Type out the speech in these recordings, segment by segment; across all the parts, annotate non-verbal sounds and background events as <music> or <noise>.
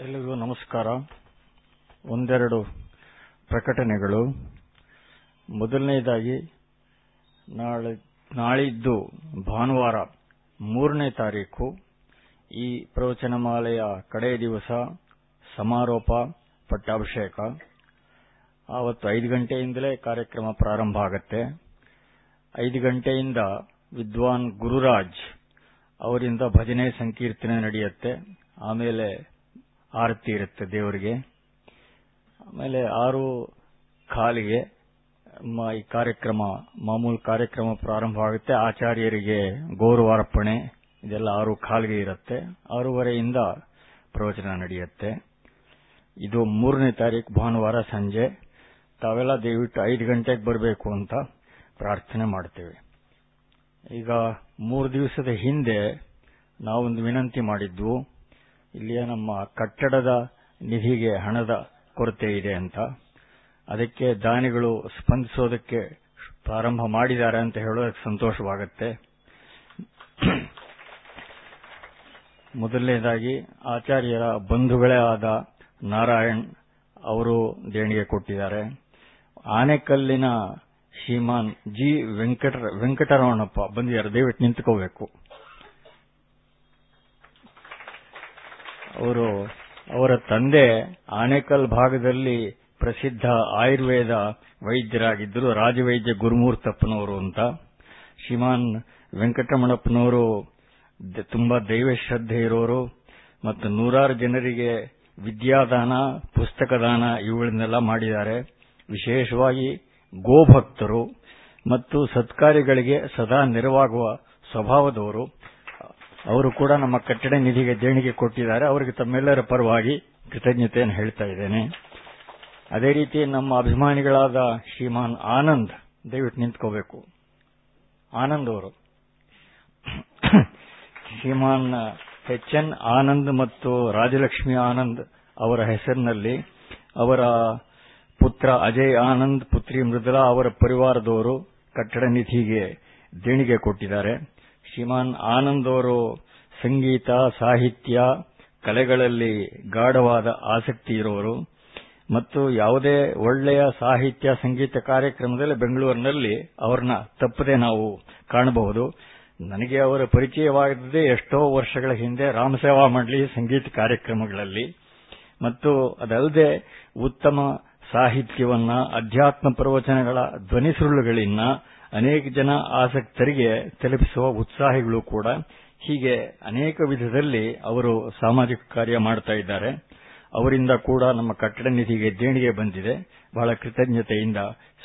ಎಲ್ಲರಿಗೂ ನಮಸ್ಕಾರ. ಒಂದೆರಡು ಪ್ರಕಟಣೆಗಳು. ಮೊದಲನೇದಾಗಿ, ನಾಳೆ, ನಾಳಿದ್ದು ಭಾನುವಾರ ಮೂರನೇ ತಾರೀಕು, ಈ ಪ್ರವಚನಮಾಲೆಯ ಕಡೆಯ ದಿವಸ ಸಮಾರೋಪ, ಪಟ್ಟಾಭಿಷೇಕ. ಆವತ್ತು ಐದು ಗಂಟೆಯಿಂದಲೇ ಕಾರ್ಯಕ್ರಮ ಪ್ರಾರಂಭ ಆಗತ್ತೆ. ಐದು ಗಂಟೆಯಿಂದ ವಿದ್ವಾನ್ ಗುರುರಾಜ್ ಅವರಿಂದ ಭಜನೆ ಸಂಕೀರ್ತನೆ ನಡೆಯುತ್ತೆ. ಆಮೇಲೆ ಆರತಿ ಇರುತ್ತೆ ದೇವರಿಗೆ. ಆಮೇಲೆ ಆರು ಕಾಲಿಗೆ ಈ ಕಾರ್ಯಕ್ರಮ, ಮಾಮೂಲು ಕಾರ್ಯಕ್ರಮ ಪ್ರಾರಂಭ ಆಗುತ್ತೆ ಆಚಾರ್ಯರಿಗೆ ಗೌರವಾರ್ಪಣೆ, ಇದೆಲ್ಲ ಆರು ಕಾಲಿಗೆ ಇರುತ್ತೆ. ಆರೂವರೆಯಿಂದ ಪ್ರವಚನ ನಡೆಯುತ್ತೆ. ಇದು ಮೂರನೇ ತಾರೀಕು ಭಾನುವಾರ ಸಂಜೆ. ತಾವೆಲ್ಲ ದಯವಿಟ್ಟು ಐದು ಗಂಟೆಗೆ ಬರಬೇಕು ಅಂತ ಪ್ರಾರ್ಥನೆ ಮಾಡ್ತೇವೆ. ಈಗ ಮೂರು ದಿವಸದ ಹಿಂದೆ ನಾವೊಂದು ವಿನಂತಿ ಮಾಡಿದ್ವು ಇಲ್ಲಿಯ ನಮ್ಮ ಕಟ್ಟಡದ ನಿಧಿಗೆ ಹಣದ ಕೊರತೆ ಇದೆ ಅಂತ. ಅದಕ್ಕೆ ದಾನಿಗಳು ಸ್ಪಂದಿಸೋದಕ್ಕೆ ಪ್ರಾರಂಭ ಮಾಡಿದ್ದಾರೆ ಅಂತ ಹೇಳೋದಕ್ಕೆ ಸಂತೋಷವಾಗುತ್ತೆ. ಮೊದಲನೇದಾಗಿ ಆಚಾರ್ಯರ ಬಂಧುಗಳೇ ಆದ ನಾರಾಯಣ್ ಅವರು ದೇಣಿಗೆ ಕೊಟ್ಟಿದ್ದಾರೆ. ಆನೆಕಲ್ಲಿನ ಶ್ರೀಮಾನ್ ಜಿ ವೆಂಕಟ ವೆಂಕಟರಮಣಪ್ಪ ಬಂದಿದ್ದಾರೆ. ದಯವಿಟ್ಟು ನಿಂತ್ಕೋಬೇಕು. ಅವರು ಅವರ ತಂದೆ ಆನೇಕಲ್ ಭಾಗದಲ್ಲಿ ಪ್ರಸಿದ್ಧ ಆಯುರ್ವೇದ ವೈದ್ಯರಾಗಿದ್ದರು, ರಾಜವೈದ್ಯ ಗುರುಮೂರ್ತಪ್ಪನವರು ಅಂತ. ಶ್ರೀಮಾನ್ ವೆಂಕಟರಮಣಪ್ಪನವರು ತುಂಬಾ ದೈವ ಶ್ರದ್ಧೆ ಇರೋರು ಮತ್ತು ನೂರಾರು ಜನರಿಗೆ ವಿದ್ಯಾದಾನ, ಪುಸ್ತಕದಾನ ಇವುಗಳನ್ನೆಲ್ಲ ಮಾಡಿದ್ದಾರೆ. ವಿಶೇಷವಾಗಿ ಗೋಭಕ್ತರು ಮತ್ತು ಸತ್ಕಾರ್ಯಗಳಿಗೆ ಸದಾ ನೆರವಾಗುವ ಸ್ವಭಾವದವರು. ಅವರು ಕೂಡ ನಮ್ಮ ಕಟ್ಟಡ ನಿಧಿಗೆ ದೇಣಿಗೆ ಕೊಟ್ಟಿದ್ದಾರೆ. ಅವರಿಗೆ ತಮ್ಮೆಲ್ಲರ ಪರವಾಗಿ ಕೃತಜ್ಞತೆಯನ್ನು ಹೇಳ್ತಾ ಇದ್ದೇನೆ. ಅದೇ ರೀತಿ ನಮ್ಮ ಅಭಿಮಾನಿಗಳಾದ ಶ್ರೀಮಾನ್ ಆನಂದ್, ದಯವಿಟ್ಟು ನಿಂತ್ಕೋಬೇಕು. ಆನಂದ್ ಅವರು. ಶ್ರೀಮಾನ್ ಎಚ್ ಎನ್ ಆನಂದ್ ಮತ್ತು ರಾಜಲಕ್ಷ್ಮಿ ಆನಂದ್ ಅವರ ಹೆಸರಿನಲ್ಲಿ ಅವರ ಪುತ್ರ ಅಜಯ್ ಆನಂದ್, ಪುತ್ರಿ ಮೃದುಲಾ ಅವರ ಪರಿವಾರದವರು ಕಟ್ಟಡ ನಿಧಿಗೆ ದೇಣಿಗೆ ಕೊಟ್ಟಿದ್ದಾರೆ. ಶ್ರೀಮಾನ್ ಆನಂದ್ ಅವರು ಸಂಗೀತ, ಸಾಹಿತ್ಯ, ಕಲೆಗಳಲ್ಲಿ ಗಾಢವಾದ ಆಸಕ್ತಿ ಇರುವವರು ಮತ್ತು ಯಾವುದೇ ಒಳ್ಳೆಯ ಸಾಹಿತ್ಯ, ಸಂಗೀತ ಕಾರ್ಯಕ್ರಮದಲ್ಲಿ ಬೆಂಗಳೂರಿನಲ್ಲಿ ಅವರನ್ನ ತಪ್ಪದೆ ನಾವು ಕಾಣಬಹುದು. ನನಗೆ ಅವರ ಪರಿಚಯವಾಗದೇ ಎಷ್ಟೋ ವರ್ಷಗಳ ಹಿಂದೆ ರಾಮಸೇವಾ ಮಂಡಳಿ ಸಂಗೀತ ಕಾರ್ಯಕ್ರಮಗಳಲ್ಲಿ. ಮತ್ತು ಅದಲ್ಲದೆ ಉತ್ತಮ ಸಾಹಿತ್ಯವನ್ನ, ಅಧ್ಯಾತ್ಮ ಪ್ರವಚನಗಳ ಧ್ವನಿ ಸುರುಳುಗಳಿನ್ನ ಅನೇಕ ಜನ ಆಸಕ್ತರಿಗೆ ತಲುಪಿಸುವ ಉತ್ಸಾಹಿಗಳು ಕೂಡ ಹೀಗೆ ಅನೇಕ ವಿಧದಲ್ಲಿ ಅವರು ಸಾಮಾಜಿಕ ಕಾರ್ಯ ಮಾಡ್ತಾ ಇದ್ದಾರೆ. ಅವರಿಂದ ಕೂಡ ನಮ್ಮ ಕಟ್ಟಡ ನಿಧಿಗೆ ದೇಣಿಗೆ ಬಂದಿದೆ. ಬಹಳ ಕೃತಜ್ಞತೆಯಿಂದ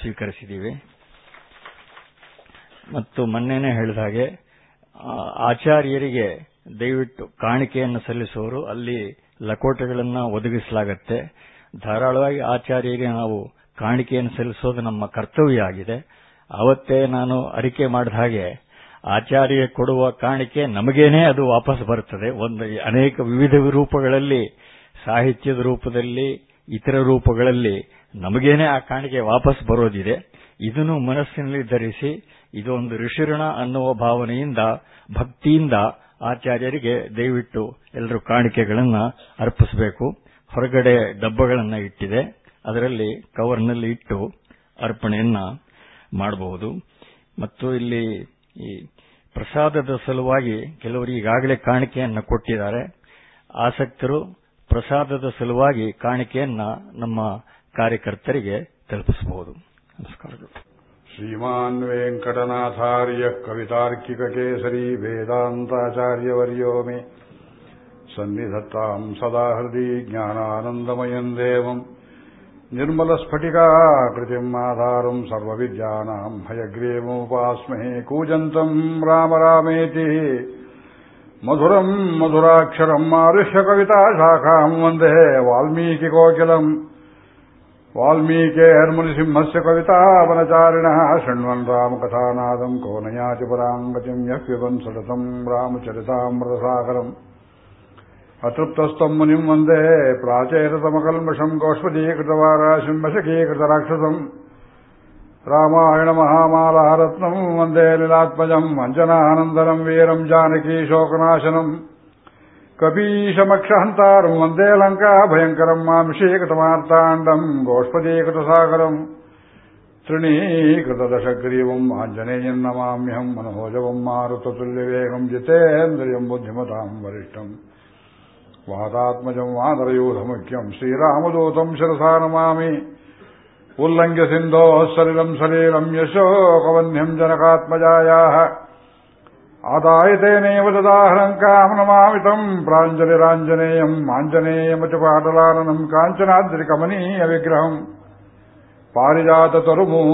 ಸ್ವೀಕರಿಸಿದ್ದೀವಿ. ಮತ್ತು ಮೊನ್ನೆನೇ ಹೇಳಿದ ಹಾಗೆ ಆಚಾರ್ಯರಿಗೆ ದಯವಿಟ್ಟು ಕಾಣಿಕೆಯನ್ನು ಸಲ್ಲಿಸುವವರು ಅಲ್ಲಿ ಲಕೋಟೆಗಳನ್ನು ಒದಗಿಸಲಾಗುತ್ತೆ. ಧಾರಾಳವಾಗಿ ಆಚಾರ್ಯರಿಗೆ ನಾವು ಕಾಣಿಕೆಯನ್ನು ಸಲ್ಲಿಸೋದು ನಮ್ಮ ಕರ್ತವ್ಯ ಆಗಿದೆ. ಅವತ್ತೇ ನಾನು ಅರಿಕೆ ಮಾಡಿದ ಹಾಗೆ ಆಚಾರ್ಯ ಕೊಡುವ ಕಾಣಿಕೆ ನಮಗೇನೆ ಅದು ವಾಪಸ್ ಬರುತ್ತದೆ. ಒಂದು ಅನೇಕ ವಿವಿಧ ರೂಪಗಳಲ್ಲಿ, ಸಾಹಿತ್ಯದ ರೂಪದಲ್ಲಿ, ಇತರ ರೂಪಗಳಲ್ಲಿ ನಮಗೇನೆ ಆ ಕಾಣಿಕೆ ವಾಪಸ್ ಬರೋದಿದೆ. ಇದನ್ನು ಮನಸ್ಸಿನಲ್ಲಿ ಧರಿಸಿ, ಇದೊಂದು ಋಷಿಋಣ ಅನ್ನುವ ಭಾವನೆಯಿಂದ, ಭಕ್ತಿಯಿಂದ ಆಚಾರ್ಯರಿಗೆ ದಯವಿಟ್ಟು ಎಲ್ಲರೂ ಕಾಣಿಕೆಗಳನ್ನು ಅರ್ಪಿಸಬೇಕು. ಹೊರಗಡೆ ಡಬ್ಬಗಳನ್ನು ಇಟ್ಟಿದೆ. ಅದರಲ್ಲಿ ಕವರ್ನಲ್ಲಿ ಇಟ್ಟು ಅರ್ಪಣೆಯನ್ನ ಮಾಡಬಹುದು. ಮತ್ತು ಇಲ್ಲಿ ಈ ಪ್ರಸಾದದ ಸಲುವಾಗಿ ಕೆಲವರು ಈಗಾಗಲೇ ಕಾಣಿಕೆಯನ್ನು ಕೊಟ್ಟಿದ್ದಾರೆ. ಆಸಕ್ತರು ಪ್ರಸಾದದ ಸಲುವಾಗಿ ಕಾಣಿಕೆಯನ್ನ ನಮ್ಮ ಕಾರ್ಯಕರ್ತರಿಗೆ ತಲುಪಿಸಬಹುದು. ನಮಸ್ಕಾರಗಳು. ಶ್ರೀಮಾನ್ ವೆಂಕಟನಾಥಾರ್ಯ ಕವಿತಾರ್ಕಿಕ ಕೇಸರಿ ವೇದಾಂತಾಚಾರ್ಯ ವರ್ಯೋಮಿ ಸನ್ನಿಧತ್ತಾಂ ಸದಾ ಹೃದಯ ಜ್ಞಾನಾನಂದಮಯಂ ದೇವಂ. निर्मलस्फटिकाकृतिम् आधारम् सर्वविद्यानाम् हयग्रीवमुपास्महे कूजन्तम् राम रामेति मधुरम् मधुराक्षरम् आरुह्य कविताशाखाम् वन्दे वाल्मीकिकोकिलम् वाल्मीकेर्मुनिसिंहस्य कवितावनचारिणः शृण्वन् रामकथानादम् को नयाति पराम् गतिम् यः पिबन् सततम् रामचरितामृतसागरम् अतृप्तस्तम् मुनिम् वन्दे प्राचेरतमकल्मषम् गोष्पदीकृतवाराशिम् वशकीकृतराक्षसम् कपीशमक्षहन्तारम् वन्दे लङ्का भयङ्करम् मांशीकृतमार्ताण्डम् गोष्पदीकृतसागरम् तृणीकृतदशग्रीवम् आञ्जनेयम् नमाम्यहम् मनोजवम् मारुततुल्यवेगम् जितेन्द्रियम् बुद्धिमताम् वरिष्ठम् वादात्मजं वादरयोधमुख्यं श्रीरामदोतं शिरसा नमामि उल्लङ्गसिन्धोः शरीलं शरीरं यशः कवन्यं जनकात्मजायाः आदायतेनैव सदाहलङ्काम नमामितं प्राञ्जलिराञ्जनेयम् आञ्जनेयमचु पाटलाननं काञ्चनाद्रिकमनी अविग्रहं पारिजाततरुमुः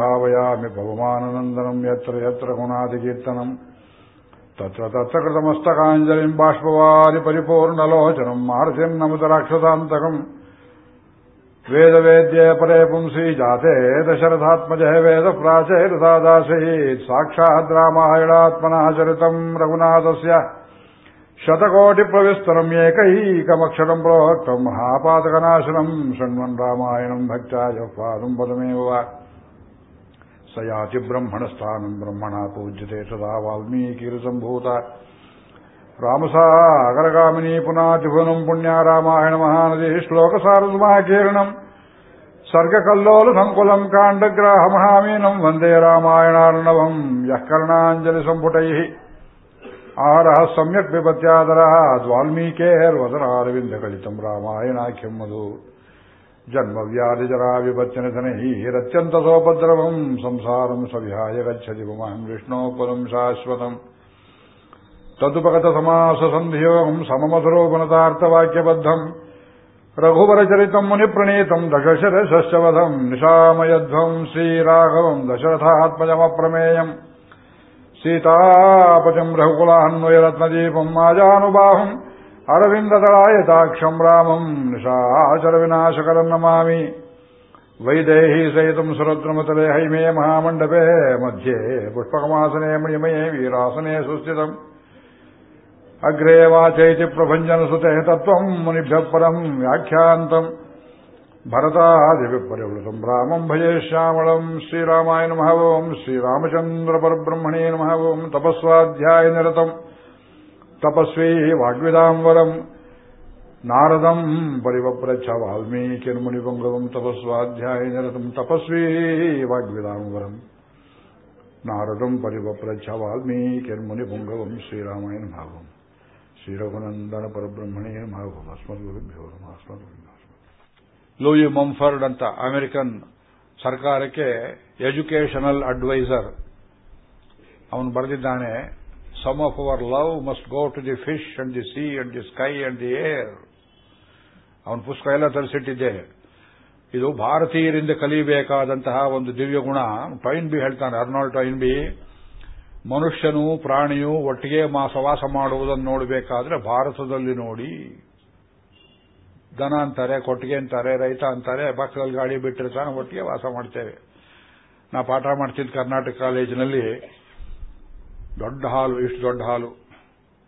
भावयामि भगवाननन्दनं यत्र यत्र गुणादिकीर्तनम् तत्र तत्र कृतमस्तकाञ्जलिम् बाष्पवारि परिपूर्णलोचनम् मार्तिर्नमुत राक्षसान्तकम् वेदवेद्ये परे पुंसि जाते दशरथात्मजः वेदप्राचैरसादासीत् साक्षात् रामायणात्मनः चरितम् रघुनाथस्य शतकोटिप्रविस्तरम् एकैकमक्षरम् प्रोक्तम् महापातकनाशनम् शृण्वन् रामायणम् भक्त्या जह्वादम् पदमेव वा स याति ब्रह्मणस्थानम् ब्रह्मणा पूज्यते सदा वाल्मीकिरसम्भूत रामसागरगामिनी पुनातिभुवनम् पुण्या रामायणमहानदी श्लोकसारसमाकीर्णम् सर्गकल्लोलसङ्कुलम् काण्डग्राहमहामीनम् वन्दे रामायणार्णवम् यः कर्णाञ्जलिसम्पुटैः आरः सम्यक् पिबत्यादरः द्वाल्मीकेर्वदनारविन्दकलितम् रामायणाख्यम् मधु जन्मव्याधिजरा विपत्यनिधनैरत्यन्तसोपद्रवम् संसारम् सविहाय गच्छति पुमान् विष्णोपदम् शाश्वतम् तदुपगतसमाससन्धियोगम् सममधुरोपनतार्थवाक्यबद्धम् रघुवरचरितम् मुनिप्रणीतम् दशशरशश्चवधम् निशामयध्वम् श्रीराघवम् दशरथात्मजमप्रमेयम् सीतापतिम् रघुकुलान्वयरत्नदीपम् ಅರವಿಂದದಳಾಯ ತಾಕ್ಷಂ ರಾಮಂ ನಿಶಾಚರ ವಿನಾಶಕರಂ ನಮಾಮಿ. ವೈದೇಹಿ ಸಹಿತಂ ಸುರದ್ರಮತಲೆ ಹೈಮೇ ಮಹಾಮಂಡಪೇ ಮಧ್ಯೆ ಪುಷ್ಪಕಮಾಸನೆ ಮಣಿಮಯೇ ವೀರಾಸನೆ ಸುಸ್ಥಿತಂ. ಅಗ್ರೇ ವಾಚೈತಿ ಪ್ರಭಂಜನಸುತೆ ತತ್ವಂ ಮುನಿಭ್ಯ ಪರಂ ವ್ಯಾಖ್ಯಾಂತಂ. ಭರತಾದಿವಿಪರ್ಯವೃತಂ ರಾಮಂ ಭಜೇ ಶ್ಯಾಮಳಂ ಶ್ರೀರಾಮಾಯ ನಮಃ ಓಂ ಶ್ರೀರಾಮಚಂದ್ರ ಪರಬ್ರಹ್ಮಣೇ ನಮಃ ಓಂ ತಪಸ್ವಾಧ್ಯಾಯ ನಿರತಂ. ತಪಸ್ವಿ ವಾಗ್ವಿದಾಂಬರಂ ನಾರದಂ ಬಲಿವಪ್ರಚ್ಛ ವಾಲ್ಮೀಕಿರ್ಮುನಿಪಂಗದಂ ತಪಸ್ವಾಧ್ಯಾಯ ನಿರತಂ ತಪಸ್ವಿ ವಾಗ್ವಿದಾಂಬರಂ ನಾರದಂ ಬಲಿವಪ್ರಚ್ಛ ವಾಲ್ಮೀಕಿರ್ಮುನಿಪುಂಗವಂ ಶ್ರೀರಾಮಾಯಣ ಭಾಗವಂ ಶ್ರೀರಘುನಂದನ ಪರಬ್ರಹ್ಮಣೇ ಭಾಗವಂ ಅಸ್ಮದ್ಗುರುಭ್ಯೋ ನಮಃ. ಅಸ್ಮದ್ಗುರುಭ್ಯೋ ಲೂಯಿ ಮಂಫರ್ಡ್ ಅಂತ ಅಮೆರಿಕನ್ ಸರ್ಕಾರಕ್ಕೆ ಎಜುಕೇಷನಲ್ ಅಡ್ವೈಸರ್. ಅವನು ಬರೆದಿದ್ದಾನೆ some of our love must go to the fish and the sea and the sky and the air ಅವನ ಪುಸ್ತಕ ಎಲ್ಲ ತರಿಸಿಟ್ಟಿದ್ದೆ. ಇದು ಭಾರತೀಯರಿಂದ ಕಲಿಯಬೇಕಾದಂತಹ ಒಂದು ದಿವ್ಯ ಗುಣ. ಟೈನ್ ಬಿ ಹೇಳ್ತಾನೆ, ಅರ್ನಾಲ್ಡ್ ಟೈನ್ ಬಿ. ಮನುಷ್ಯನು ಪ್ರಾಣಿಯು ಒಟ್ಟಿಗೆ ಮಾಸವಾಸ ಮಾಡುವುದನ್ನು ನೋಡಬೇಕಾದ್ರೆ ಭಾರತದಲ್ಲಿ ನೋಡಿ. ದನ ಅಂತಾರೆ, ಕೊಟ್ಟಿಗೆ ಅಂತಾರೆ, ರೈತ ಅಂತಾರೆ ಪಕ್ಕದಲ್ಲಿ ಗಾಡಿ ಬಿಟ್ಟಿರ್ತಾನೆ, ಒಟ್ಟಿಗೆ ವಾಸ ಮಾಡ್ತೇವೆ. ನಾ ಪಾಠ ಮಾಡ್ತಿದ್ದ ಕರ್ನಾಟಕ ಕಾಲೇಜಿನಲ್ಲಿ. ದೊಡ್ಡ ಹಾಲು, ಇಷ್ಟು ದೊಡ್ಡ ಹಾಲು.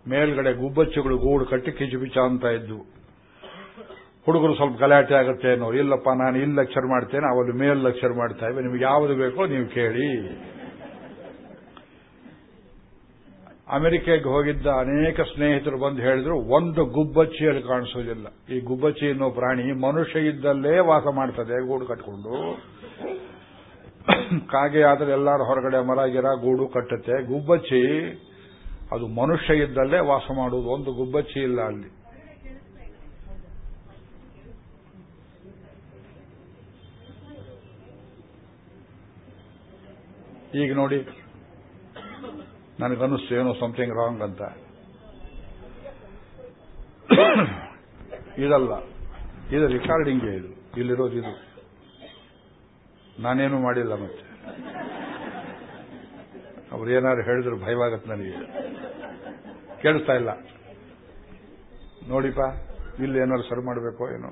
ಮೇಲ್ಗಡೆ ಗುಬ್ಬಚ್ಚುಗಳು ಗೂಡು ಕಟ್ಟಿ ಕಿಚುಬಿಚ ಅಂತ ಇದ್ದು ಹುಡುಗರು ಸ್ವಲ್ಪ ಗಲಾಟೆ ಆಗುತ್ತೆ ಅನ್ನೋ, ಇಲ್ಲಪ್ಪ, ನಾನು ಇಲ್ಲಿ ಲೆಕ್ಚರ್ ಮಾಡ್ತೇನೆ ಅವಲ್ಲಿ ಮೇಲ್ ಲೆಕ್ಚರ್ ಮಾಡ್ತಾ ಇವೆ, ನಿಮ್ಗೆ ಯಾವುದು ಬೇಕೋ ನೀವು ಕೇಳಿ. ಅಮೆರಿಕೆಗೆ ಹೋಗಿದ್ದ ಅನೇಕ ಸ್ನೇಹಿತರು ಬಂದು ಹೇಳಿದ್ರು, ಒಂದು ಗುಬ್ಬಚ್ಚಿಯಲ್ಲಿ ಕಾಣಿಸೋದಿಲ್ಲ. ಈ ಗುಬ್ಬಚ್ಚಿ ಅನ್ನೋ ಪ್ರಾಣಿ ಮನುಷ್ಯ ಇದ್ದಲ್ಲೇ ವಾಸ ಮಾಡ್ತದೆ, ಗೂಡು ಕಟ್ಕೊಂಡು. <coughs> ಕಾಗೆ ಆದರೆ ಎಲ್ಲರೂ ಹೊರಗಡೆ ಮರ ಗಿರ ಗೂಡು ಕಟ್ಟುತ್ತೆ. ಗುಬ್ಬಚ್ಚಿ, ಅದು ಮನುಷ್ಯ ಇದ್ದಲ್ಲೇ ವಾಸ ಮಾಡುವುದು. ಒಂದು ಗುಬ್ಬಚ್ಚಿ ಇಲ್ಲ ಅಲ್ಲಿ. ಈಗ ನೋಡಿ, ನನಗನ್ನಿಸ್ತು ಏನೋ ಸಮಥಿಂಗ್ ರಾಂಗ್ ಅಂತ. <coughs> ಇದಲ್ಲ, ಇದು ರೆಕಾರ್ಡಿಂಗ್ ಇದು. ಇಲ್ಲಿರೋದು ಇದು. ನಾನೇನು ಮಾಡಿಲ್ಲ ಮತ್ತೆ. ಅವ್ರು ಏನಾದ್ರು ಹೇಳಿದ್ರು ಭಯವಾಗತ್ತೆ ನನಗೆ. ಕೇಳಿಸ್ತಾ ಇಲ್ಲ. ನೋಡಿಪ್ಪ, ಇಲ್ಲಿ ಏನಾದ್ರು ಸರಿ ಮಾಡಬೇಕೋ ಏನೋ.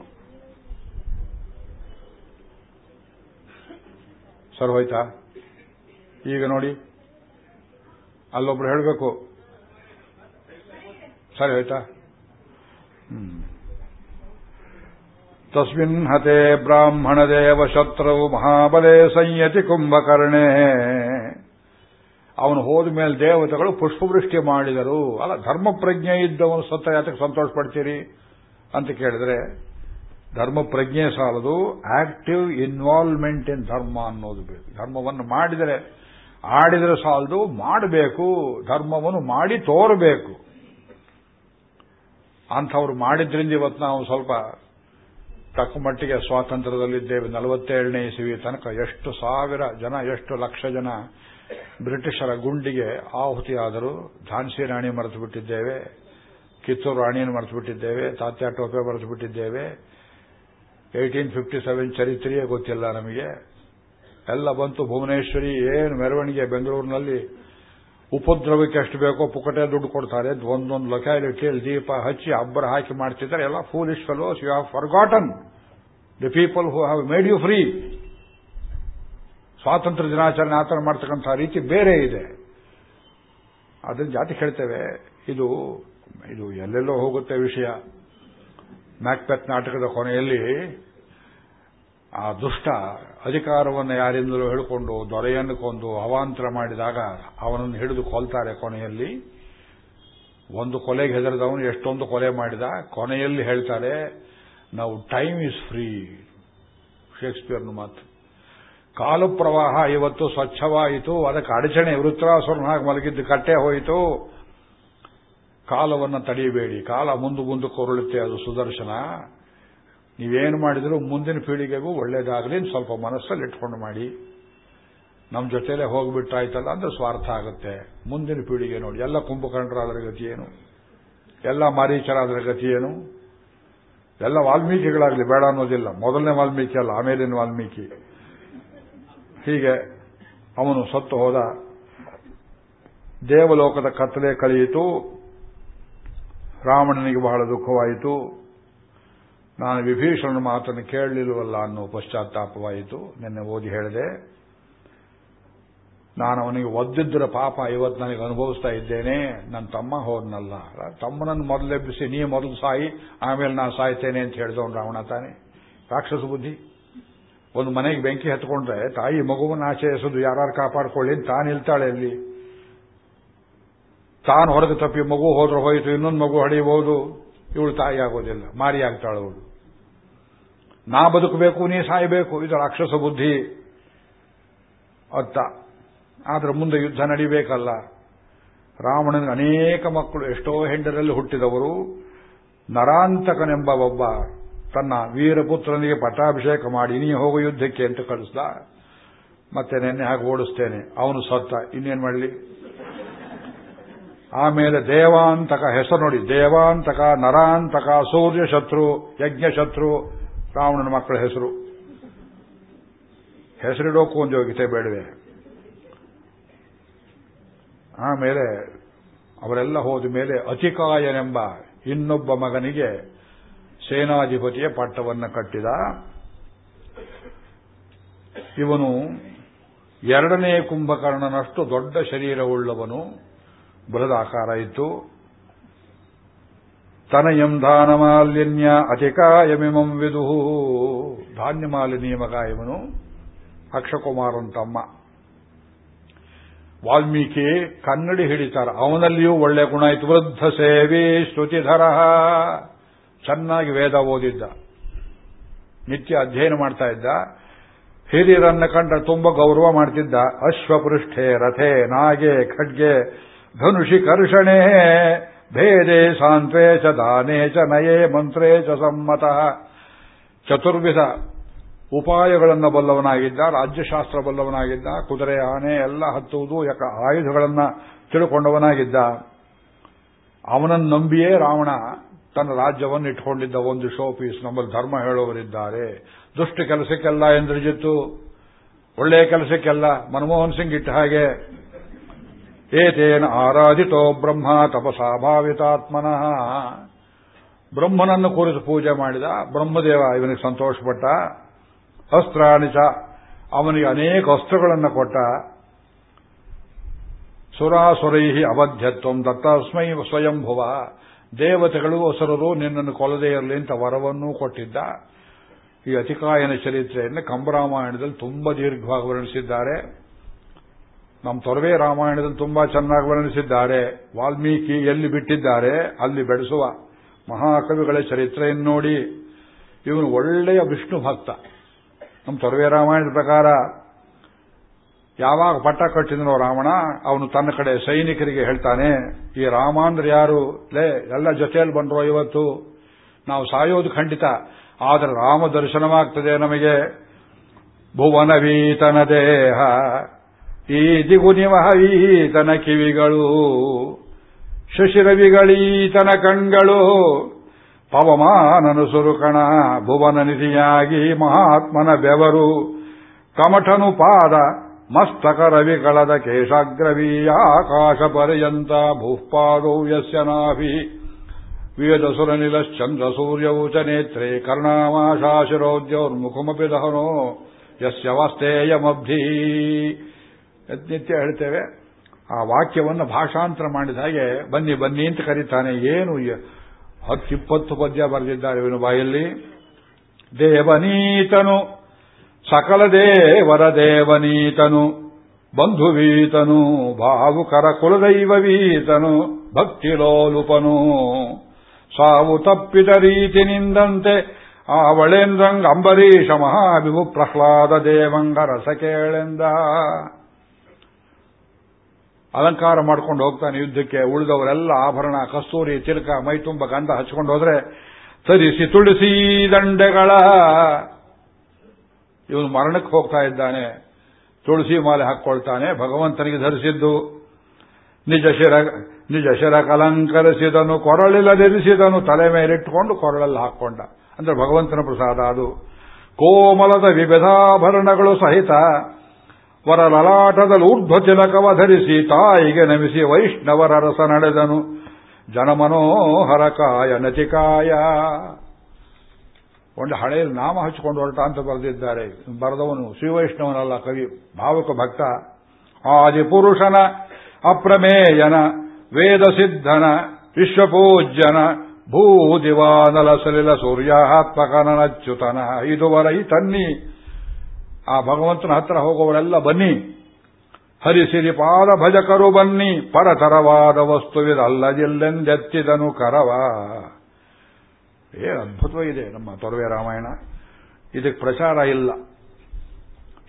ಸರ್ ಹೋಯ್ತಾ? ಈಗ ನೋಡಿ. ಅಲ್ಲೊಬ್ರು ಹೇಳಬೇಕು. ಸರಿ, ಹೋಯ್ತಾ? ಹ್ಮ್. ತಸ್ಮಿನ್ ಹತೆ ಬ್ರಾಹ್ಮಣ ದೇವ ಶತ್ರವು ಮಹಾಬಲೆ ಸಂಯತಿ ಕುಂಭಕರ್ಣೆ ಅವನು ಹೋದ ಮೇಲೆ ದೇವತೆಗಳು ಪುಷ್ಪವೃಷ್ಟಿ ಮಾಡಿದರು. ಅಲ್ಲ ಧರ್ಮ ಪ್ರಜ್ಞೆ ಇದ್ದವನು ಸತ್ತ ಯಾತಕ್ಕೆ ಸಂತೋಷ ಪಡ್ತೀರಿ ಅಂತ ಕೇಳಿದ್ರೆ ಧರ್ಮ ಪ್ರಜ್ಞೆ ಸಾಲದು ಆಕ್ಟಿವ್ ಇನ್ವಾಲ್ವ್ಮೆಂಟ್ ಇನ್ ಧರ್ಮ ಅನ್ನೋದು ಬೇಕು. ಧರ್ಮವನ್ನು ಮಾಡಿದರೆ, ಆಡಿದರೆ ಸಾಲದು, ಮಾಡಬೇಕು. ಧರ್ಮವನ್ನು ಮಾಡಿ ತೋರಬೇಕು. ಅಂಥವ್ರು ಮಾಡಿದ್ರಿಂದ ಇವತ್ತು ನಾವು ಸ್ವಲ್ಪ ತಕ್ಕ ಮಟ್ಟಿಗೆ ಸ್ವಾತಂತ್ರ್ಯದಲ್ಲಿದ್ದೇವೆ. ನಲವತ್ತೇಳನೇ ಇಸವಿ ತನಕ ಎಷ್ಟು ಸಾವಿರ ಜನ, ಎಷ್ಟು ಲಕ್ಷ ಜನ ಬ್ರಿಟಿಷರ ಗುಂಡಿಗೆ ಆಹುತಿಯಾದರೂ ಝಾನ್ಸಿ ರಾಣಿ ಮರೆತು ಬಿಟ್ಟಿದ್ದೇವೆ ಕಿತ್ತೂರು ರಾಣಿಯನ್ನು ಮರೆತು ಬಿಟ್ಟಿದ್ದೇವೆ ತಾತ್ಯಾ ಟೋಪೆ ಮರೆತು ಬಿಟ್ಟಿದ್ದೇವೆ ಏಯ್ಟೀನ್ ಫಿಫ್ಟಿ ಸೆವೆನ್ ಚರಿತ್ರೆಯೇ ಗೊತ್ತಿಲ್ಲ ನಮಗೆ. ಎಲ್ಲ ಬಂತು ಭುವನೇಶ್ವರಿ, ಏನು ಮೆರವಣಿಗೆ ಬೆಂಗಳೂರಿನಲ್ಲಿ ಉಪದ್ರವಕ್ಕೆ ಎಷ್ಟು ಬೇಕೋ ಪುಕಟೆ ದುಡ್ಡು ಕೊಡ್ತಾರೆ. ಒಂದೊಂದು ಲೊಕ್ಯಾಲಿಟಿಯಲ್ಲಿ ದೀಪ ಹಚ್ಚಿ ಅಬ್ಬರ ಹಾಕಿ ಮಾಡ್ತಿದ್ದಾರೆ. ಎಲ್ಲ foolish fellows you have forgotten the people who have made you free ಸ್ವಾತಂತ್ರ್ಯ ದಿನಾಚರಣೆ ಆಚರಣೆ ಮಾಡ್ತಕ್ಕಂಥ ರೀತಿ ಬೇರೆ ಇದೆ. ಅದನ್ನ ಜಾತಿ ಹೇಳ್ತೇವೆ. ಇದು ಇದು ಎಲ್ಲೆಲ್ಲೋ ಹೋಗುತ್ತೆ ವಿಷಯ. ಮ್ಯಾಕ್ಪೆತ್ ನಾಟಕದ ಕೊನೆಯಲ್ಲಿ ಆ ದುಷ್ಟ ಅಧಿಕಾರವನ್ನು ಯಾರಿಂದಲೂ ಹೇಳಿಕೊಂಡು, ದೊರೆಯನ್ನು ಕೊಂದು ಅವಾಂತರ ಮಾಡಿದಾಗ ಅವನನ್ನು ಹಿಡಿದು ಕೊಲ್ತಾರೆ ಕೊನೆಯಲ್ಲಿ. ಒಂದು ಕೊಲೆಗೆ ಹೆದರಿದವನು ಎಷ್ಟೊಂದು ಕೊಲೆ ಮಾಡಿದ, ಕೊನೆಯಲ್ಲಿ ಹೇಳ್ತಾರೆ ನಾವು ಟೈಮ್ ಇಸ್ ಫ್ರೀ ಶೇಕ್ಸ್ಪಿಯರ್ನ ಮಾತು. ಕಾಲು ಪ್ರವಾಹ ಇವತ್ತು ಸ್ವಚ್ಛವಾಯಿತು, ಅದಕ್ಕೆ ಅಡಚಣೆ ವೃತ್ರಾಸುರನಾಗಿ ಮಲಗಿದ್ದು ಕಟ್ಟೆ ಹೋಯಿತು. ಕಾಲವನ್ನು ತಡೆಯಬೇಡಿ, ಕಾಲ ಮುಂದು ಮುಂದೆ ಕೊರಳುತ್ತೆ ಅದು ಸುದರ್ಶನ. ನೀವೇನು ಮಾಡಿದರೂ ಮುಂದಿನ ಪೀಳಿಗೆಗೂ ಒಳ್ಳೇದಾಗಲಿ ಸ್ವಲ್ಪ ಮನಸ್ಸಲ್ಲಿ ಇಟ್ಕೊಂಡು ಮಾಡಿ. ನಮ್ಮ ಜೊತೆಲೇ ಹೋಗ್ಬಿಟ್ಟಾಯ್ತಲ್ಲ ಅಂದ್ರೆ ಸ್ವಾರ್ಥ ಆಗುತ್ತೆ. ಮುಂದಿನ ಪೀಳಿಗೆ ನೋಡಿ. ಎಲ್ಲ ಕುಂಭಕರ್ಣರಾದರ ಗತಿ ಏನು? ಎಲ್ಲ ಮಾರೀಚರಾದರ ಗತಿ ಏನು? ಎಲ್ಲ ವಾಲ್ಮೀಕಿಗಳಾಗಲಿ ಬೇಡ ಅನ್ನೋದಿಲ್ಲ. ಮೊದಲನೇ ವಾಲ್ಮೀಕಿ ಅಲ್ಲ, ಆಮೇಲಿನ ವಾಲ್ಮೀಕಿ. ಹೀಗೆ ಅವನು ಸತ್ತು ಹೋದ. ದೇವಲೋಕದ ಕತ್ತಲೆ ಕಳೆಯಿತು. ರಾವಣನಿಗೆ ಬಹಳ ದುಃಖವಾಯಿತು. ನಾನು ವಿಭೀಷಣನ ಮಾತನ್ನು ಕೇಳಲಿಲ್ಲವಲ್ಲ ಅನ್ನೋ ಪಶ್ಚಾತ್ತಾಪವಾಯಿತು. ನಿನ್ನೆ ಓದಿ ಹೇಳಿದೆ, ನಾನು ಅವನಿಗೆ ಒದ್ದಿದ್ದರ ಪಾಪ ಇವತ್ತು ನನಗೆ ಅನುಭವಿಸ್ತಾ ಇದ್ದೇನೆ, ನನ್ನ ತಮ್ಮ ಹೋದ್ನಲ್ಲ. ತಮ್ಮನನ್ನು ಮೊದಲೆಬ್ಬಿಸಿ ನೀ ಮೊದಲು ಸಾಯಿ, ಆಮೇಲೆ ನಾನು ಸಾಯ್ತೇನೆ ಅಂತ ಹೇಳಿದವನು ರಾವಣ ತಾನೆ. ರಾಕ್ಷಸ ಬುದ್ಧಿ. ಒಂದು ಮನೆಗೆ ಬೆಂಕಿ ಹತ್ಕೊಂಡ್ರೆ ತಾಯಿ ಮಗುವನ್ನು ಆಚೆ ಎಸೆದು ಯಾರು ಕಾಪಾಡ್ಕೊಳ್ಳಿ ತಾನು ನಿಲ್ತಾಳೆ ಅಲ್ಲಿ. ತಾನು ಹೊರಗೆ ತಪ್ಪಿ ಮಗು ಹೋದ್ರೆ ಹೋಯಿತು, ಇನ್ನೊಂದು ಮಗು ಹೊಡೆಯಬಹುದು. ಇವಳು ತಾಯಿ ಆಗೋದಿಲ್ಲ, ಮಾರಿ ಅವಳು. ನಾ ಬದುಕಬೇಕು, ನೀ ಸಾಯಬೇಕು ಇದು ರಾಕ್ಷಸ ಬುದ್ಧಿ ಅತ್ತ. ಆದ್ರೆ ಮುಂದೆ ಯುದ್ಧ ನಡಿಬೇಕಲ್ಲ. ರಾವಣನ ಅನೇಕ ಮಕ್ಕಳು, ಎಷ್ಟೋ ಹೆಂಡರಲ್ಲಿ ಹುಟ್ಟಿದವರು, ನರಾಂತಕನೆಂಬ ಒಬ್ಬ ತನ್ನ ವೀರಪುತ್ರನಿಗೆ ಪಟ್ಟಾಭಿಷೇಕ ಮಾಡಿ, ನೀ ಹೋಗೋ ಯುದ್ಧಕ್ಕೆ ಅಂತ ಕಳಿಸ್ದ. ಮತ್ತೆ ನೆನ್ನೆ ಹಾಗೆ ಓಡಿಸ್ತೇನೆ. ಅವನು ಸತ್ತ. ಇನ್ನೇನ್ ಮಾಡಲಿ? ಆಮೇಲೆ ದೇವಾಂತಕ ಹೆಸರು ನೋಡಿ, ದೇವಾಂತಕ, ನರಾಂತಕ ಸೂರ್ಯ ಶತ್ರು ಯಜ್ಞ ಶತ್ರು ರಾವಣನ ಮಕ್ಕಳ ಹೆಸರು. ಹೆಸರಿಡೋಕ್ಕೂ ಒಂದು ಯೋಗ್ಯತೆ ಬೇಡವೆ. ಆಮೇಲೆ ಅವರೆಲ್ಲ ಹೋದ ಮೇಲೆ ಅತಿಕಾಯನೆಂಬ ಇನ್ನೊಬ್ಬ ಮಗನಿಗೆ ಸೇನಾಧಿಪತಿಯ ಪಟ್ಟವನ್ನು ಕಟ್ಟಿದ. ಇವನು ಎರಡನೇ ಕುಂಭಕರ್ಣನಷ್ಟು ದೊಡ್ಡ ಶರೀರವುಳ್ಳವನು. ಬೃಹದಾಕಾರ ಇತ್ತು ತನಯಂ ದಾನ ಮಾಲಿನ್ಯ ಅತಿಕಾಯಮಿಮಂ ವಿದುಹು. ಧಾನ್ಯ ಮಾಲಿನ್ಯ ಮಗ ಇವನು ಅಕ್ಷಕುಮಾರನ್ ತಮ್ಮ ವಾಲ್ಮೀಕಿ ಕನ್ನಡಿ ಹಿಡಿತಾರ. ಅವನಲ್ಲಿಯೂ ಒಳ್ಳೆ ಗುಣ ಇತ್ತು. ವೃದ್ಧ ಸೇವಿ ಶ್ರುತಿಧರ ಚೆನ್ನಾಗಿ ವೇದ ಓದಿದ್ದ. ನಿತ್ಯ ಅಧ್ಯಯನ ಮಾಡ್ತಾ ಇದ್ದ. ಹಿರಿಯರನ್ನ ಕಂಡ ತುಂಬಾ ಗೌರವ ಮಾಡ್ತಿದ್ದ. ಅಶ್ವಪೃಷ್ಠೆ ರಥೆ ನಾಗೆ ಖಡ್ಗೆ ಧನುಷಿ ಕರ್ಷಣೆ, ಭೇದೆ सान्त्वे ಚ ದಾನೇ ಚ ನಯೇ ಮಂತ್ರೇ ಚ ಸಮ್ಮತ. ಚತುರ್ವಿಧ ಉಪಾಯಗಳನ್ನು ಬಲ್ಲವನಾಗಿದ್ದ, ರಾಜ್ಯಶಾಸ್ತ್ರ ಬಲ್ಲವನಾಗಿದ್ದ, ಕುದುರೆ, ಆನೆ, ಎಲ್ಲ ಹತ್ತುವುದು ಯಾಕ ಆಯುಧಗಳನ್ನ ತಿಳ್ಕೊಂಡವನಾಗಿದ್ದ. ಅವನನ್ನು ನಂಬಿಯೇ ರಾವಣ ತನ್ನ ರಾಜ್ಯವನ್ನು ಇಟ್ಕೊಂಡಿದ್ದ ಒಂದು ಶೋ ಪೀಸ್ ನಮ್ಮಲ್ಲಿ ಧರ್ಮ ಹೇಳುವವರಿದ್ದಾರೆ ದುಷ್ಟ ಕೆಲಸಕ್ಕೆಲ್ಲ ಎಂದ್ರಜಿತ್ತು ಒಳ್ಳೆಯ ಕೆಲಸಕ್ಕೆಲ್ಲ ಮನಮೋಹನ್ ಸಿಂಗ್ ಇಟ್ಟ ಹಾಗೆ ಏತೇನ ಆರಾಧಿತೋ ಬ್ರಹ್ಮ ತಪಸಾ ಭಾವಿತಾತ್ಮನಃ. ಬ್ರಹ್ಮನನ್ನು ಕುರಿತು ಪೂಜೆ ಮಾಡಿದ ಬ್ರಹ್ಮದೇವ ಇವನಿಗೆ ಸಂತೋಷಪಟ್ಟ. ಅಸ್ತ್ರಾಣಿಚ ಅವನಿಗೆ ಅನೇಕ ಅಸ್ತ್ರಗಳನ್ನು ಕೊಟ್ಟ. ಸುರಾಸುರೈ ಅವಧ್ಯತ್ವಂ ದತ್ತಸ್ಮೈ ಸ್ವಯಂಭುವ. ದೇವತೆಗಳು ಅಸುರರು ನಿನ್ನನ್ನು ಕೊಲ್ಲದೇ ಇರಲಿ ಅಂತ ವರವನ್ನೂ ಕೊಟ್ಟಿದ್ದ. ಈ ಅತಿಕಾಯನ ಚರಿತ್ರೆಯನ್ನು ಕಂಬರಾಮಾಯಣದಲ್ಲಿ ತುಂಬಾ ದೀರ್ಘವಾಗಿ ವರ್ಣಿಸಿದ್ದಾರೆ. ನಮ್ಮ ತೊರವೆ ರಾಮಾಯಣದಲ್ಲಿ ತುಂಬಾ ಚೆನ್ನಾಗಿ ವರ್ಣಿಸಿದ್ದಾರೆ. ವಾಲ್ಮೀಕಿ ಎಲ್ಲಿ ಬಿಟ್ಟಿದ್ದಾರೆ? ಅಲ್ಲಿ ಬೆಳೆಸುವ ಮಹಾಕವಿಗಳ ಚರಿತ್ರೆಯನ್ನು ನೋಡಿ. ಇವನು ಒಳ್ಳೆಯ ವಿಷ್ಣು ಭಕ್ತ. ನಮ್ಮ ತೊರವೆ ರಾಮಾಯಣದ ಪ್ರಕಾರ ಯಾವಾಗ ಪಟ್ಟ ಕಟ್ಟಿದನೋ ರಾವಣ, ಅವನು ತನ್ನ ಕಡೆ ಸೈನಿಕರಿಗೆ ಹೇಳ್ತಾನೆ, ಈ ರಾಮ ಅಂದ್ರೆ ಯಾರು? ಲೇ, ಎಲ್ಲ ಜೊತೆಯಲ್ಲಿ ಬಂದ್ರು ಇವತ್ತು ನಾವು ಸಾಯೋದು ಖಂಡಿತ. ಆದರೆ ರಾಮ ದರ್ಶನವಾಗ್ತದೆ ನಮಗೆ. ಭುವನವೀತನ ದೇಹ. ಈ ದಿಗುನಿವಹವೀತನ ಕಿವಿಗಳು ಶಶಿರವಿಗಳೀತನ ಕಣ್ಗಳು ಪವಮಾನನು ಸುರುಕಣ, ಭುವನ ನಿಧಿಯಾಗಿ ಮಹಾತ್ಮನ ಬೆವರು ಕಮಠನು ಪಾದ ಮಸ್ತಕ ರವಿಗಳದ ಕೇಶಾಗ್ರವೀಯ ಆಕಾಶ ಪರ್ಯಂತ ಭೂಪಾದೌ ಯಸ್ಯ ನಾಭಿ. ವೇದಸುರನಿಲಶ್ಚಂದ್ರ ಸೂರ್ಯೌ ಚ ನೇತ್ರೇ ಕರ್ಣಾಮಾಶಾಶಿರೋದ್ಯೋರ್ಮುಖಮಪಿ ದಹನೋ ಯಸ್ಯ ವಾಸ್ತೇಯಮಬ್ಧಿ. ನಿತ್ಯ ಹೇಳ್ತೇವೆ, ಆ ವಾಕ್ಯವನ್ನು ಭಾಷಾಂತರ ಮಾಡಿದ ಹಾಗೆ ಬನ್ನಿ ಬನ್ನಿ ಅಂತ ಕರೀತಾನೆ. ಏನು ಹತ್ತಿಪ್ಪತ್ತು ಪದ್ಯ ಬರೆದಿದ್ದಾರೆ ಇವನು ಬಾಯಲ್ಲಿ? ದೇವನೀತನು, ಸಕಲ ದೇವರ ದೇವನೀತನು, ಬಂಧುವೀತನು, ಭಾವುಕರ ಕುಲದೈವವೀತನು, ಭಕ್ತಿಲೋಲುಪನು. ಸಾವು ತಪ್ಪಿದ ರೀತಿನಿಂದಂತೆ ಆವಳೇಂದ್ರಂಗ ಅಂಬರೀಷ ಮಹಾಭಿಭು ಪ್ರಹ್ಲಾದ ದೇವಂಗ ರಸ ಕೇಳೆಂದ. ಅಲಂಕಾರ ಮಾಡ್ಕೊಂಡು ಹೋಗ್ತಾನೆ ಯುದ್ಧಕ್ಕೆ, ಉಳಿದವರೆಲ್ಲ ಆಭರಣ, ಕಸ್ತೂರಿ, ತಿಲಕ, ಮೈ ತುಂಬ ಗಂಧ ಹಚ್ಕೊಂಡು ಹೋದ್ರೆ, ತರಿಸಿ ತುಳಸಿ ದಂಡೆಗಳ. ಇವನು ಮರಣಕ್ಕೆ ಹೋಗ್ತಾ ಇದ್ದಾನೆ. ತುಳಸಿ ಮಾಲೆ ಹಾಕ್ಕೊಳ್ತಾನೆ, ಭಗವಂತನಿಗೆ ಧರಿಸಿದ್ದು. ನಿಜ ಶಿರ ನಿಜ ಶಿರ ಕಲಂಕರಿಸಿದನು ಕೊರಳಿಲ್ಲದಿರಿಸಿದನು, ತಲೆ ಮೇಲಿಟ್ಟುಕೊಂಡು ಕೊರಳಲ್ಲಿ ಹಾಕೊಂಡ ಅಂದ್ರೆ ಭಗವಂತನ ಪ್ರಸಾದ ಅದು. ಕೋಮಲದ ವಿವಿಧಾಭರಣಗಳು ಸಹಿತ ವರ ಲಲಾಟದಲ್ಲಿ ಊರ್ಧ್ವ ತಿಲಕವ ಧರಿಸಿ ತಾಯಿಗೆ ನಮಿಸಿ ವೈಷ್ಣವರ ರಸ ನಡೆದನು. ಜನಮನೋಹರ ಕಾಯ ನಚಿಕಾಯ. ಒಂದು ಹಳೆಯಲ್ಲಿ ನಾಮ ಹಚ್ಚಿಕೊಂಡು ಹೊರಟ ಅಂತ ಬರೆದಿದ್ದಾರೆ. ಬರೆದವನು ಶ್ರೀವೈಷ್ಣವನಲ್ಲ ಕವಿ, ಭಾವುಕ ಭಕ್ತ. ಆದಿಪುರುಷನ, ಅಪ್ರಮೇಯನ ವೇದ ಸಿದ್ಧನ ವಿಶ್ವಪೂಜ್ಯನ, ಭೂದಿವಾನಲ ಸಲಿಲ ಸೂರ್ಯಾತ್ಮಕನಚ್ಯುತನ ಇದುವರ ಈ ತನ್ನಿ. ಆ ಭಗವಂತನ ಹತ್ರ ಹೋಗುವವರೆಲ್ಲ ಬನ್ನಿ. ಹರಿಸಿರಿ ಪಾದ ಭಜಕರು ಬನ್ನಿ. ಪರತರವಾದ ವಸ್ತುವಿದಲ್ಲದಿಲ್ಲೆಂದೆತ್ತಿದನು ಕರವ. ಏ ಅದ್ಭುತವಾಗಿದೆ ನಮ್ಮ ತೊರವೆ ರಾಮಾಯಣ. ಇದಕ್ಕೆ ಪ್ರಚಾರ ಇಲ್ಲ.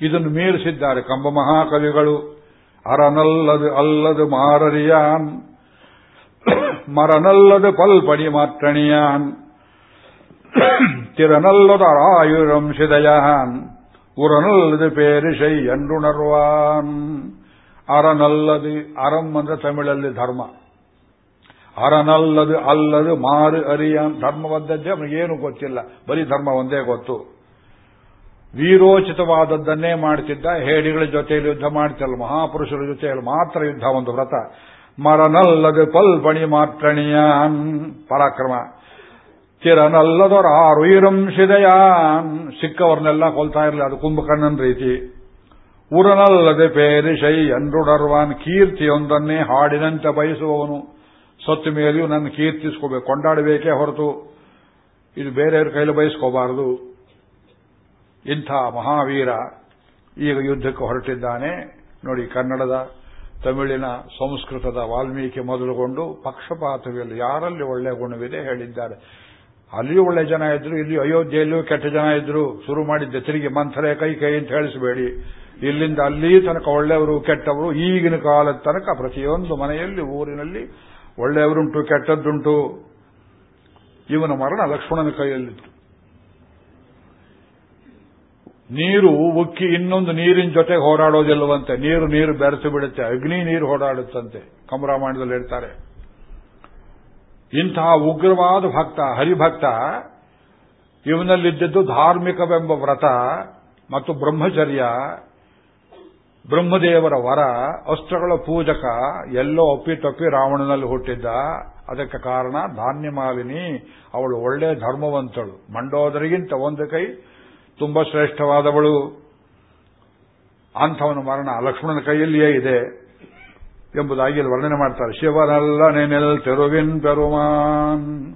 ಇದನ್ನು ಮೀರಿಸಿದ್ದಾರೆ ಕಂಬ ಮಹಾಕವಿಗಳು. ಅರನಲ್ಲದು ಅಲ್ಲದು ಮಾರರಿಯಾನ್. ಮರನಲ್ಲದು ಪಲ್ಪಡಿ ಮಾತ್ರಣಿಯಾನ್. ತಿರನಲ್ಲದ ಅರಾಯುರಂ ಉರನಲ್ಲದು ಪೇರಿಶೈ ಎಂಡುಣರ್ವಾನ್ ಅರನಲ್ಲದು ಅರಂ ಅಂದ್ರೆ ತಮಿಳಲ್ಲಿ ಧರ್ಮ. ಅರನಲ್ಲದು ಅಲ್ಲದು ಮಾರು ಅರಿಯಾನ್ ಧರ್ಮವದ್ದದ್ದೇ ಅವನಿಗೇನು ಗೊತ್ತಿಲ್ಲ. ಬರೀ ಧರ್ಮ ಒಂದೇ ಗೊತ್ತು. ವೀರೋಚಿತವಾದದ್ದನ್ನೇ ಮಾಡ್ತಿದ್ದ, ಹೇಡಿಗಳ ಜೊತೆಯಲ್ಲಿ ಯುದ್ಧ ಮಾಡ್ತಿಲ್ಲ, ಮಹಾಪುರುಷರ ಜೊತೆಯಲ್ಲಿ ಮಾತ್ರ ಯುದ್ಧ ಒಂದು ವ್ರತ. ಮರನಲ್ಲದು ಪಲ್ಪಣಿ ಮಾತ್ರಣಿಯ ಪರಾಕ್ರಮ. ತಿರನಲ್ಲದೊರ ಆರುಯಿರಂ ಶಿದಯಾನ್ ಸಿಕ್ಕವರನ್ನೆಲ್ಲ ಕೊಲ್ತಾ ಇರಲಿ, ಅದು ಕುಂಭಕರ್ಣನ್ ರೀತಿ. ಉರನಲ್ಲದೆ ಪೇರಿಶೈ ಎನ್ರುಡರ್ವಾನ್ ಕೀರ್ತಿಯೊಂದನ್ನೇ ಹಾಡಿನಂತೆ ಬಯಸುವವನು. ಸತ್ತು ಮೇಲೆಯೂ ನನ್ನ ಕೀರ್ತಿಸ್ಕೋಬೇಕು, ಕೊಂಡಾಡಬೇಕೇ ಹೊರತು. ಇದು ಬೇರೆಯವ್ರ ಕೈಲಿ ಬಯಸ್ಕೋಬಾರದು. ಇಂಥ ಮಹಾವೀರ ಈಗ ಯುದ್ಧಕ್ಕೆ ಹೊರಟಿದ್ದಾನೆ. ನೋಡಿ, ಕನ್ನಡದ, ತಮಿಳಿನ ಸಂಸ್ಕೃತದ ವಾಲ್ಮೀಕಿ ಮೊದಲುಗೊಂಡು ಪಕ್ಷಪಾತವಿಲ್ಲ. ಯಾರಲ್ಲಿ ಒಳ್ಳೆಯ ಗುಣವಿದೆ ಹೇಳಿದ್ದಾರೆ. ಅಲ್ಲಿಯೂ ಒಳ್ಳೆ ಜನ ಇದ್ರು, ಇಲ್ಲಿ ಅಯೋಧ್ಯೆಯಲ್ಲೂ ಕೆಟ್ಟ ಜನ ಇದ್ರು. ಶುರು ಮಾಡಿದ್ದೆ, ತಿರುಗಿ ಮಂಥರೆ, ಕೈ ಕೈ ಅಂತ ಹೇಳಿಸಬೇಡಿ. ಇಲ್ಲಿಂದ ಅಲ್ಲಿ ತನಕ ಒಳ್ಳೆಯವರು, ಕೆಟ್ಟವರು, ಈಗಿನ ಕಾಲದ ತನಕ ಪ್ರತಿಯೊಂದು ಮನೆಯಲ್ಲಿ, ಊರಿನಲ್ಲಿ ಒಳ್ಳೆಯವರುಂಟು, ಕೆಟ್ಟದ್ದುಂಟು. ಇವನ ಮರಣ ಲಕ್ಷ್ಮಣನ ಕೈಯಲ್ಲಿತ್ತು. ನೀರು, ಉಕ್ಕಿ, ಇನ್ನೊಂದು ನೀರಿನ ಜೊತೆ ಹೋರಾಡೋದಿಲ್ಲವಂತೆ. ನೀರು ನೀರು ಬೆರೆತು ಬಿಡುತ್ತೆ. ಅಗ್ನಿ ನೀರು ಹೋರಾಡುತ್ತಂತೆ. ಕಮರಾಮಾಯಣದಲ್ಲಿ ಹೇಳ್ತಾರೆ. ಇಂತಹ ಉಗ್ರವಾದ ಭಕ್ತ, ಹರಿಭಕ್ತ, ಇವನಲ್ಲಿದ್ದದ್ದು ಧಾರ್ಮಿಕವೆಂಬ ವ್ರತ ಮತ್ತು ಬ್ರಹ್ಮಚರ್ಯ, ಬ್ರಹ್ಮದೇವರ ವರ, ಅಸ್ತ್ರಗಳ ಪೂಜಕ, ಎಲ್ಲೋ ಒಪ್ಪಿತಪ್ಪಿ ರಾವಣನಲ್ಲಿ ಹುಟ್ಟಿದ್ದ. ಅದಕ್ಕೆ ಕಾರಣ ಧಾನ್ಯಮಾಲಿನಿ ಅವಳು ಒಳ್ಳೆ ಧರ್ಮವಂತಳು. ಮಂಡೋದರಿಗಿಂತ ಒಂದು ಕೈ ತುಂಬಾ ಶ್ರೇಷ್ಠವಾದವಳು. ಅಂಥವನ ಮರಣ ಲಕ್ಷ್ಮಣನ ಕೈಯಲ್ಲಿಯೇ ಇದೆ. ಎಂಬುದಾಗಿ ಇಲ್ಲಿ ವರ್ಣನೆ ಮಾಡ್ತಾರೆ. ಶಿವನಲ್ಲ ನೆನೆಲ್ ತೆರುವಿನ್ ಪೆರುಮಾನ್.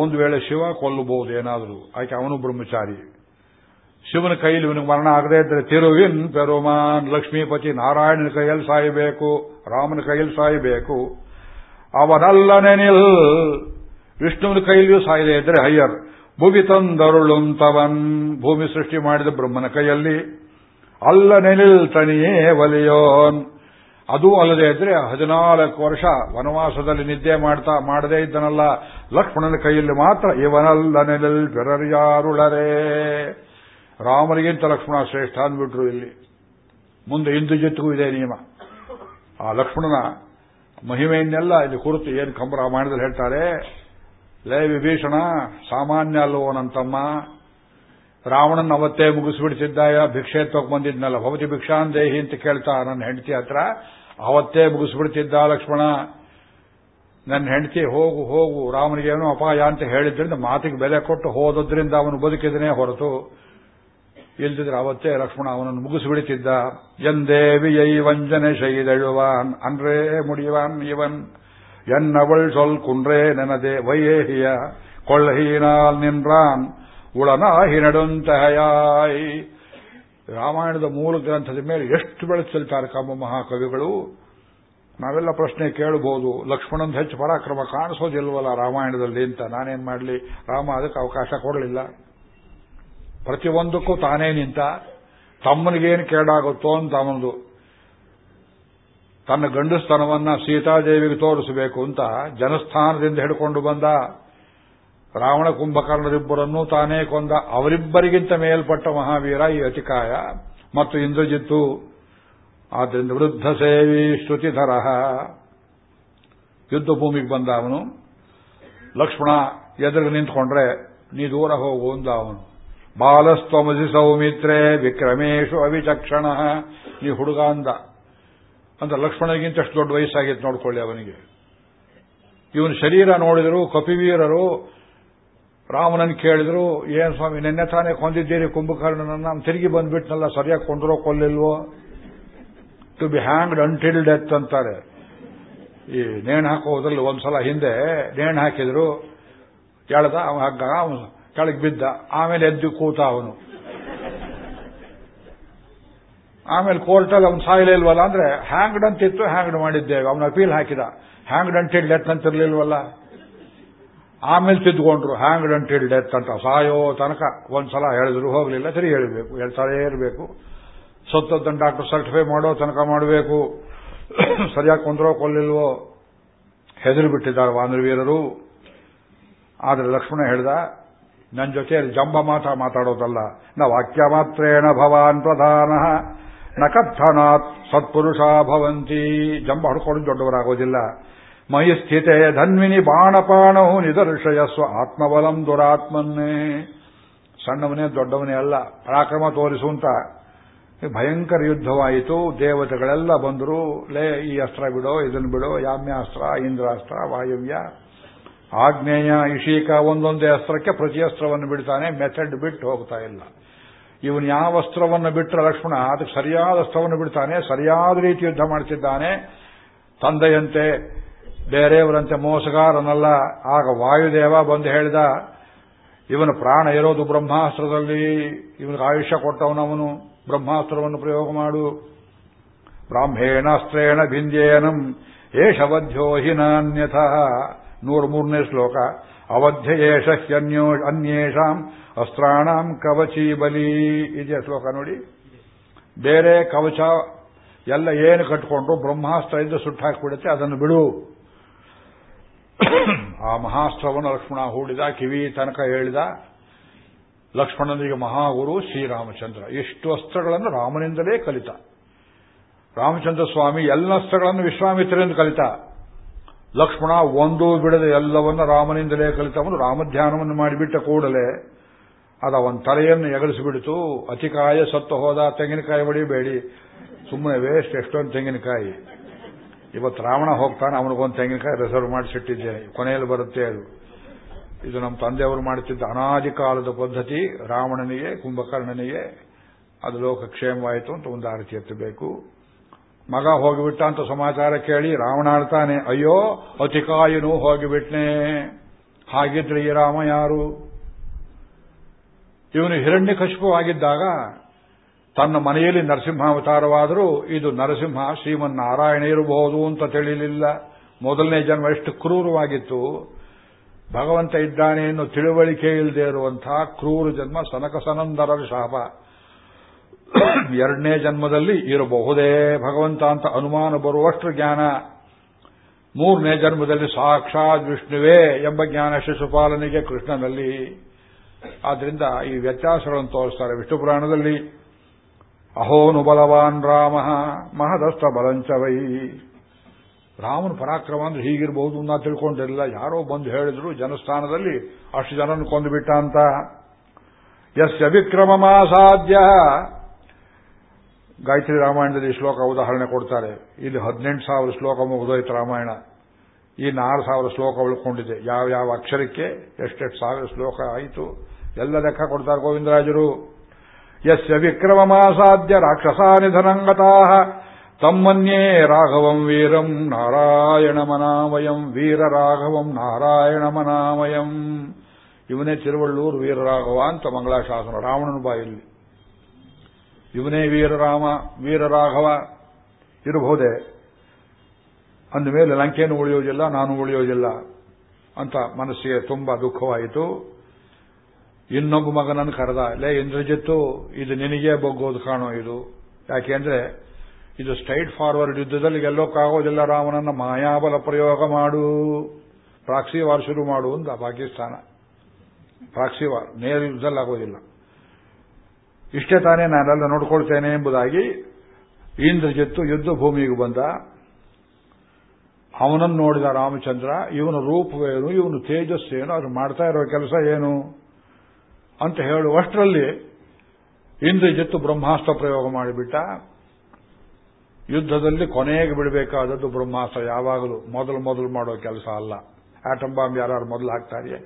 ಒಂದು ವೇಳೆ ಶಿವ ಕೊಲ್ಲಬಹುದು ಏನಾದರೂ, ಆಕೆ ಅವನು ಬ್ರಹ್ಮಚಾರಿ. ಶಿವನ ಕೈಯಲ್ಲಿ ಇವನಿಗೆ ಮರಣ ಆಗದೇ ಇದ್ರೆ ತಿರುವಿನ್ ಪೆರುಮಾನ್, ಲಕ್ಷ್ಮೀಪತಿ ನಾರಾಯಣನ ಕೈಯಲ್ಲಿ ಸಾಯಬೇಕು, ರಾಮನ ಕೈಯಲ್ಲಿ ಸಾಯಬೇಕು. ಅವನಲ್ಲ ನೆನಿಲ್, ವಿಷ್ಣುವಿನ ಕೈಯಲ್ಲಿಯೂ ಸಾಯದೆ ಇದ್ರೆ ಹಯ್ಯರ್ ಭೂಮಿ ತಂದರುಳುಂತವನ್ ಭೂಮಿ ಸೃಷ್ಟಿ ಮಾಡಿದ ಬ್ರಹ್ಮನ ಕೈಯಲ್ಲಿ. ಅಲ್ಲ ನೆನಿಲ್ ತನಿಯೇ ವಲಿಯೋನ್ ಅದೂ ಅಲ್ಲದೆ ಇದ್ರೆ ಹದಿನಾಲ್ಕು ವರ್ಷ ವನವಾಸದಲ್ಲಿ ನಿದ್ದೆ ಮಾಡ್ತಾ, ಮಾಡದೇ ಇದ್ದನಲ್ಲ. ಲಕ್ಷ್ಮಣನ ಕೈಯಲ್ಲಿ ಮಾತ್ರ ಇವನಲ್ಲ ನೆನಿಲ್ ಬೆರರ್ಯಾರುಳರೇ. ರಾಮನಿಗಿಂತ ಲಕ್ಷ್ಮಣ ಶ್ರೇಷ್ಠ ಅಂದ್ಬಿಟ್ರು ಇಲ್ಲಿ. ಮುಂದೆ ಇಂದುಜಿತ್ಗೂ ಇದೆ ನಿಯಮ. ಆ ಲಕ್ಷ್ಮಣನ ಮಹಿಮೆಯನ್ನೆಲ್ಲ ಇಲ್ಲಿ ಕುರಿತು ಏನು ಕಂಬರ ಮಾಡಿದ್ರೆ ಹೇಳ್ತಾರೆ, ಲೇ ವಿಭೀಷಣ, ಸಾಮಾನ್ಯ ಅಲ್ಲವೋ ನನ್ನತಮ್ಮ ರಾವಣನ ಅವತ್ತೇ ಮುಗಿಸ್ಬಿಡ್ತಿದ್ದಾಯ? ಭಿಕ್ಷೆ ತೋಕ್ ಬಂದಿದ್ನಲ್ಲ. ಭವತಿ ಭಿಕ್ಷಾನ್ ದೇಹಿ ಅಂತ ಕೇಳ್ತಾ ನನ್ನ ಹೆಂಡತಿ ಹತ್ರ. ಅವತ್ತೇ ಮುಗಿಸ್ಬಿಡ್ತಿದ್ದ ಲಕ್ಷ್ಮಣ. ನನ್ನ ಹೆಂಡತಿ, ಹೋಗು ಹೋಗು ರಾಮನಿಗೇನೋ ಅಪಾಯ ಅಂತ ಹೇಳಿದ್ರಿಂದ ಮಾತಿಗೆ ಬೆಲೆ ಕೊಟ್ಟು ಹೋದದ್ರಿಂದ ಅವನು ಬದುಕಿದನೇ ಹೊರತು. ಇಲ್ದಿದ್ರೆ ಅವತ್ತೇ ಲಕ್ಷ್ಮಣ ಅವನನ್ನು ಮುಗಿಸಿಬಿಡುತ್ತಿದ್ದ ಎಂದೇವಿಯೈ ವಂಜನೆ ಶೈದಳುವಾನ್ ಅನ್ರೇ ಮುಡಿಯುವಾನ್ ಇವನ್. ಎನ್ನವಳ್ ಸೊಲ್ ಕುಂಡ್ರೇ ನೆನದೆ ವೈಯೇಹಿಯ, ಕೊಳ್ಳಹೀನಾಲ್ ನಿನ್ರಾನ್ ಉಳನಾಹಿ ನಡುಂತಹಯಾಯ್ ರಾಮಾಯಣದ ಮೂಲ ಗ್ರಂಥದ ಮೇಲೆ ಎಷ್ಟು ಬೆಳೆಸಲ್ತಾರೆ ಕಾಮ ಮಹಾಕವಿಗಳು? ನಾವೆಲ್ಲ ಪ್ರಶ್ನೆ ಕೇಳಬಹುದು ಲಕ್ಷ್ಮಣಂದು ಹೆಚ್ಚು ಪರಾಕ್ರಮ ಕಾಣಿಸೋದಿಲ್ವಲ್ಲ ರಾಮಾಯಣದಲ್ಲಿ ಅಂತ. ನಾನೇನ್ ಮಾಡಲಿ? ರಾಮ ಅದಕ್ಕೆ ಅವಕಾಶ ಕೊಡಲಿಲ್ಲ. ಪ್ರತಿಯೊಂದಕ್ಕೂ ತಾನೇ ನಿಂತ ತಮ್ಮನಿಗೇನು ಕೇಡಾಗುತ್ತೋ ಅಂತ ಅವನದು. ತನ್ನ ಗಂಡಸ್ತನವನ್ನ ಸೀತಾದೇವಿಗೆ ತೋರಿಸಬೇಕು ಅಂತ ಜನಸ್ಥಾನದಿಂದ ಹಿಡ್ಕೊಂಡು ಬಂದ ರಾವಣ ಕುಂಭಕರ್ಣರಿಬ್ಬರನ್ನೂ ತಾನೇ ಕೊಂದ ಅವರಿಬ್ಬರಿಗಿಂತ ಮೇಲ್ಪಟ್ಟ ಮಹಾವೀರ ಈ ಅತಿಕಾಯ ಮತ್ತು ಇಂದ್ರಜಿತ್ತು. ಆದ್ದರಿಂದ ವೃದ್ಧ ಸೇವಿ ಶ್ರುತಿಧರ. ಯುದ್ಧ ಭೂಮಿಗೆ ಬಂದ ಅವನು. ಲಕ್ಷ್ಮಣ ಎದುರು ನಿಂತ್ಕೊಂಡ್ರೆ, ನೀ ದೂರ ಹೋಗು ಅಂದ ಅವನು. ಬಾಲಸ್ತ್ವಮಸಿ ಸೌಮಿತ್ರೇ, ವಿಕ್ರಮೇಶು ಅವಿಚಕ್ಷಣ. ನೀ ಹುಡುಗ ಅಂದ. ಅಂದ್ರೆ ಲಕ್ಷ್ಮಣಗಿಂತ ದೊಡ್ಡ ವಯಸ್ಸಾಗಿತ್ತು ನೋಡ್ಕೊಳ್ಳಿ ಅವನಿಗೆ. ಇವನು ಶರೀರ ನೋಡಿದರು ಕಪಿವೀರರು ರಾಮನನ್ನು ಕೇಳಿದ್ರು, ಏನ್ ಸ್ವಾಮಿ, ನಿನ್ನೆ ತಾನೇ ಕೊಂದಿದ್ದೀರಿ ಕುಂಭಕರ್ಣನನ್ನ ತಿರುಗಿ ಬಂದ್ಬಿಟ್ನಲ್ಲ, ಸರಿಯಾಗಿ ಕೊಂಡ್ರೋ ಕೊಲ್ಲಿಲ್ವೋ? To be hanged until death ಅಂತಾರೆ. ಈ ನೇಣು ಹಾಕೋದ್ರಲ್ಲಿ ಒಂದ್ಸಲ ಹಿಂದೆ ನೇಣು ಹಾಕಿದ್ರು. ಎಳ್ದ ಅವನು ಹಗ್ಗ ಅವನು ಕೆಳಗೆ ಬಿದ್ದ. ಆಮೇಲೆ ಎದ್ದು ಕೂತ ಅವನು. ಆಮೇಲೆ ಕೋರ್ಟಲ್ಲಿ ಅವನು ಸಾಯಲೇ ಇಲ್ವಲ್ಲ, ಅಂದ್ರೆ ಹ್ಯಾಂಗ್ಡ್ ಅಂತಿತ್ತು ಹ್ಯಾಂಗ್ಡ್ ಮಾಡಿದ್ದೇವೆ. ಅವನು ಅಪೀಲ್ ಹಾಕಿದ ಹ್ಯಾಂಗ್ಡ್ ಅಂಟಿಲ್ ಡೆತ್ ಅಂತಿರ್ಲಿಲ್ವಲ್ಲ. ಆಮೇಲೆ ತಿದ್ದುಕೊಂಡ್ರು ಹ್ಯಾಂಗ್ಡ್ ಅಂಟಿಲ್ ಡೆತ್ ಅಂತ. ಸಾಯೋ ತನಕ. ಒಂದ್ಸಲ ಹೇಳಿದ್ರು, ಹೋಗ್ಲಿಲ್ಲ, ಸರಿ ಹೇಳಬೇಕು ಹೇಳ್ತಾರೇ ಇರಬೇಕು. ಸತ್ತದ್ದನ್ನು ಡಾಕ್ಟರ್ ಸರ್ಟಿಫೈ ಮಾಡೋ ತನಕ ಮಾಡಬೇಕು. <coughs> ಸರಿಯಾಗಿ ಕೊಂದ್ರೋ ಕೊಲ್ಲಿಲ್ವೋ. ಹೆದರು ಬಿಟ್ಟಿದ್ದಾರೆ ವಾನರವೀರರು. ಆದರೆ ಲಕ್ಷ್ಮಣ ಹೇಳ್ದ ನನ್ನ ಜೊತೆ ಜಂಬ ಮಾತ ಮಾತಾಡೋದಲ್ಲ. ನ ವಾಕ್ಯ ಮಾತ್ರೇಣ ಭವಾನ್ ಪ್ರಧಾನ. ನ ಕಥನಾತ್ ಸತ್ಪುರುಷ ಭವಂತಿ. ಜಂಬ ಹೊಡ್ಕೊಂಡು ದೊಡ್ಡವರಾಗೋದಿಲ್ಲ. ಮೈ ಸ್ಥಿತೆ ಧನ್ವಿನಿ ಬಾಣಪಾಣವು ನಿದರ್ಶಯಸ್ವ ಆತ್ಮಬಲಂ ದುರಾತ್ಮನ್ನೇ. ಸಣ್ಣವನೇ ದೊಡ್ಡವನೇ ಅಲ್ಲ, ಪರಾಕ್ರಮ ತೋರಿಸುವಂತ ಭಯಂಕರ ಯುದ್ಧವಾಯಿತು, ದೇವತೆಗಳೆಲ್ಲ ಬಂದರು, ಲೇ, ಈ ಅಸ್ತ್ರ ಬಿಡೋ, ಇದನ್ನು ಬಿಡೋ, ಯಾಮ್ಯಾಸ್ತ್ರ, ಇಂದ್ರಾಸ್ತ್ರ, ವಾಯುವ್ಯ. ಆಗ್ನೇಯ ಇಶೀಕ ಒಂದೊಂದೇ ಅಸ್ತ್ರಕ್ಕೆ ಪ್ರತಿ ಅಸ್ತ್ರವನ್ನು ಬಿಡ್ತಾನೆ, ಮೆಥಡ್ ಬಿಟ್ಟು ಹೋಗ್ತಾ ಇಲ್ಲ. ಇವನು ಯಾವ ಅಸ್ತ್ರವನ್ನು ಬಿಟ್ಟರೆ ಲಕ್ಷ್ಮಣ, ಅದಕ್ಕೆ ಸರಿಯಾದ ಅಸ್ತ್ರವನ್ನು ಬಿಡ್ತಾನೆ, ಸರಿಯಾದ ರೀತಿ ಯುದ್ಧ ಮಾಡ್ತಿದ್ದಾನೆ. ತಂದೆಯಂತೆ ಬೇರೆಯವರಂತೆ ಮೋಸಗಾರನಲ್ಲ. ಆಗ ವಾಯುದೇವ ಬಂದು ಹೇಳಿದ, ಇವನ ಪ್ರಾಣ ಇರೋದು ಬ್ರಹ್ಮಾಸ್ತ್ರದಲ್ಲಿ. ಇವನಿಗೆ ಆಯುಷ್ಯ ಕೊಟ್ಟವನವನು ಬ್ರಹ್ಮಾಸ್ತ್ರವನ್ನು ಪ್ರಯೋಗ ಮಾಡು. ಬ್ರಾಹ್ಮೇಣಾಸ್ತ್ರೇಣ ಭಿಂದ್ಯೇನಂ ಏಷವಧ್ಯೋ ಹಿ ನಾನ್ಯಥ. ನೂರ ಮೂರನೇ ಶ್ಲೋಕ. ಅವಧ್ಯ ಏಷ ಹ್ಯನ್ಯೋ ಅನ್ಯೇಷಾಂ ಅಸ್ತ್ರಾಣಾಂ ಕವಚಿ ಬಲಿ. ಇದೆಯ ಶ್ಲೋಕ ನೋಡಿ. ಬೇರೆ ಕವಚ ಎಲ್ಲ ಏನು ಕಟ್ಕೊಂಡು ಬ್ರಹ್ಮಾಸ್ತ್ರ ಇದ್ದು ಸುಟ್ಟು ಹಾಕಿಬಿಡುತ್ತೆ ಅದನ್ನು ಬಿಡು. ಆ ಮಹಾಸ್ತ್ರವನ್ನು ಲಕ್ಷ್ಮಣ ಹೂಡಿದ, ಕಿವಿ ತನಕ ಹೇಳಿದ ಲಕ್ಷ್ಮಣನಿಗೆ ಮಹಾಗುರು ಶ್ರೀರಾಮಚಂದ್ರ. ಎಷ್ಟು ಅಸ್ತ್ರಗಳನ್ನು ರಾಮನಿಂದಲೇ ಕಲಿತ. ರಾಮಚಂದ್ರ ಸ್ವಾಮಿ ಎಲ್ಲ ಅಸ್ತ್ರಗಳನ್ನು ವಿಶ್ವಾಮಿತ್ರರಿಂದ ಕಲಿತ. ಲಕ್ಷ್ಮಣ ಒಂದು ಬಿಡದೆ ಎಲ್ಲವನ್ನ ರಾಮನಿಂದಲೇ ಕಲಿತವನು ರಾಮಧ್ಯಾನವನ್ನು ಮಾಡಿಬಿಟ್ಟ ಕೂಡಲೇ ಅದ ಅವನ ತಲೆಯನ್ನು ಎಗರಿಸಿಬಿಡಿತು. ಅತಿಕಾಯ ಸತ್ತು ಹೋದ ತೆಂಗಿನಕಾಯಿ ಹೊಡಿಬೇಡಿ. ಸುಮ್ಮನೆ ವೇಸ್ಟ್ ಎಷ್ಟೊಂದು ತೆಂಗಿನಕಾಯಿ. ಇವತ್ತು ರಾವಣ ಹೋಗ್ತಾನೆ, ಅವನಿಗೊಂದು ತೆಂಗಿನಕಾಯಿ ರಿಸರ್ವ್ ಮಾಡಿಸಿಟ್ಟಿದ್ದೇನೆ ಕೊನೆಯಲ್ಲಿ ಬರುತ್ತೆ ಅದು. ಇದು ನಮ್ಮ ತಂದೆಯವರು ಮಾಡುತ್ತಿದ್ದ ಅನಾದಿ ಕಾಲದ ಪದ್ಧತಿ, ರಾವಣನಿಗೆ, ಕುಂಭಕರ್ಣನಿಗೆ, ಅದು ಲೋಕಕ್ಷೇಮವಾಯಿತು ಅಂತ ಒಂದು ಆರತಿ ಎತ್ತಬೇಕು. ಮಗ ಹೋಗಿಬಿಟ್ಟ ಅಂತ ಸಮಾಚಾರ ಕೇಳಿ, ರಾವಣ ಆಡ್ತಾನೆ ಅಯ್ಯೋ, ಅತಿಕಾಯನು ಹೋಗಿಬಿಟ್ನೆ. ಹಾಗಿದ್ರೆ ಈ ರಾಮ ಯಾರು? ಇವನು ಹಿರಣ್ಯಕಶಿಪು ಆಗಿದ್ದಾಗ ತನ್ನ ಮನೆಯಲ್ಲಿ ನರಸಿಂಹಾವತಾರವಾದರೂ ಇದು ನರಸಿಂಹ ಶ್ರೀಮನ್ನಾರಾಯಣ ಇರಬಹುದು ಅಂತ ತಿಳಿಯಲಿಲ್ಲ ಮೊದಲನೇ ಜನ್ಮ ಎಷ್ಟು ಕ್ರೂರವಾಗಿತ್ತು. ಭಗವಂತ ಇದ್ದಾನೆ ಎನ್ನುವ ತಿಳುವಳಿಕೆ ಇಲ್ಲದೆ ಇರುವಂತಹ ಕ್ರೂರ ಜನ್ಮ ಸನಕ ಸನಂದರರ ಶಾಪ. ಎರಡನೇ ಜನ್ಮದಲ್ಲಿ ಇರಬಹುದೇ ಭಗವಂತ ಅಂತ ಅನುಮಾನ ಬರುವಷ್ಟು ಜ್ಞಾನ. ಮೂರನೇ ಜನ್ಮದಲ್ಲಿ ಸಾಕ್ಷಾತ್ ವಿಷ್ಣುವೇ ಎಂಬ ಜ್ಞಾನ ಶಿಶುಪಾಲನೆಗೆ ಕೃಷ್ಣನಲ್ಲಿ. ಆದ್ದರಿಂದ ಈ ವ್ಯತ್ಯಾಸಗಳನ್ನು ತೋರಿಸ್ತಾರೆ ವಿಷ್ಣು ಪುರಾಣದಲ್ಲಿ ಅಹೋನು ಬಲವಾನ್ ರಾಮ ಮಹದಸ್ತ ಬಲಂಚವೈ ರಾಮನ ಪರಾಕ್ರಮ ಅಂದ್ರೆ ಹೀಗಿರಬಹುದು ನಾ ತಿಳ್ಕೊಂಡಿರಲಿಲ್ಲ. ಯಾರೋ ಬಂದು ಹೇಳಿದ್ರು, ಜನಸ್ಥಾನದಲ್ಲಿ ಅಷ್ಟು ಜನನ ಕೊಂದುಬಿಟ್ಟ ಅಂತ. ಯಸ್ಯ ವಿಕ್ರಮಮಾಸಾಧ್ಯ ಗಾಯತ್ರಿ ರಾಮಾಯಣದಲ್ಲಿ ಶ್ಲೋಕ ಉದಾಹರಣೆ ಕೊಡ್ತಾರೆ. ಇಲ್ಲಿ ಹದಿನೆಂಟು ಸಾವಿರ ಶ್ಲೋಕ ಮುಗಿದೋಯ್ತು ರಾಮಾಯಣ. ಈ ನಾಲ್ಕು ಸಾವಿರ ಶ್ಲೋಕ ಉಳ್ಕೊಂಡಿದೆ. ಯಾವ ಯಾವ ಅಕ್ಷರಕ್ಕೆ ಎಷ್ಟೆಷ್ಟು ಸಾವಿರ ಶ್ಲೋಕ ಆಯಿತು. ಎಲ್ಲ ಲೆಕ್ಕ ಕೊಡ್ತಾರೆ ಗೋವಿಂದರಾಜರು. ಯಸ್ಯ ವಿಕ್ರಮಮಾಸಾಧ್ಯ ರಾಕ್ಷಸಾ ನಿಧನಂಗತಾ ತಮ್ಮನ್ಯೇ ರಾಘವಂ ವೀರಂ ನಾರಾಯಣ ಮನಾಮಯಂ ವೀರ ರಾಘವಂ ನಾರಾಯಣ ಮನಾಮಯಂ ಇವನೇ ತಿರುವಳ್ಳೂರು ವೀರರಾಘವ ಅಂತ ಮಂಗಳಾಶಾಸನ, ರಾವಣನ ಬಾಯಲ್ಲಿ. ಇವನೇ ವೀರರಾಮ, ವೀರರಾಘವ, ಇರಬಹುದೇ? ಅಂದ ಮೇಲೆ ಲಂಕೆಯನ್ನು ಉಳಿಯೋದಿಲ್ಲ, ನಾನು ಉಳಿಯೋದಿಲ್ಲ ಅಂತ ಮನಸ್ಸಿಗೆ ತುಂಬಾ ದುಃಖವಾಯಿತು. ಇನ್ನೊಬ್ಬ ಮಗನನ್ನು ಕರೆದ, ಲೇ ಇಂದ್ರಜಿತ್ತು, ಇದು ನಿನಗೆ ಬಗ್ಗೋದು ಕಾಣೋ ಇದು. ಯಾಕೆಂದ್ರೆ ಇದು ಸ್ಟ್ರೈಟ್ ಫಾರ್ವರ್ಡ್ ಯುದ್ಧದಲ್ಲಿ ಗೆಲ್ಲೋಕ್ಕಾಗೋದಿಲ್ಲ, ರಾಮನನ್ನ ಮಾಯಾಬಲ ಪ್ರಯೋಗ ಮಾಡು. ಪ್ರಾಕ್ಸಿ ವಾರ್ ಶುರು ಮಾಡು ಅಂತ ಪಾಕಿಸ್ತಾನ. ಪ್ರಾಕ್ಸಿ ವಾರ್, ನೇರ ಯುದ್ಧದಲ್ಲಿ ಆಗೋದಿಲ್ಲ. ಇಷ್ಟೇ ತಾನೇ ನಾನೆಲ್ಲ ನೋಡ್ಕೊಳ್ತೇನೆ ಎಂಬುದಾಗಿ ಇಂದ್ರಜಿತ್ತು ಯುದ್ಧ ಭೂಮಿಗೆ ಬಂದ. ಅವನನ್ನು ನೋಡಿದ ರಾಮಚಂದ್ರ, ಇವನ ರೂಪವೇನು ಇವನು ತೇಜಸ್ಸೇನು ಅದು ಮಾಡ್ತಾ ಇರೋ ಕೆಲಸ ಏನು? ಅಂತ ಹೇಳುವಷ್ಟರಲ್ಲಿ ಇಂದ್ರಜಿತ್ತು ಬ್ರಹ್ಮಾಸ್ತ್ರ ಪ್ರಯೋಗ ಮಾಡಿಬಿಟ್ಟ. ಯುದ್ಧದಲ್ಲಿ ಕೊನೆಗೆ ಬಿಡಬೇಕಾದದ್ದು ಬ್ರಹ್ಮಾಸ್ತ್ರ ಯಾವಾಗಲೂ ಮೊದಲು ಮೊದಲು ಮಾಡೋ ಕೆಲಸ ಅಲ್ಲ. ಆಟಂ ಬಾಂಬ್ ಯಾರು ಮೊದಲು ಹಾಕ್ತಾರೆ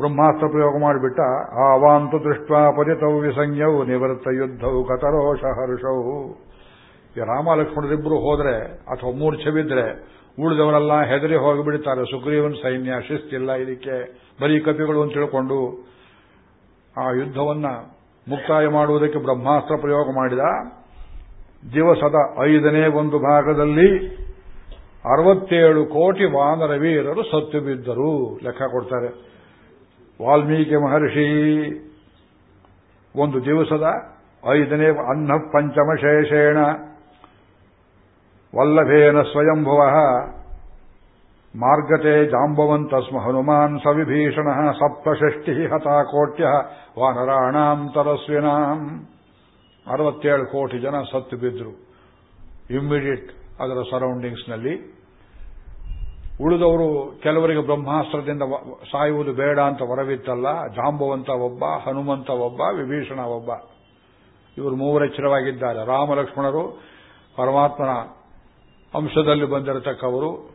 ಬ್ರಹ್ಮಾಸ್ತ್ರ ಪ್ರಯೋಗ ಮಾಡಿಬಿಟ್ಟ. ಆವಾಂತು ದೃಷ್ಟ ಪರಿತವು ವಿಸಂಜ್ಞವು ನಿವೃತ್ತ ಯುದ್ಧವು ಕತರೋಷ ಹರುಷವು ರಾಮ ಲಕ್ಷ್ಮಣರಿಬ್ಬರು ಹೋದ್ರೆ ಅಥವಾ ಮೂರ್ಛೆ ಬಿದ್ರೆ ಉಳಿದವರೆಲ್ಲ ಹೆದರಿ ಹೋಗಿಬಿಡ್ತಾರೆ. ಸುಗ್ರೀವನ್ ಸೈನ್ಯ ಶಿಸ್ತಿಲ್ಲ ಇದಕ್ಕೆ. ಬರೀ ಕಪಿಗಳು ಅಂತ ತಿಳ್ಕೊಂಡು ಆ ಯುದ್ಧವನ್ನ ಮುಕ್ತಾಯ ಮಾಡುವುದಕ್ಕೆ ಬ್ರಹ್ಮಾಸ್ತ್ರ ಪ್ರಯೋಗ ಮಾಡಿದ. ದಿವಸದ ಐದನೇ ಒಂದು ಭಾಗದಲ್ಲಿ ಅರವತ್ತೇಳು ಕೋಟಿ ವಾನರ ವೀರರು ಸತ್ತು ಬಿದ್ದರು. ಲೆಕ್ಕ ಕೊಡ್ತಾರೆ. ವಾಲ್ಮೀಕಿ ಮಹರ್ಷಿ ಒಂದು ದಿವಸದ ಐದನೇ ಅನ್ನ ಪಂಚಮ ಶೇಷೇಣ ವಲ್ಲಭೇನ ಸ್ವಯಂಭುವ ಮಾರ್ಗತೆ ಜಾಂಬವಂತ ಸ್ಮ ಹನುಮಾನ್ ಸವಿಭೀಷಣ ಸಪ್ತಷಷ್ಟಿ ಹತಾಕೋಟ್ಯ ವಾನರಾಣಾಂ ತರಸ್ವಿನಾಂ. ಅರವತ್ತೇಳು ಕೋಟಿ ಜನ ಸತ್ತು ಬಿದ್ರು. ಇಮ್ಮಿಡಿಯೇಟ್ ಅದರ ಸರೌಂಡಿಂಗ್ಸ್ನಲ್ಲಿ ಉಳಿದವರು ಕೆಲವರಿಗೆ ಬ್ರಹ್ಮಾಸ್ತ್ರದಿಂದ ಸಾಯುವುದು ಬೇಡ ಅಂತ ವರವಿತ್ತಲ್ಲ, ಜಾಂಬವಂತ ಒಬ್ಬ, ಹನುಮಂತ ಒಬ್ಬ, ವಿಭೀಷಣ ಒಬ್ಬ. ಇವರು ಮೂವರೆಚ್ಚರವಾಗಿದ್ದಾರೆ ರಾಮ ಲಕ್ಷ್ಮಣರು ಪರಮಾತ್ಮನ ಅಂಶದಲ್ಲಿ ಬಂದಿರತಕ್ಕವರು.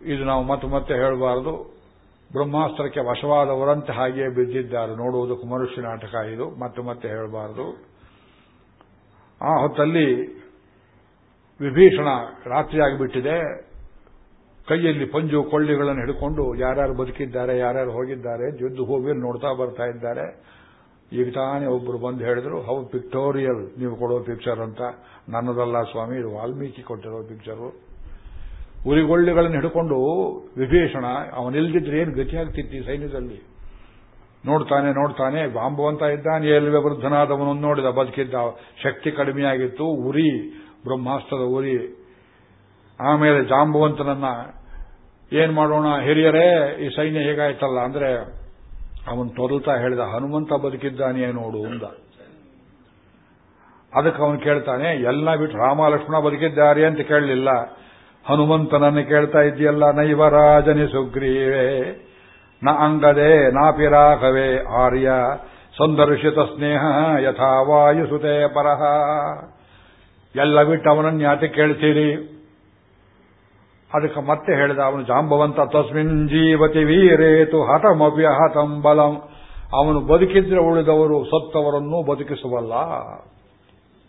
ಇದು ನಾವು ಮತ್ತೆ ಮತ್ತೆ ಹೇಳಬಾರದು. ಬ್ರಹ್ಮಾಸ್ತ್ರಕ್ಕೆ ವಶವಾದವರಂತೆ ಹಾಗೆಯೇ ಬಿದ್ದಿದ್ದಾರೆ. ನೋಡುವುದಕ್ಕೆ ಮನುಷ್ಯ ನಾಟಕ ಇದು, ಮತ್ತೆ ಮತ್ತೆ ಹೇಳಬಾರದು. ಆ ಹೊತ್ತಲ್ಲಿ ವಿಭೀಷಣ ರಾತ್ರಿಯಾಗಿಬಿಟ್ಟಿದೆ ಕೈಯಲ್ಲಿ ಪಂಜು ಕೊಳ್ಳಿಗಳನ್ನು ಹಿಡ್ಕೊಂಡು ಯಾರ್ಯಾರು ಬದುಕಿದ್ದಾರೆ, ಯಾರ್ಯಾರು ಹೋಗಿದ್ದಾರೆ, ಯುದ್ಧ ಹೋಗಿ ನೋಡ್ತಾ ಬರ್ತಾ ಇದ್ದಾರೆ. ಈಗ ತಾನೇ ಒಬ್ಬರು ಬಂದು ಹೇಳಿದ್ರು ಹೌದು ಪಿಕ್ಟೋರಿಯಲ್, ನೀವು ಕೊಡೋ ಪಿಕ್ಚರ್ ಅಂತ. ನನ್ನದಲ್ಲ ಸ್ವಾಮಿ ವಾಲ್ಮೀಕಿ ಕೊಟ್ಟಿರೋ ಪಿಕ್ಚರು. ಉರಿಗೊಳ್ಳಿಗಳನ್ನು ಹಿಡ್ಕೊಂಡು ವಿಭೀಷಣ ಅವನಿಲ್ದಿದ್ರೆ ಏನು ಗತಿಯಾಗ್ತಿತ್ತು ಈ ಸೈನ್ಯದಲ್ಲಿ? ನೋಡ್ತಾನೆ ನೋಡ್ತಾನೆ, ಬಾಂಬುವಂತ ಇದ್ದಾನೆ ಎಲ್ವೆ ವೃದ್ಧನಾದವನನ್ನು ನೋಡಿದ, ಬದುಕಿದ್ದ ಶಕ್ತಿ ಕಡಿಮೆಯಾಗಿತ್ತು, ಉರಿ, ಬ್ರಹ್ಮಾಸ್ತ್ರದ ಉರಿ. ಆಮೇಲೆ ಜಾಂಬುವಂತನನ್ನ ಏನ್ ಮಾಡೋಣ, ಹಿರಿಯರೇ, ಈ ಸೈನ್ಯ ಹೇಗಾಯ್ತಲ್ಲ ಅಂದ್ರೆ, ಅವನು ತೊದಲ್ತಾ ಹೇಳಿದ, ಹನುಮಂತ ಬದುಕಿದ್ದಾನೆ ನೋಡು ಅಂದ. ಅದಕ್ಕೆ ಅವನು ಕೇಳ್ತಾನೆ, ಎಲ್ಲ ಬಿಟ್ಟು ರಾಮ ಲಕ್ಷ್ಮಣ ಬದುಕಿದ್ದಾರೆ ಅಂತ ಕೇಳಲಿಲ್ಲ. ಹನುಮಂತನನ್ನು ಕೇಳ್ತಾ ಇದ್ದೀಯಲ್ಲ ನೈವ ರಾಜನಿ ಸುಗ್ರೀವೇ. ನ ಅಂಗದೆ ನಾಪಿ ರಾಘವೇ ಆರ್ಯ, ಸಂದರ್ಶಿತ ಸ್ನೇಹ ಯಥಾ ವಾಯುಸುತೆ ಪರಹ. ಎಲ್ಲ ಬಿಟ್ಟು ಅವನನ್ನು ಯಾತೆ ಕೇಳ್ತೀರಿ? ಅದಕ್ಕೆ ಮತ್ತೆ ಹೇಳಿದ ಅವನು, ಜಾಂಬವಂತ ತಸ್ಮಿನ್ ಜೀವತಿ ವೀರೇತು ಹತಮವ್ಯ ಹತಂ ಬಲಂ. ಅವನು ಬದುಕಿದ್ರೆ ಉಳಿದವರು ಸತ್ತವರನ್ನು ಬದುಕಿಸುವಲ್ಲ.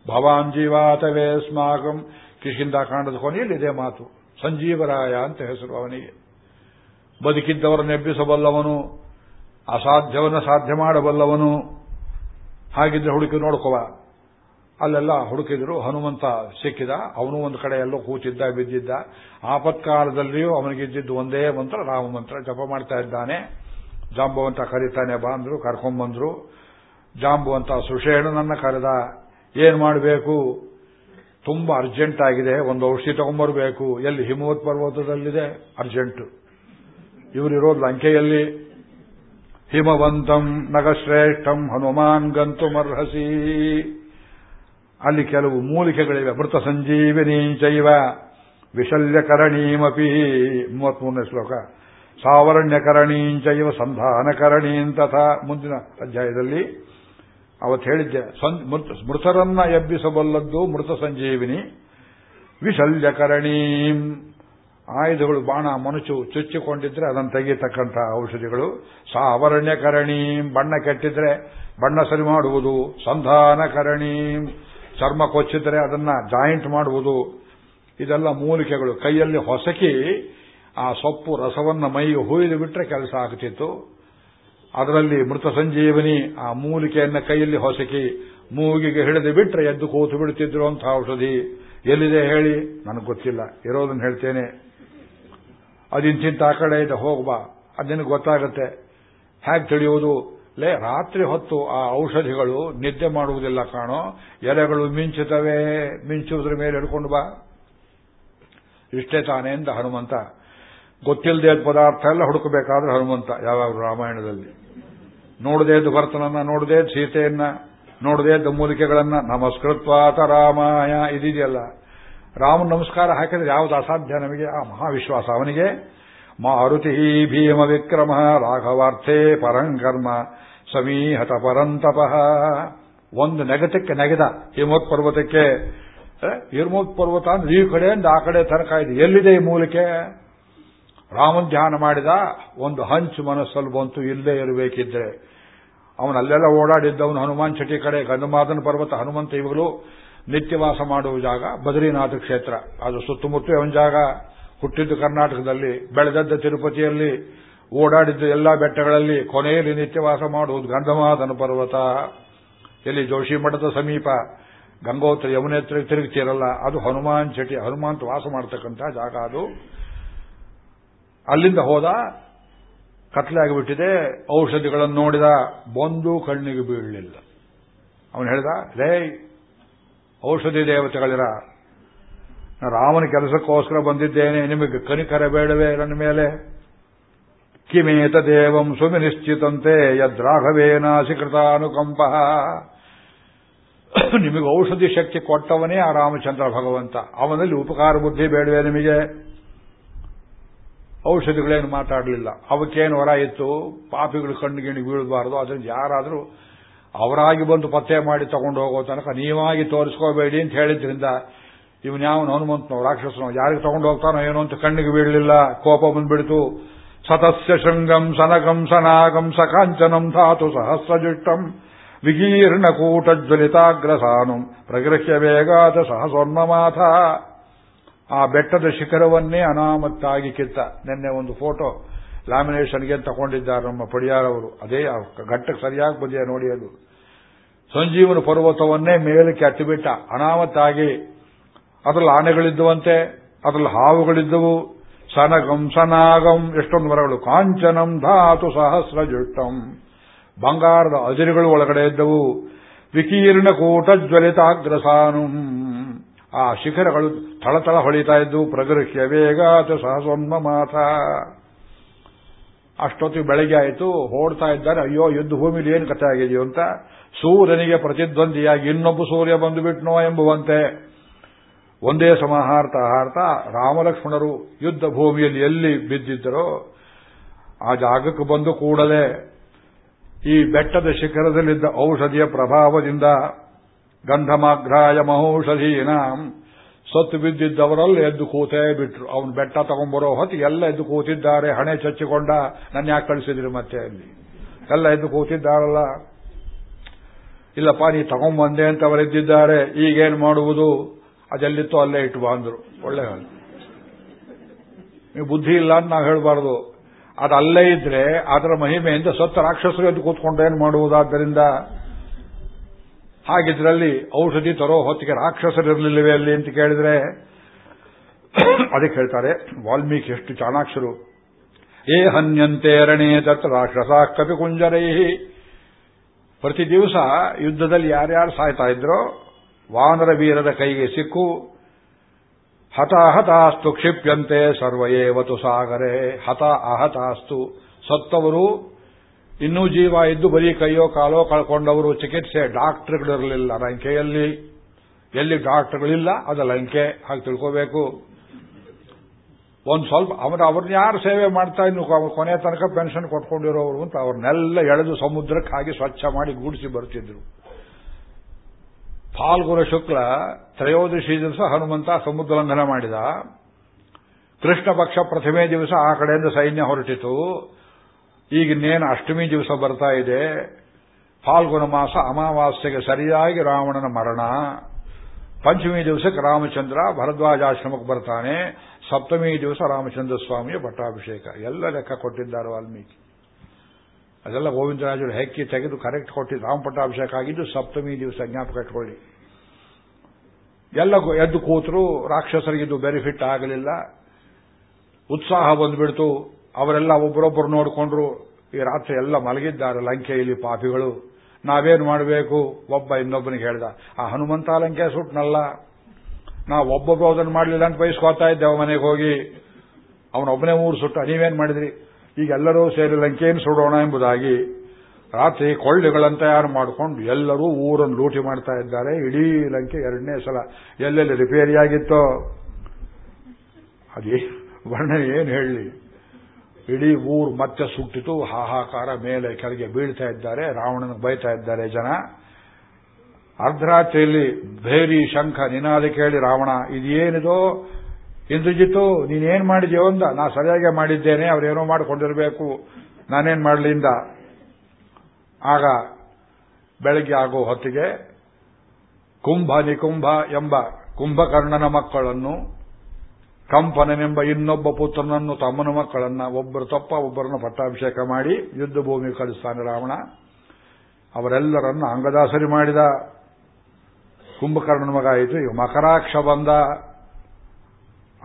ಭವಾನ್ ಜೀವಾತವೇ ಸ್ಮಾಕಂ ಕಿಶಿಂದ ಕಾಂಡದ ಕೊನೆಯಲ್ಲಿದೆ ಮಾತು. ಸಂಜೀವರಾಯ ಅಂತ ಹೆಸರು ಅವನಿಗೆ. ಬದುಕಿದ್ದವರನ್ನು ಎಬ್ಬಿಸಬಲ್ಲವನು, ಅಸಾಧ್ಯವನ್ನ ಸಾಧ್ಯ ಮಾಡಬಲ್ಲವನು. ಹಾಗಿದ್ರೆ ಹುಡುಕಿ ನೋಡ್ಕೋವ. ಅಲ್ಲೆಲ್ಲ ಹುಡುಕಿದ್ರು ಹನುಮಂತ ಸಿಕ್ಕಿದ, ಅವನು ಒಂದು ಕಡೆ ಎಲ್ಲೋ ಕೂತಿದ್ದ, ಬಿದ್ದಿದ್ದ. ಆಪತ್ಕಾಲದಲ್ಲಿಯೂ ಅವನಿಗಿದ್ದಿದ್ದು ಒಂದೇ ಮಂತ್ರ, ರಾಮ ಮಂತ್ರ, ಜಪ ಮಾಡ್ತಾ ಇದ್ದಾನೆ. ಜಾಂಬುವಂತ ಕರೀತಾನೆ, ಬಾಂದ್ರು, ಕರ್ಕೊಂಬಂದ್ರು. ಜಾಂಬುವಂತ ಸುಷೇಣನನ್ನ ಕರೆದ, ಏನ್ ಮಾಡಬೇಕು? ತುಂಬಾ ಅರ್ಜೆಂಟ್ ಆಗಿದೆ, ಒಂದು ಔಷಧಿ ತಗೊಂಬರ್ಬೇಕು. ಎಲ್ಲಿ? ಹಿಮವತ್ ಪರ್ವತದಲ್ಲಿದೆ, ಅರ್ಜೆಂಟ್. ಇವರಿರೋದು ಲಂಕೆಯಲ್ಲಿ. ಹಿಮವಂತಂ ನಗಶ್ರೇಷ್ಠಂ ಹನುಮಾನ್ ಗಂತು ಅಲ್ಲಿ ಕೆಲವು ಮೂಲಿಕೆಗಳಿವೆ. ಮೃತ ಸಂಜೀವಿನಿ ಚೈವ. ವಿಶಲ್ಯಕರಣೀಮಪಿ. ಮೂವತ್ಮೂರನೇ ಶ್ಲೋಕ. ಸಾವರಣ್ಯಕರಣೀಂಚೈವ ಸಂಧಾನಕರಣೀಂ ತಥಾ ಮುಂದಿನ ಅಧ್ಯಾಯದಲ್ಲಿ ಅವತ್ತು ಹೇಳಿದ್ದೆ ಮೃತರನ್ನ ಎಬ್ಬಿಸಬಲ್ಲದ್ದು ಮೃತ ಸಂಜೀವಿನಿ. ವಿಶಲ್ಯಕರಣೀ. ಆಯುಧಗಳು ಬಾಣ ಮನುಚು ಚುಚ್ಚಿಕೊಂಡಿದ್ರೆ ಅದನ್ನು ತೆಗೀತಕ್ಕಂಥ ಔಷಧಿಗಳು. ಸಾವರಣ್ಯಕರಣೀಂ. ಬಣ್ಣ ಕೆಟ್ಟಿದ್ರೆ ಬಣ್ಣ ಸರಿ ಮಾಡುವುದು. ಸಂಧಾನಕರಣೀಂ. ಚರ್ಮ ಕೊಚ್ಚಿದ್ರೆ ಅದನ್ನ ಜಾಯಿಂಟ್ ಮಾಡುವುದು. ಇದೆಲ್ಲ ಮೂಲಿಕೆಗಳು. ಕೈಯಲ್ಲಿ ಹೊಸಕಿ ಆ ಸೊಪ್ಪು ರಸವನ್ನ ಮೈಗೆ ಹುಯ್ದು ಬಿಟ್ರೆ ಕೆಲಸ ಆಗ್ತಿತ್ತು. ಅದರಲ್ಲಿ ಮೃತ ಸಂಜೀವನಿ ಆ ಮೂಲಿಕೆಯನ್ನ ಕೈಯಲ್ಲಿ ಹೊಸಕಿ ಮೂಗಿಗೆ ಹಿಡಿದು ಬಿಟ್ರೆ ಎದ್ದು ಕೂತು ಬಿಡುತ್ತಿದ್ರು ಅಂತ ಔಷಧಿ. ಎಲ್ಲಿದೆ ಹೇಳಿ? ನನಗೆ ಗೊತ್ತಿಲ್ಲ. ಇರೋದನ್ನು ಹೇಳ್ತೇನೆ. ಅದಿಂತಿಂತ ಆ ಕಡೆ ಇದೆ ಹೋಗ್ಬಾ ಅದನ್ನು ಗೊತ್ತಾಗುತ್ತೆ. ಹೇಗೆ ತಿಳಿಯುವುದು? ಲೇ, ರಾತ್ರಿ ಹೊತ್ತು ಆ ಔಷಧಿಗಳು ನಿದ್ದೆ ಮಾಡುವುದಿಲ್ಲ ಕಾಣೋ. ಎಲೆಗಳು ಮಿಂಚುತ್ತವೆ. ಮಿಂಚುವುದ್ರ ಮೇಲೆ ಹಿಡ್ಕೊಂಡು ಬಾ. ಇಷ್ಟೇ ತಾನೇ ಅಂತ ಹನುಮಂತ. ಗೊತ್ತಿಲ್ಲದೆ ಪದಾರ್ಥ ಎಲ್ಲ ಹುಡುಕಬೇಕಾದ್ರೆ ಹನುಮಂತ ಯಾವಾಗ ರಾಮಾಯಣದಲ್ಲಿ. ನೋಡದೇ ಭರತನನ್ನ ನೋಡದೇ ಸೀತೆಯನ್ನ, ನೋಡದೆ ಮೂಲಿಕೆಗಳನ್ನ ನಮಸ್ಕೃತ್ವಾತ ರಾಮಾಯ ಇದೆಯಲ್ಲ ರಾಮ ನಮಸ್ಕಾರ ಹಾಕಿದ್ರೆ ಯಾವುದು ಅಸಾಧ್ಯ ನಮಗೆ? ಆ ಮಹಾವಿಶ್ವಾಸ ಅವನಿಗೆ. ಮಾರುತಿ ಭೀಮ ವಿಕ್ರಮ ರಾಘವಾರ್ಥೆ ಪರಂಕರ್ಮ ಸಮೀಹತ ಪರಂತಪಃ. ಒಂದು ನೆಗತಕ್ಕೆ ನೆಗೆದ ಹಿಮೋತ್ ಪರ್ವತಕ್ಕೆ ಹಿಮೋತ್ ಪರ್ವತ ಅಂದ್ರೆ ಈ ಕಡೆಯಿಂದ ಆ ಕಡೆ ತನಕ ಇದೆ. ಎಲ್ಲಿದೆ ಈ ಮೂಲಿಕೆ? ರಾಮನ್ ಧ್ಯಾನ ಮಾಡಿದ ಒಂದು ಹಂಚು ಮನಸ್ಸಲ್ಲಿ ಬಂತು ಇಲ್ಲೇ ಇರಬೇಕಿದ್ರೆ. ಅವನಲ್ಲೆಲ್ಲ ಓಡಾಡಿದ್ದವನು ಹನುಮಾನ್ ಚಟಿ ಕಡೆ, ಗಂಧಮಾದನ ಪರ್ವತ, ಹನುಮಂತ ಇವುಗಳು ನಿತ್ಯವಾಸ ಮಾಡುವ ಜಾಗ, ಬದ್ರಿನಾಥ ಕ್ಷೇತ್ರ. ಅದು ಸುತ್ತಮುತ್ತ ಅವನ ಜಾಗ. ಹುಟ್ಟಿದ್ದು ಕರ್ನಾಟಕದಲ್ಲಿ, ಬೆಳೆದದ್ದ ತಿರುಪತಿಯಲ್ಲಿ, ಓಡಾಡಿದ್ದ ಎಲ್ಲಾ ಬೆಟ್ಟಗಳಲ್ಲಿ, ಕೊನೆಯಲ್ಲಿ ನಿತ್ಯವಾಸ ಮಾಡುವುದು ಗಂಧಮಾದನ ಪರ್ವತ. ಇಲ್ಲಿ ಜೋಶಿ ಮಠದ ಸಮೀಪ ಗಂಗೋತ್ರ, ಯಮುನೇತ್ರ ತಿರುಗ್ತಿರಲ್ಲ, ಅದು ಹನುಮಾನ್ ಚಟಿ, ಹನುಮಾಂತ ವಾಸ ಮಾಡತಕ್ಕಂತಹ ಜಾಗ ಅದು. ಅಲ್ಲಿಂದ ಹೋದ, ಕತ್ಲೆ ಆಗಿಬಿಟ್ಟಿದೆ, ಔಷಧಿಗಳನ್ನು ನೋಡಿದ, ಬಂದು ಕಣ್ಣಿಗೆ ಬೀಳಲಿಲ್ಲ. ಅವನು ಹೇಳಿದ ರೇ ಔಷಧಿ ದೇವತೆಗಳಿರ ರಾಮನ ಕೆಲಸಕ್ಕೋಸ್ಕರ ಬಂದಿದ್ದೇನೆ, ನಿಮಗೆ ಕನಿಕರ ಬೇಡವೇ ನನ್ನ ಮೇಲೆ? ಕಿಮೇತ ದೇವಂ ಸುಮಿನಿಶ್ಚಿತಂತೆ ಯದ್ರಾಘವೇನಾಸಿ ಕೃತಾನುಕಂಪ. ನಿಮಗೆ ಔಷಧಿ ಶಕ್ತಿ ಕೊಟ್ಟವನೇ ಆ ರಾಮಚಂದ್ರ ಭಗವಂತ. ಅವನಲ್ಲಿ ಉಪಕಾರ ಬುದ್ಧಿ ಬೇಡವೇ ನಿಮಗೆ? ಔಷಧಿಗಳೇನು ಮಾತಾಡಲಿಲ್ಲ. ಅವಕ್ಕೇನು ಹೊರ ಇತ್ತು? ಪಾಪಿಗಳು ಕಣ್ಣಿಗೆ ಬೀಳಬಾರದು. ಅದರಿಂದ ಯಾರಾದರೂ ಅವರಾಗಿ ಬಂದು ಪತ್ತೆ ಮಾಡಿ ತಗೊಂಡು ಹೋಗೋ ತನಕ ನೀವಾಗಿ ತೋರಿಸ್ಕೋಬೇಡಿ ಅಂತ ಹೇಳಿದ್ರಿಂದ ಇವನ್ ಯಾವ ಹನುಮಂತನೋ, ರಾಕ್ಷಸನೋ, ಯಾರಿಗೆ ತಗೊಂಡು ಹೋಗ್ತಾನೋ ಏನೋ ಅಂತ ಕಣ್ಣಿಗೆ ಬೀಳಲಿಲ್ಲ. ಕೋಪ ಬಂದ್ಬಿಡ್ತು. ಸತಸ್ಯ ಶೃಂಗಂ ಸನಗಂ ಸನಾಗಂ ಸಕಾಂಚನಂ ಧಾತು ಸಹಸ್ರಜುಷ್ಟಂ ವಿಗೀರ್ಣ ಕೂಟಜ್ವಲಿತಾಗ್ರಸಾನು ಪ್ರಗೃಹ್ಯ ವೇಗಾದ ಸಹಸೋನ್ಮಮಾಥ ಆ ಬೆಟ್ಟದ ಶಿಖರವನ್ನೇ ಅನಾಮತ್ತಾಗಿ ಕಿತ್ತ. ನಿನ್ನೆ ಒಂದು ಫೋಟೋ ಲ್ಯಾಮಿನೇಷನ್ಗೆ ತಗೊಂಡಿದ್ದಾರೆ ನಮ್ಮ ಪಡಿಯಾರವರು ಅದೇ ಘಟ್ಟಕ್ಕೆ ಸರಿಯಾಗಿ ಬಂದಿದೆ ನೋಡಿ ಅದು. ಸಂಜೀವನ ಪರ್ವತವನ್ನೇ ಮೇಲಕ್ಕೆ ಹತ್ತಿಬಿಟ್ಟ ಅನಾಮತ್ತಾಗಿ ಅದರಲ್ಲಿ ಆನೆಗಳಿದ್ದುವಂತೆ, ಅದರಲ್ಲಿ ಹಾವುಗಳಿದ್ದವು. ಸನಗಂ ಸನಾಗಂ ಎಷ್ಟೊಂದು ಮರಗಳು. ಕಾಂಚನಂ ಧಾತು ಸಹಸ್ರ ಜುಟ್ಟಂ ಬಂಗಾರದ ಅದಿರುಗಳು ಒಳಗಡೆ ಇದ್ದವು. ವಿಕೀರ್ಣ ಕೂಟ ಜ್ವಲಿತಾಗ್ರಸಾನು. ಆ ಶಿಖರಗಳು ಥಳಥಳ ಹೊಳಿತಾ ಇದ್ದವು ಪ್ರಗೃಹ್ಯ ವೇಗಾತ ಸಹಸೊನ್ನ ಮಾತ ಅಷ್ಟೊತ್ತಿಗೆ ಬೆಳಗ್ಗೆ ಆಯಿತು, ಓಡ್ತಾ ಇದ್ದಾರೆ, ಅಯ್ಯೋ, ಯುದ್ಧ ಭೂಮಿಲಿ ಏನು ಕಥೆ ಆಗಿದೆಯೋ ಅಂತ. ಸೂರ್ಯನಿಗೆ ಪ್ರತಿದ್ವಂದಿಯಾಗಿ ಇನ್ನೊಬ್ಬ ಸೂರ್ಯ ಬಂದುಬಿಟ್ನೋ ಎಂಬುವಂತೆ. ಒಂದೇ ಸಮ ಹಾರ್ತಾ ರಾಮಲಕ್ಷ್ಮಣರು ಯುದ್ಧ ಭೂಮಿಯಲ್ಲಿ ಎಲ್ಲಿ ಬಿದ್ದಿದ್ದರೋ ಆ ಜಾಗಕ್ಕೆ ಬಂದು ಕೂಡಲೇ ಈ ಬೆಟ್ಟದ ಶಿಖರದಲ್ಲಿದ್ದ ಔಷಧಿಯ ಪ್ರಭಾವದಿಂದ ಗಂಧಮಾಘ್ರಾಯ ಮಹೌಷಧೀನಾಂ. ಸತ್ತು ಬಿದ್ದಿದ್ದವರಲ್ಲಿ ಎದ್ದು ಕೂತೇ ಬಿಟ್ರು. ಅವನು ಬೆಟ್ಟ ತಗೊಂಡ್ಬರೋ ಹೊತ್ತು ಎಲ್ಲ ಎದ್ದು ಕೂತಿದ್ದಾರೆ. ಹಣೆ ಚಚ್ಚಿಕೊಂಡ. ನನ್ನ ಯಾಕೆ ಕಳಿಸಿದ್ರಿ ಮತ್ತೆ ಅಲ್ಲಿ? ಎಲ್ಲ ಎದ್ದು ಕೂತಿದ್ದಾರಲ್ಲ. ಇಲ್ಲಪ್ಪ, ನೀ ತಗೊಂಬಂದೆ ಅಂತ ಅವರಿದ್ದಿದ್ದಾರೆ. ಈಗೇನು ಮಾಡುವುದು? ಅದೆಲ್ಲಿತ್ತು ಅಲ್ಲೇ ಇಟ್ಟು ಬಂದ್ರು. ಒಳ್ಳೆ ನೀವು ಬುದ್ಧಿ ಇಲ್ಲ ಅಂತ ನಾವು ಹೇಳಬಾರ್ದು. ಅದು ಅಲ್ಲೇ ಇದ್ರೆ ಅದರ ಮಹಿಮೆಯಿಂದ ಸತ್ತ ರಾಕ್ಷಸರು ಎದ್ದು ಕೂತ್ಕೊಂಡು ಏನು ಮಾಡುವುದಾದ್ದರಿಂದ ಹಾಗಿದ್ರಲ್ಲಿ ಔಷಧಿ ತರೋ ಹೊತ್ತಿಗೆ ರಾಕ್ಷಸರಿರಲಿಲ್ಲವೇ ಅಲ್ಲಿ ಅಂತ ಕೇಳಿದ್ರೆ ಅದಕ್ಕೆ ಹೇಳ್ತಾರೆ ವಾಲ್ಮೀಕಿ ಎಷ್ಟು ಚಾಣಾಕ್ಷರು. ಏ ಹನ್ಯಂತೆ ಅರಣೇ ತತ್ ರಾಕ್ಷಸ ಕಪಿ ಕುಂಜರೈ. ಪ್ರತಿ ದಿವಸ ಯುದ್ಧದಲ್ಲಿ ಯಾರ್ಯಾರು ಸಾಯ್ತಾ ಇದ್ರೋ, ವಾನರ ವೀರದ ಕೈಗೆ ಸಿಕ್ಕು. ಹತಾಹತಾಸ್ತು ಕ್ಷಿಪ್ಯಂತೆ ಸರ್ವಯೇವತು ಸಾಗರೇ. ಹತ ಅಹತಾಸ್ತು ಸತ್ತವರು. ಇನ್ನೂ ಜೀವ ಇದ್ದು ಬರೀ ಕೈಯೋ ಕಾಲೋ ಕಳ್ಕೊಂಡವರು ಚಿಕಿತ್ಸೆ ಡಾಕ್ಟರ್ಗಳಿರಲಿಲ್ಲ. ಲಂಕೆಯಲ್ಲಿ ಎಲ್ಲಿ ಡಾಕ್ಟರ್ಗಳಿಲ್ಲ ಅದು ಲಂಕೆ ಹಾಗೆ ತಿಳ್ಕೋಬೇಕು. ಒಂದು ಸ್ವಲ್ಪ ಅವರ ಅವ್ರನ್ನ ಯಾರು ಸೇವೆ ಮಾಡ್ತಾ ಇನ್ನು ಕೊನೆ ತನಕ ಪೆನ್ಷನ್ ಕೊಟ್ಕೊಂಡಿರೋರು ಅಂತ ಅವ್ರನ್ನೆಲ್ಲ ಎಳೆದು ಸಮುದ್ರಕ್ಕೆ ಹಾಗೆ ಸ್ವಚ್ಛ ಮಾಡಿ ಗೂಡಿಸಿ ಬರ್ತಿದ್ರು. ಫಾಲ್ಗುನ ಶುಕ್ಲ ತ್ರಯೋದಶಿ ದಿವಸ ಹನುಮಂತ ಸಮುದ್ರ ಲಂಘನ ಮಾಡಿದ. ಕೃಷ್ಣ ಪಕ್ಷ ಪ್ರಥಮೆ ದಿವಸ ಆ ಕಡೆಯಿಂದ ಸೈನ್ಯ ಹೊರಟಿತು. ಈಗ ಇನ್ನೇನು ಅಷ್ಟಮಿ ದಿವಸ ಬರ್ತಾ ಇದೆ, ಫಾಲ್ಗುಣ ಮಾಸ ಅಮಾವಾಸ್ಯೆಗೆ ಸರಿಯಾಗಿ ರಾವಣನ ಮರಣ, ಪಂಚಮಿ ದಿವಸಕ್ಕೆ ರಾಮಚಂದ್ರ ಭರದ್ವಾಜಾಶ್ರಮಕ್ಕೆ ಬರ್ತಾನೆ, ಸಪ್ತಮಿ ದಿವಸ ರಾಮಚಂದ್ರ ಸ್ವಾಮಿಯ ಪಟ್ಟಾಭಿಷೇಕ. ಎಲ್ಲ ಲೆಕ್ಕ ಕೊಟ್ಟಿದ್ದಾರೆ ವಾಲ್ಮೀಕಿ. ಅದೆಲ್ಲ ಗೋವಿಂದರಾಜರು ಹೆಕ್ಕಿ ತೆಗೆದು ಕರೆಕ್ಟ್ ಕೊಟ್ಟಿದ್ದು ರಾಮ ಪಟ್ಟಾಭಿಷೇಕ ಆಗಿದ್ದು ಸಪ್ತಮಿ ದಿವಸ ಜ್ಞಾಪಕ ಇಟ್ಕೊಳ್ಳಿ. ಎಲ್ಲ ಎದ್ದು ಕೂತರು ರಾಕ್ಷಸರಿಗೆ ಇದು ಬೆನಿಫಿಟ್ ಆಗಲಿಲ್ಲ. ಉತ್ಸಾಹ ಬಂದ್ಬಿಡ್ತು. ಅವರೆಲ್ಲ ಒಬ್ಬರೊಬ್ಬರು ನೋಡಿಕೊಂಡ್ರು, ಈ ರಾತ್ರಿ ಎಲ್ಲ ಮಲಗಿದ್ದಾರೆ, ಲಂಕೆಯಲ್ಲಿ ಪಾಪಿಗಳು. ನಾವೇನು ಮಾಡಬೇಕು? ಒಬ್ಬ ಇನ್ನೊಬ್ಬನಿಗೆ ಹೇಳ್ದ, ಆ ಹನುಮಂತ ಲಂಕೆ ಸುಟ್ನಲ್ಲ. ನಾವು ಒಬ್ಬೊಬ್ಬರು ಅದನ್ನು ಮಾಡಲಿಲ್ಲ ಅಂತ ಬಯಸ್ಕೋತಾ ಇದ್ದೇವೆ ಮನೆಗೆ ಹೋಗಿ. ಅವನೊಬ್ಬನೇ ಊರು ಸುಟ್ಟ, ನೀವೇನು ಮಾಡಿದ್ರಿ? ಈಗ ಎಲ್ಲರೂ ಸೇರಿ ಲಂಕೆಯನ್ನು ಸುಡೋಣ ಎಂಬುದಾಗಿ ರಾತ್ರಿ ಕೊಳ್ಳಿಗಳನ್ನು ತಯಾರು ಮಾಡಿಕೊಂಡು ಎಲ್ಲರೂ ಊರನ್ನು ಲೂಟಿ ಮಾಡ್ತಾ ಇದ್ದಾರೆ. ಇಡೀ ಲಂಕೆ ಎರಡನೇ ಸಲ ಎಲ್ಲೆಲ್ಲಿ ರಿಪೇರಿಯಾಗಿತ್ತೋ ಅದೇ, ವರ್ಣನೆ ಏನು ಹೇಳಲಿ? ಇಡೀ ಊರು ಮತ್ತೆ ಸುಟ್ಟಿತು, ಹಾಹಾಕಾರ ಮೇಲೆ ಕೆಳಗೆ ಬೀಳ್ತಾ ಇದ್ದಾರೆ, ರಾವಣನ ಬೈತಾ ಇದ್ದಾರೆ ಜನ. ಅರ್ಧರಾತ್ರಿಯಲ್ಲಿ ಭೇರಿ ಶಂಖ ನಿನಾದ ಕೇಳಿ, ರಾವಣ, ಇದೇನಿದೋ? ಇಂದ್ರಜಿತು ನೀನೇನ್ ಮಾಡಿದ್ಯೋ ಅಂದ. ನಾ ಸರಿಯಾಗಿ ಮಾಡಿದ್ದೇನೆ, ಅವರೇನೋ ಮಾಡಿಕೊಂಡಿರಬೇಕು. ನಾನೇನ್ ಮಾಡಲಿಂದ ಆಗ ಬೆಳಗ್ಗೆ ಆಗೋ ಹೊತ್ತಿಗೆ, ಕುಂಭ ನಿಕುಂಭ ಎಂಬ ಕುಂಭಕರ್ಣನ ಮಕ್ಕಳನ್ನು ಕಂಪನನೆಂಬ ಇನ್ನೊಬ್ಬ ಪುತ್ರನನ್ನು ತಮ್ಮನ ಮಕ್ಕಳನ್ನ ಒಬ್ಬರು ತಪ್ಪ, ಒಬ್ಬರನ್ನು ಪಟ್ಟಾಭಿಷೇಕ ಮಾಡಿ ಯುದ್ಧ ಭೂಮಿ ಕಳಿಸ್ತಾನೆ ರಾವಣ. ಅವರೆಲ್ಲರನ್ನು ಅಂಗದಾಸರಿ ಮಾಡಿದ ಕುಂಭಕರ್ಣನ ಮಗ ಆಯಿತು. ಈಗ ಮಕರಾಕ್ಷ ಬಂದ.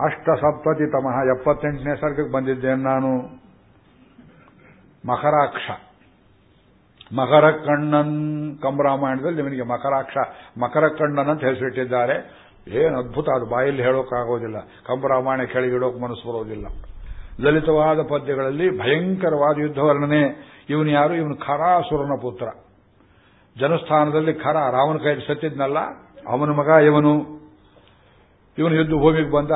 ಅಷ್ಟಸಪ್ತತಿ ತಮಃ ಎಪ್ಪತ್ತೆಂಟನೇ ಸರ್ಗಕ್ಕೆ ಬಂದಿದ್ದೇನೆ ನಾನು. ಮಕರಾಕ್ಷ. ಮಕರ ಕಣ್ಣನ್ ಕಂಬರಾಮಾಯಣದಲ್ಲಿ ನಿಮಗೆ ಮಕರಾಕ್ಷ ಮಕರ ಕಣ್ಣನ್ ಅಂತ ಹೆಸರಿಟ್ಟಿದ್ದಾರೆ. ಏನು ಅದ್ಭುತ, ಅದು ಬಾಯಲ್ಲಿ ಹೇಳೋಕ್ಕಾಗೋದಿಲ್ಲ ಕಂಬರಾಮಾಯಣ ಕೆಳಗಿಡೋಕೆ ಮನಸ್ಸು ಬರೋದಿಲ್ಲ. ಲಲಿತವಾದ ಪದ್ಯಗಳಲ್ಲಿ ಭಯಂಕರವಾದ ಯುದ್ಧ ವರ್ಣನೆ ಇವನು ಯಾರು? ಇವನು ಖರಾಸುರನ ಪುತ್ರ. ಜನಸ್ಥಾನದಲ್ಲಿ ಖರ, ರಾಮನ ಕೈ ಸತ್ತಿದ್ನಲ್ಲ, ಅವನ ಮಗ ಇವನು. ಇವನು ಯುದ್ಧ ಭೂಮಿಗೆ ಬಂದ.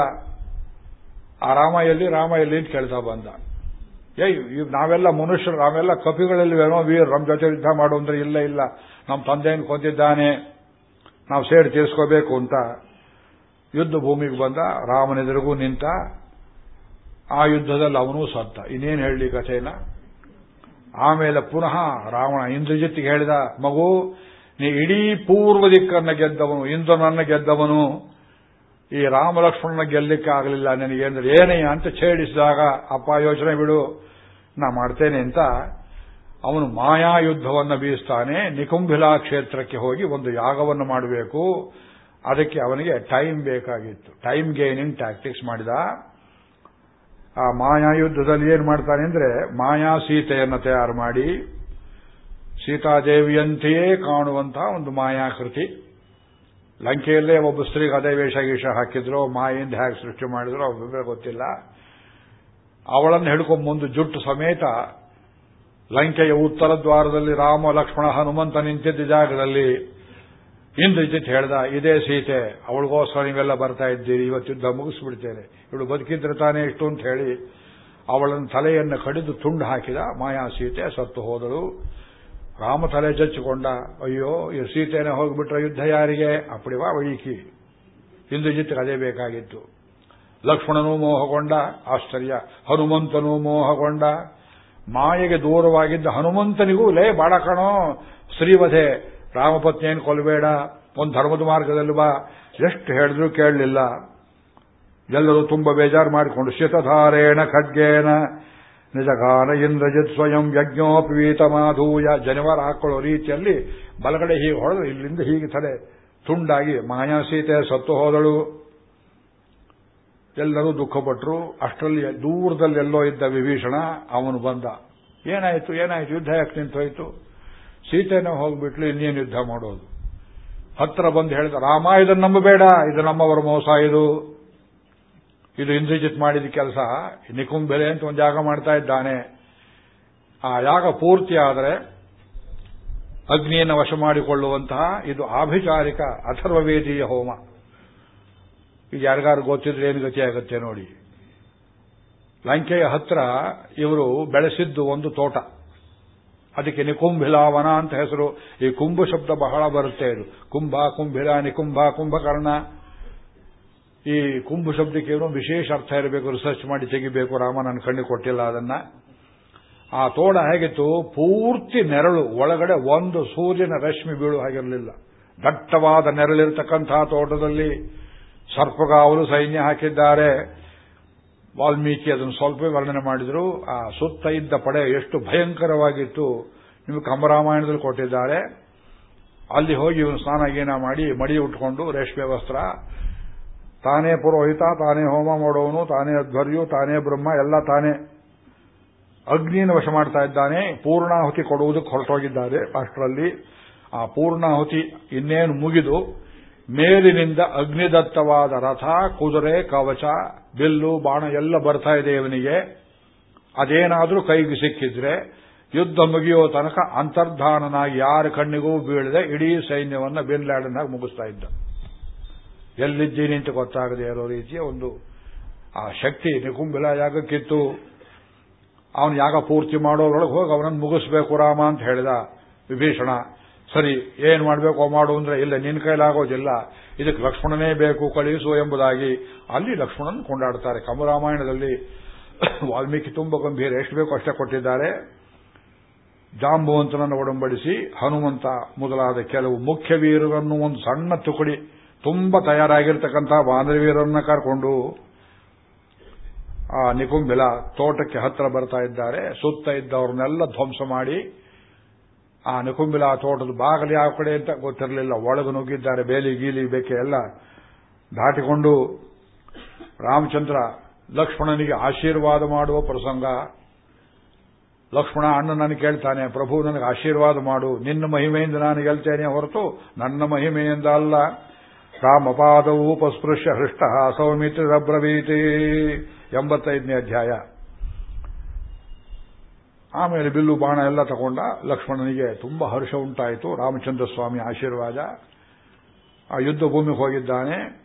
ಆ ರಾಮ ಎಲ್ಲಿ? ರಾಮ ಎಲ್ಲಿ ಅಂತ ಕೇಳ್ತಾ ಬಂದ. ಏಯ್ ನಾವೆಲ್ಲ ಮನುಷ್ಯರು, ನಾವೆಲ್ಲ ಕಪಿಗಳಲ್ಲಿವೇನೋ ವೀರ್ ನಮ್ಮ ಜೊತೆ ಯುದ್ಧ ಮಾಡು ಅಂದ್ರೆ ಇಲ್ಲ ಇಲ್ಲ. ನಮ್ಮ ತಂದೆಯನ್ನು ಕೊಂದಿದ್ದಾನೆ. ನಾವು ಸೇಡ್ ತೀರಿಸ್ಕೋಬೇಕು ಅಂತ ಯುದ್ಧ ಭೂಮಿಗೆ ಬಂದ ರಾಮನೆದುರಿಗೂ ನಿಂತ, ಆ ಯುದ್ಧದಲ್ಲಿ ಅವನೂ ಸತ್ತ. ಇನ್ನೇನು ಹೇಳಲಿ ಕಥೆನ ಆಮೇಲೆ ಪುನಃ ರಾವಣ ಇಂದ್ರಜಿತ್ತಿಗೆ ಹೇಳಿದ, ಮಗು, ನೀ ಇಡೀ ಪೂರ್ವ ದಿಕ್ಕನ್ನು ಗೆದ್ದವನು, ಇಂದ್ರನನ್ನ ಗೆದ್ದವನು, ಈ ಗೆಲ್ಲಕ್ಕೆ ಆಗಲಿಲ್ಲ ನನಗೆ ಅಂದ್ರೆ ಏನೇ ಅಂತ ಛೇಡಿಸಿದಾಗ, ಅಪ್ಪ ಯೋಚನೆ ಬಿಡು, ನಾ ಮಾಡ್ತೇನೆ ಅಂತ ಅವನು ಮಾಯಾ ಯುದ್ಧವನ್ನು ಬೀಸ್ತಾನೆ, ನಿಕುಂಭಿಲಾ ಕ್ಷೇತ್ರಕ್ಕೆ ಹೋಗಿ ಒಂದು ಯಾಗವನ್ನು ಮಾಡಬೇಕು. ಅದಕ್ಕೆ ಅವನಿಗೆ ಟೈಮ್ ಬೇಕಾಗಿತ್ತು. ಟೈಮ್ ಗೇನಿಂಗ್ ಟ್ಯಾಕ್ಟಿಕ್ಸ್ ಮಾಡಿದ. ಆ ಮಾಯಾ ಯುದ್ಧದಲ್ಲಿ ಏನ್ ಮಾಡ್ತಾನೆ ಅಂದ್ರೆ ಮಾಯಾ ಸೀತೆಯನ್ನು ತಯಾರು ಮಾಡಿ ಸೀತಾದೇವಿಯಂತೆಯೇ ಕಾಣುವಂತಹ ಒಂದು ಮಾಯಾಕೃತಿ. ಲಂಕೆಯಲ್ಲೇ ಒಬ್ಬ ಸ್ತ್ರೀಗೆ ಅದೇ ವೇಷ ಗೀಷ ಹಾಕಿದ್ರು ಮಾಯಿಂದ ಹೇಗೆ ಸೃಷ್ಟಿ ಮಾಡಿದ್ರು ಅವ್ರಿಗೆ ಗೊತ್ತಿಲ್ಲ. ಅವಳನ್ನು ಹಿಡ್ಕೊಂಡು ಮುಂದೆ ಜುಟ್ಟು ಸಮೇತ ಲಂಕೆಯ ಉತ್ತರ ದ್ವಾರದಲ್ಲಿ ರಾಮ ಲಕ್ಷ್ಮಣ ಹನುಮಂತ ನಿಂತಿದ್ದ ಜಾಗದಲ್ಲಿ ಇಂದ್ರಜಿತ್ ಹೇಳ್ದ, ಇದೇ ಸೀತೆ, ಅವಳಿಗೋಸ್ಕರ ನೀವೆಲ್ಲ ಬರ್ತಾ ಇದ್ದೀರಿ, ಇವತ್ತು ಯುದ್ಧ ಮುಗಿಸ್ಬಿಡ್ತೇನೆ. ಇವಳು ಬದುಕಿದ್ರೆ ತಾನೇ ಇಷ್ಟು ಅಂತ ಹೇಳಿ ಅವಳನ್ನು ತಲೆಯನ್ನು ಕಡಿದು ತುಂಡು ಹಾಕಿದ, ಮಾಯಾ ಸೀತೆ ಸತ್ತು ಹೋದಳು. ರಾಮ ತಲೆ ಜಚ್ಚಿಕೊಂಡ, ಅಯ್ಯೋ, ಈ ಸೀತೆನೇ ಹೋಗಿಬಿಟ್ರೆ ಯುದ್ಧ ಯಾರಿಗೆ? ಅಪ್ಪಡಿವಾ ವೈಕಿ. ಇಂದ್ರಜಿತ್ ಅದೇ ಬೇಕಾಗಿತ್ತು. ಲಕ್ಷ್ಮಣನೂ ಮೋಹಗೊಂಡ, ಆಶ್ಚರ್ಯ, ಹನುಮಂತನೂ ಮೋಹಗೊಂಡ. ಮಾಯೆಗೆ ದೂರವಾಗಿದ್ದ ಹನುಮಂತನಿಗೂ, ಲೇ ಬಾಡಕಣೋ ಶ್ರೀವಧೆ ರಾಮಪತ್ನಿಯನ್ನು ಕೊಲ್ಲಬೇಡ ಒಂದು ಧರ್ಮದ ಮಾರ್ಗದಲ್ಲಿ ಬಾ. ಎಷ್ಟು ಹೇಳಿದ್ರು ಕೇಳಲಿಲ್ಲ. ಎಲ್ಲರೂ ತುಂಬ ಬೇಜಾರು ಮಾಡಿಕೊಂಡು, ಶಿತಧಾರೇಣ ಖಡ್ಗೇನ ನಿಜಗಾನ ಇಂದ್ರಜಿತ್ ಸ್ವಯಂ ಯಜ್ಞೋಪವೀತ ಮಾಧೂಯ. ಜನಿವಾರ ಹಾಕೊಳ್ಳೋ ರೀತಿಯಲ್ಲಿ ಬಲಗಡೆ ಹೀಗೆ ಹೊಡೆದು ಇಲ್ಲಿಂದ ಹೀಗೆ ತಲೆ ತುಂಡಾಗಿ ಮಾಯಾ ಸೀತೆ ಸತ್ತು ಹೋದಳು. ಎಲ್ಲರೂ ದುಃಖಪಟ್ಟರು ಅಷ್ಟರಲ್ಲಿ ದೂರದಲ್ಲಿ ಎಲ್ಲೋ ಇದ್ದ ವಿಭೀಷಣ ಅವನು ಬಂದ. ಏನಾಯ್ತು ಏನಾಯ್ತು? ಯುದ್ಧ ಯಾಕೆ ನಿಂತೋಯ್ತು? ಸೀತೆನ ಹೋಗ್ಬಿಟ್ಲು, ಇನ್ನೇನು ಯುದ್ಧ ಮಾಡೋದು? ಹತ್ರ ಬಂದು ಹೇಳಿದ, ರಾಮ ಇದನ್ನು ನಂಬಬೇಡ, ಇದು ನಮ್ಮವರ ಮೋಸ, ಇದು. ಇದು ಇಂದ್ರಜಿತ್ ಮಾಡಿದ ಕೆಲಸ. ನಿಕುಂಬೆಲೆ ಅಂತ ಒಂದು ಯಾಗ ಮಾಡ್ತಾ ಇದ್ದಾನೆ. ಆ ಯಾಗ ಪೂರ್ತಿ ಆದರೆ ಅಗ್ನಿಯನ್ನು ವಶ ಮಾಡಿಕೊಳ್ಳುವಂತಹ ಇದು ಆಭಿಚಾರಿಕ ಅಥರ್ವವೇದೀಯ ಹೋಮ. ಈಗ ಯಾರಿಗಾರು ಗೊತ್ತಿದ್ರೆ ಏನು ಗತಿ ಆಗುತ್ತೆ ನೋಡಿ. ಲಂಕೆಯ ಹತ್ರ ಇವರು ಬೆಳೆಸಿದ್ದು ಒಂದು ತೋಟ. ಅದಕ್ಕೆ ನಿಕುಂಭಿಲಾವನ ಅಂತ ಹೆಸರು. ಈ ಕುಂಭ ಶಬ್ದ ಬಹಳ ಬರುತ್ತೆ ಇದು. ಕುಂಭ, ಕುಂಭಿಲ, ನಿಕುಂಭ, ಕುಂಭಕರ್ಣ. ಈ ಕುಂಭ ಶಬ್ದಕ್ಕೆ ಏನೋ ವಿಶೇಷ ಅರ್ಥ ಇರಬೇಕು. ರಿಸರ್ಚ್ ಮಾಡಿ ತೆಗಿಬೇಕು. ರಾಮ ನನ್ನ ಕಣ್ಣು ಕೊಟ್ಟಿಲ್ಲ ಅದನ್ನ. ಆ ತೋಡ ಹೇಗಿತ್ತು? ಪೂರ್ತಿ ನೆರಳು. ಒಳಗಡೆ ಒಂದು ಸೂರ್ಯನ ರಶ್ಮಿ ಬೀಳು ಹಾಗಿರಲಿಲ್ಲ. ದಟ್ಟವಾದ ನೆರಳಿರ್ತಕ್ಕಂತಹ ತೋಟದಲ್ಲಿ ಸರ್ಪಗಾವಲು ಸೈನ್ಯ ಹಾಕಿದ್ದಾರೆ. ವಾಲ್ಮೀಕಿ ಅದನ್ನು ಸ್ವಲ್ಪ ವರ್ಣನೆ ಮಾಡಿದರು. ಆ ಸುತ್ತ ಇದ್ದ ಪಡೆ ಎಷ್ಟು ಭಯಂಕರವಾಗಿತ್ತು. ನಿಮಗೆ ಕಂಬರಾಮಾಯಣದಲ್ಲಿ ಕೊಟ್ಟಿದ್ದಾರೆ. ಅಲ್ಲಿ ಹೋಗಿ ಇವನು ಸ್ನಾನ ಗೀನ ಮಾಡಿ ಮಡಿ ಉಟ್ಕೊಂಡು ರೇಷ್ಮೆ ವಸ್ತ್ರ. ತಾನೇ ಪುರೋಹಿತ, ತಾನೇ ಹೋಮ ಮಾಡೋನು ತಾನೇ ಅಧ್ವರ್ಯು ತಾನೇ ಬ್ರಹ್ಮ, ಎಲ್ಲ ತಾನೇ ಅಗ್ನಿಯನ್ನು ವಶ ಮಾಡ್ತಾ ಇದ್ದಾನೆ. ಪೂರ್ಣಾಹುತಿ ಕೊಡುವುದಕ್ಕೆ ಹೊರಟೋಗಿದ್ದಾರೆ ಅಷ್ಟರಲ್ಲಿ ಆ ಪೂರ್ಣಾಹುತಿ ಇನ್ನೇನು ಮುಗಿದು ಮೇಲಿನಿಂದ ಅಗ್ನಿದತ್ತವಾದ ರಥ, ಕುದುರೆ, ಕವಚ, ಬಿಲ್ಲು, ಬಾಣ ಎಲ್ಲ ಬರ್ತಾ ಇದೆ ಇವನಿಗೆ. ಅದೇನಾದರೂ ಕೈಗೆ ಸಿಕ್ಕಿದ್ರೆ ಯುದ್ಧ ಮುಗಿಯೋ ತನಕ ಅಂತರ್ಧಾನನಾಗಿ ಯಾರ ಕಣ್ಣಿಗೂ ಬೀಳದೆ ಇಡೀ ಸೈನ್ಯವನ್ನ ಬಿನ್ ಲ್ಯಾಡನ್ನಾಗಿ ಮುಗಿಸ್ತಾ ಇದ್ದ. ಎಲ್ಲಿದ್ದೀನಿ ಅಂತ ಗೊತ್ತಾಗದೆ ಇರೋ ರೀತಿಯ ಒಂದು, ಆ ಶಕ್ತಿ ನಿಕುಂಬಿಲ ಯಾಗಕ್ಕಿತ್ತು. ಅವನು ಯಾಗ ಪೂರ್ತಿ ಮಾಡೋರೊಳಗೆ ಹೋಗಿ ಅವನನ್ನು ಮುಗಿಸ್ಬೇಕು ರಾಮ ಅಂತ ಹೇಳಿದ ವಿಭೀಷಣ. ಸರಿ, ಏನ್ ಮಾಡಬೇಕು, ಮಾಡು ಅಂದ್ರೆ, ಇಲ್ಲ ನಿನ್ನ ಕೈಲಾಗೋದಿಲ್ಲ ಇದಕ್ಕೆ ಲಕ್ಷ್ಮಣನೇ ಬೇಕು, ಕಳಿಸು ಎಂಬುದಾಗಿ. ಅಲ್ಲಿ ಲಕ್ಷ್ಮಣನ್ ಕೊಂಡಾಡ್ತಾರೆ. ಕಮರಾಮಾಯಣದಲ್ಲಿ <coughs> ವಾಲ್ಮೀಕಿ ತುಂಬ ಗಂಭೀರ. ಎಷ್ಟು ಬೇಕು ಅಷ್ಟೇ ಕೊಟ್ಟಿದ್ದಾರೆ. ಜಾಂಬುವಂತನನ್ನು ಒಡಂಬಡಿಸಿ, ಹನುಮಂತ ಮೊದಲಾದ ಕೆಲವು ಮುಖ್ಯ ವೀರರನ್ನು ಒಂದು ಸಣ್ಣ ತುಕಡಿ, ತುಂಬಾ ತಯಾರಾಗಿರ್ತಕ್ಕಂತಹ ವಾನರವೀರರನ್ನ ಕರ್ಕೊಂಡು ಆ ನಿಕುಂಬಿಲ ತೋಟಕ್ಕೆ ಹತ್ತಿರ ಬರ್ತಾ ಇದ್ದಾರೆ. ಸುತ್ತ ಇದ್ದವ್ರನ್ನೆಲ್ಲ ಧ್ವಂಸ ಮಾಡಿ ಆ ನಿಕುಂಬಿಲ ತೋಟದ ಬಾಗಿಲು ಯಾವ ಕಡೆ ಅಂತ ಗೊತ್ತಿರಲಿಲ್ಲ. ಒಳಗೆ ನುಗ್ಗಿದ್ದಾರೆ, ಬೇಲಿ, ಗೀಲಿ ಬೇಕೆ ಎಲ್ಲ ದಾಟಿಕೊಂಡು ರಾಮಚಂದ್ರ ಲಕ್ಷ್ಮಣನಿಗೆ ಆಶೀರ್ವಾದ ಮಾಡುವ ಪ್ರಸಂಗ. ಲಕ್ಷ್ಮಣ, ಅಣ್ಣ ಕೇಳ್ತಾನೆ, ಪ್ರಭು ನನಗೆ ಆಶೀರ್ವಾದ ಮಾಡು. ನಿನ್ನ ಮಹಿಮೆಯಿಂದ ನಾನು ಗೆಲ್ತೇನೆ ಹೊರತು ನನ್ನ ಮಹಿಮೆಯಿಂದ ಅಲ್ಲ. ರಾಮಪಾದವು ಉಪಸ್ಪೃಶ್ಯ ಹೃಷ್ಟ ಸೌಮಿತ್ರಬ್ರವೀತಿ ಎಂಬತ್ತೈದನೇ ಅಧ್ಯಾಯ. ಆಮೇಲೆ ಬಿಲ್ಲು, ಬಾಣ ಎಲ್ಲ ತಗೊಂಡ ಲಕ್ಷ್ಮಣನಿಗೆ ತುಂಬಾ ಹರ್ಷ ಉಂಟಾಯಿತು. ರಾಮಚಂದ್ರ ಸ್ವಾಮಿ ಆಶೀರ್ವಾದ. ಆ ಯುದ್ಧ ಭೂಮಿಗೆ ಹೋಗಿದ್ದಾನೆ.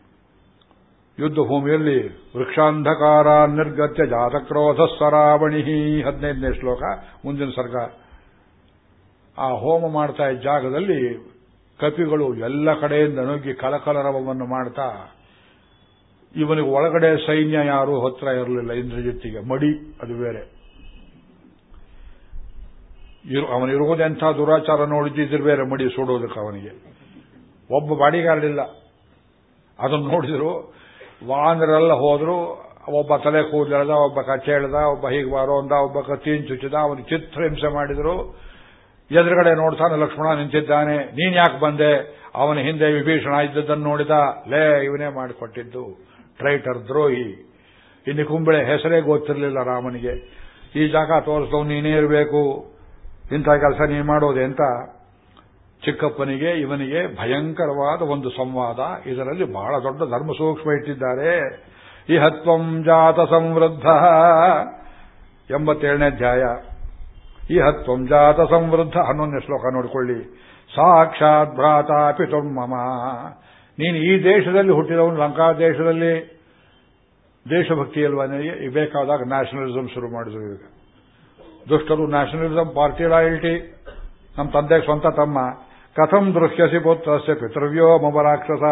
ಯುದ್ಧ ಭೂಮಿಯಲ್ಲಿ ವೃಕ್ಷಾಂಧಕಾರ ನಿರ್ಗತ್ಯ ಜಾತಕ್ರೋಧ ಸರಾವಣಿ ಹದಿನೈದನೇ ಶ್ಲೋಕ, ಮುಂದಿನ ಸರ್ಗ. ಆ ಹೋಮ ಮಾಡ್ತಾ ಇದ್ದ ಜಾಗದಲ್ಲಿ ಕಪಿಗಳು ಎಲ್ಲ ಕಡೆಯಿಂದ ನುಗ್ಗಿ ಕಲಕಲರವವನ್ನು ಮಾಡ್ತಾ, ಇವನಿಗೆ ಒಳಗಡೆ ಸೈನ್ಯ ಯಾರೂ ಹತ್ರ ಇರಲಿಲ್ಲ, ಇಂದ್ರಜಿತ್ತಿಗೆ. ಮಡಿ, ಅದು ಬೇರೆ. ಅವನಿರುವುದೆಂಥ ದುರಾಚಾರ ನೋಡಿದ್ದಿದ್ರೆ ಬೇರೆ ಮಡಿ ಸುಡೋದಕ್ಕೆ ಅವನಿಗೆ. ಒಬ್ಬ ಬಾಡಿಗಾರ್ಡಿಲ್ಲ ಅದನ್ನು ನೋಡಿದ್ರು ವಾಹನರೆಲ್ಲ ಹೋದ್ರು, ಒಬ್ಬ ತಲೆ ಕೂದಲೆಳ್ದ, ಒಬ್ಬ ಕಚ್ಚೆ ಒಬ್ಬ ಹೀಗೆ ಬಾರೋ ಅಂದ, ಒಬ್ಬ ಕತ್ತೀನ್ ಚುಚ್ಚಿದ, ಅವನು ಚಿತ್ರಹಿಂಸೆ ಮಾಡಿದ್ರು. ಎದುರುಗಡೆ ನೋಡ್ತಾನೆ ಲಕ್ಷ್ಮಣ ನಿಂತಿದ್ದಾನೆ, ನೀನ್ ಯಾಕೆ ಬಂದೆ? ಅವನ ಹಿಂದೆ ವಿಭೀಷಣ ಇದ್ದದ್ದನ್ನು ನೋಡಿದ, ಲೇ, ಇವನೇ ಮಾಡಿಕೊಟ್ಟಿದ್ದು, ಟ್ರೈಟರ್ ದ್ರೋಹಿ. ಇನ್ನು ಕುಂಬಳೆ ಹೆಸರೇ ಗೊತ್ತಿರಲಿಲ್ಲ ರಾಮನಿಗೆ. ಈ ಜಾಗ ತೋರಿಸ್ತವ್ ನೀನೇ ಇರಬೇಕು. ಇಂಥ ಕೆಲಸ ನೀ ಮಾಡೋದೆ ಅಂತ ಚಿಕ್ಕಪ್ಪನಿಗೆ, ಇವನಿಗೆ ಭಯಂಕರವಾದ ಒಂದು ಸಂವಾದ. ಇದರಲ್ಲಿ ಬಹಳ ದೊಡ್ಡ ಧರ್ಮ ಸೂಕ್ಷ್ಮ ಇಟ್ಟಿದ್ದಾರೆ. ಈ ಹತ್ವಂ ಜಾತ ಸಮೃದ್ಧ ಎಂಬತ್ತೇಳನೇ ಅಧ್ಯಾಯ. ಈ ಹತ್ವಂ ಜಾತ ಸಮೃದ್ಧ ಹನ್ನೊಂದನೇ ಶ್ಲೋಕ ನೋಡಿಕೊಳ್ಳಿ. ಸಾಕ್ಷಾತ್ ಭ್ರಾತ ಪಿತುರ್ಮಮ ಮಮ. ನೀನು ಈ ದೇಶದಲ್ಲಿ ಹುಟ್ಟಿದವನು, ಲಂಕಾ ದೇಶದಲ್ಲಿ ದೇಶಭಕ್ತಿ ಅಲ್ವಾ ನನಗೆ? ಬೇಕಾದಾಗ ನ್ಯಾಷನಲಿಸಂ ಶುರು ಮಾಡಿದ್ರು ಈಗ. ದುಷ್ಟರು ನ್ಯಾಷನಲಿಸಂ ಪಾರ್ಟಿ ರಾಯಲ್ಟಿ. ನಮ್ಮ ತಂದೆ ಸ್ವಂತ ತಮ್ಮ. ಕಥಂ ದೃಶ್ಯಸಿ ಪುತ್ರಸ್ಯ ಪಿತೃವ್ಯೋ ಮಮ ರಾಕ್ಷಸ.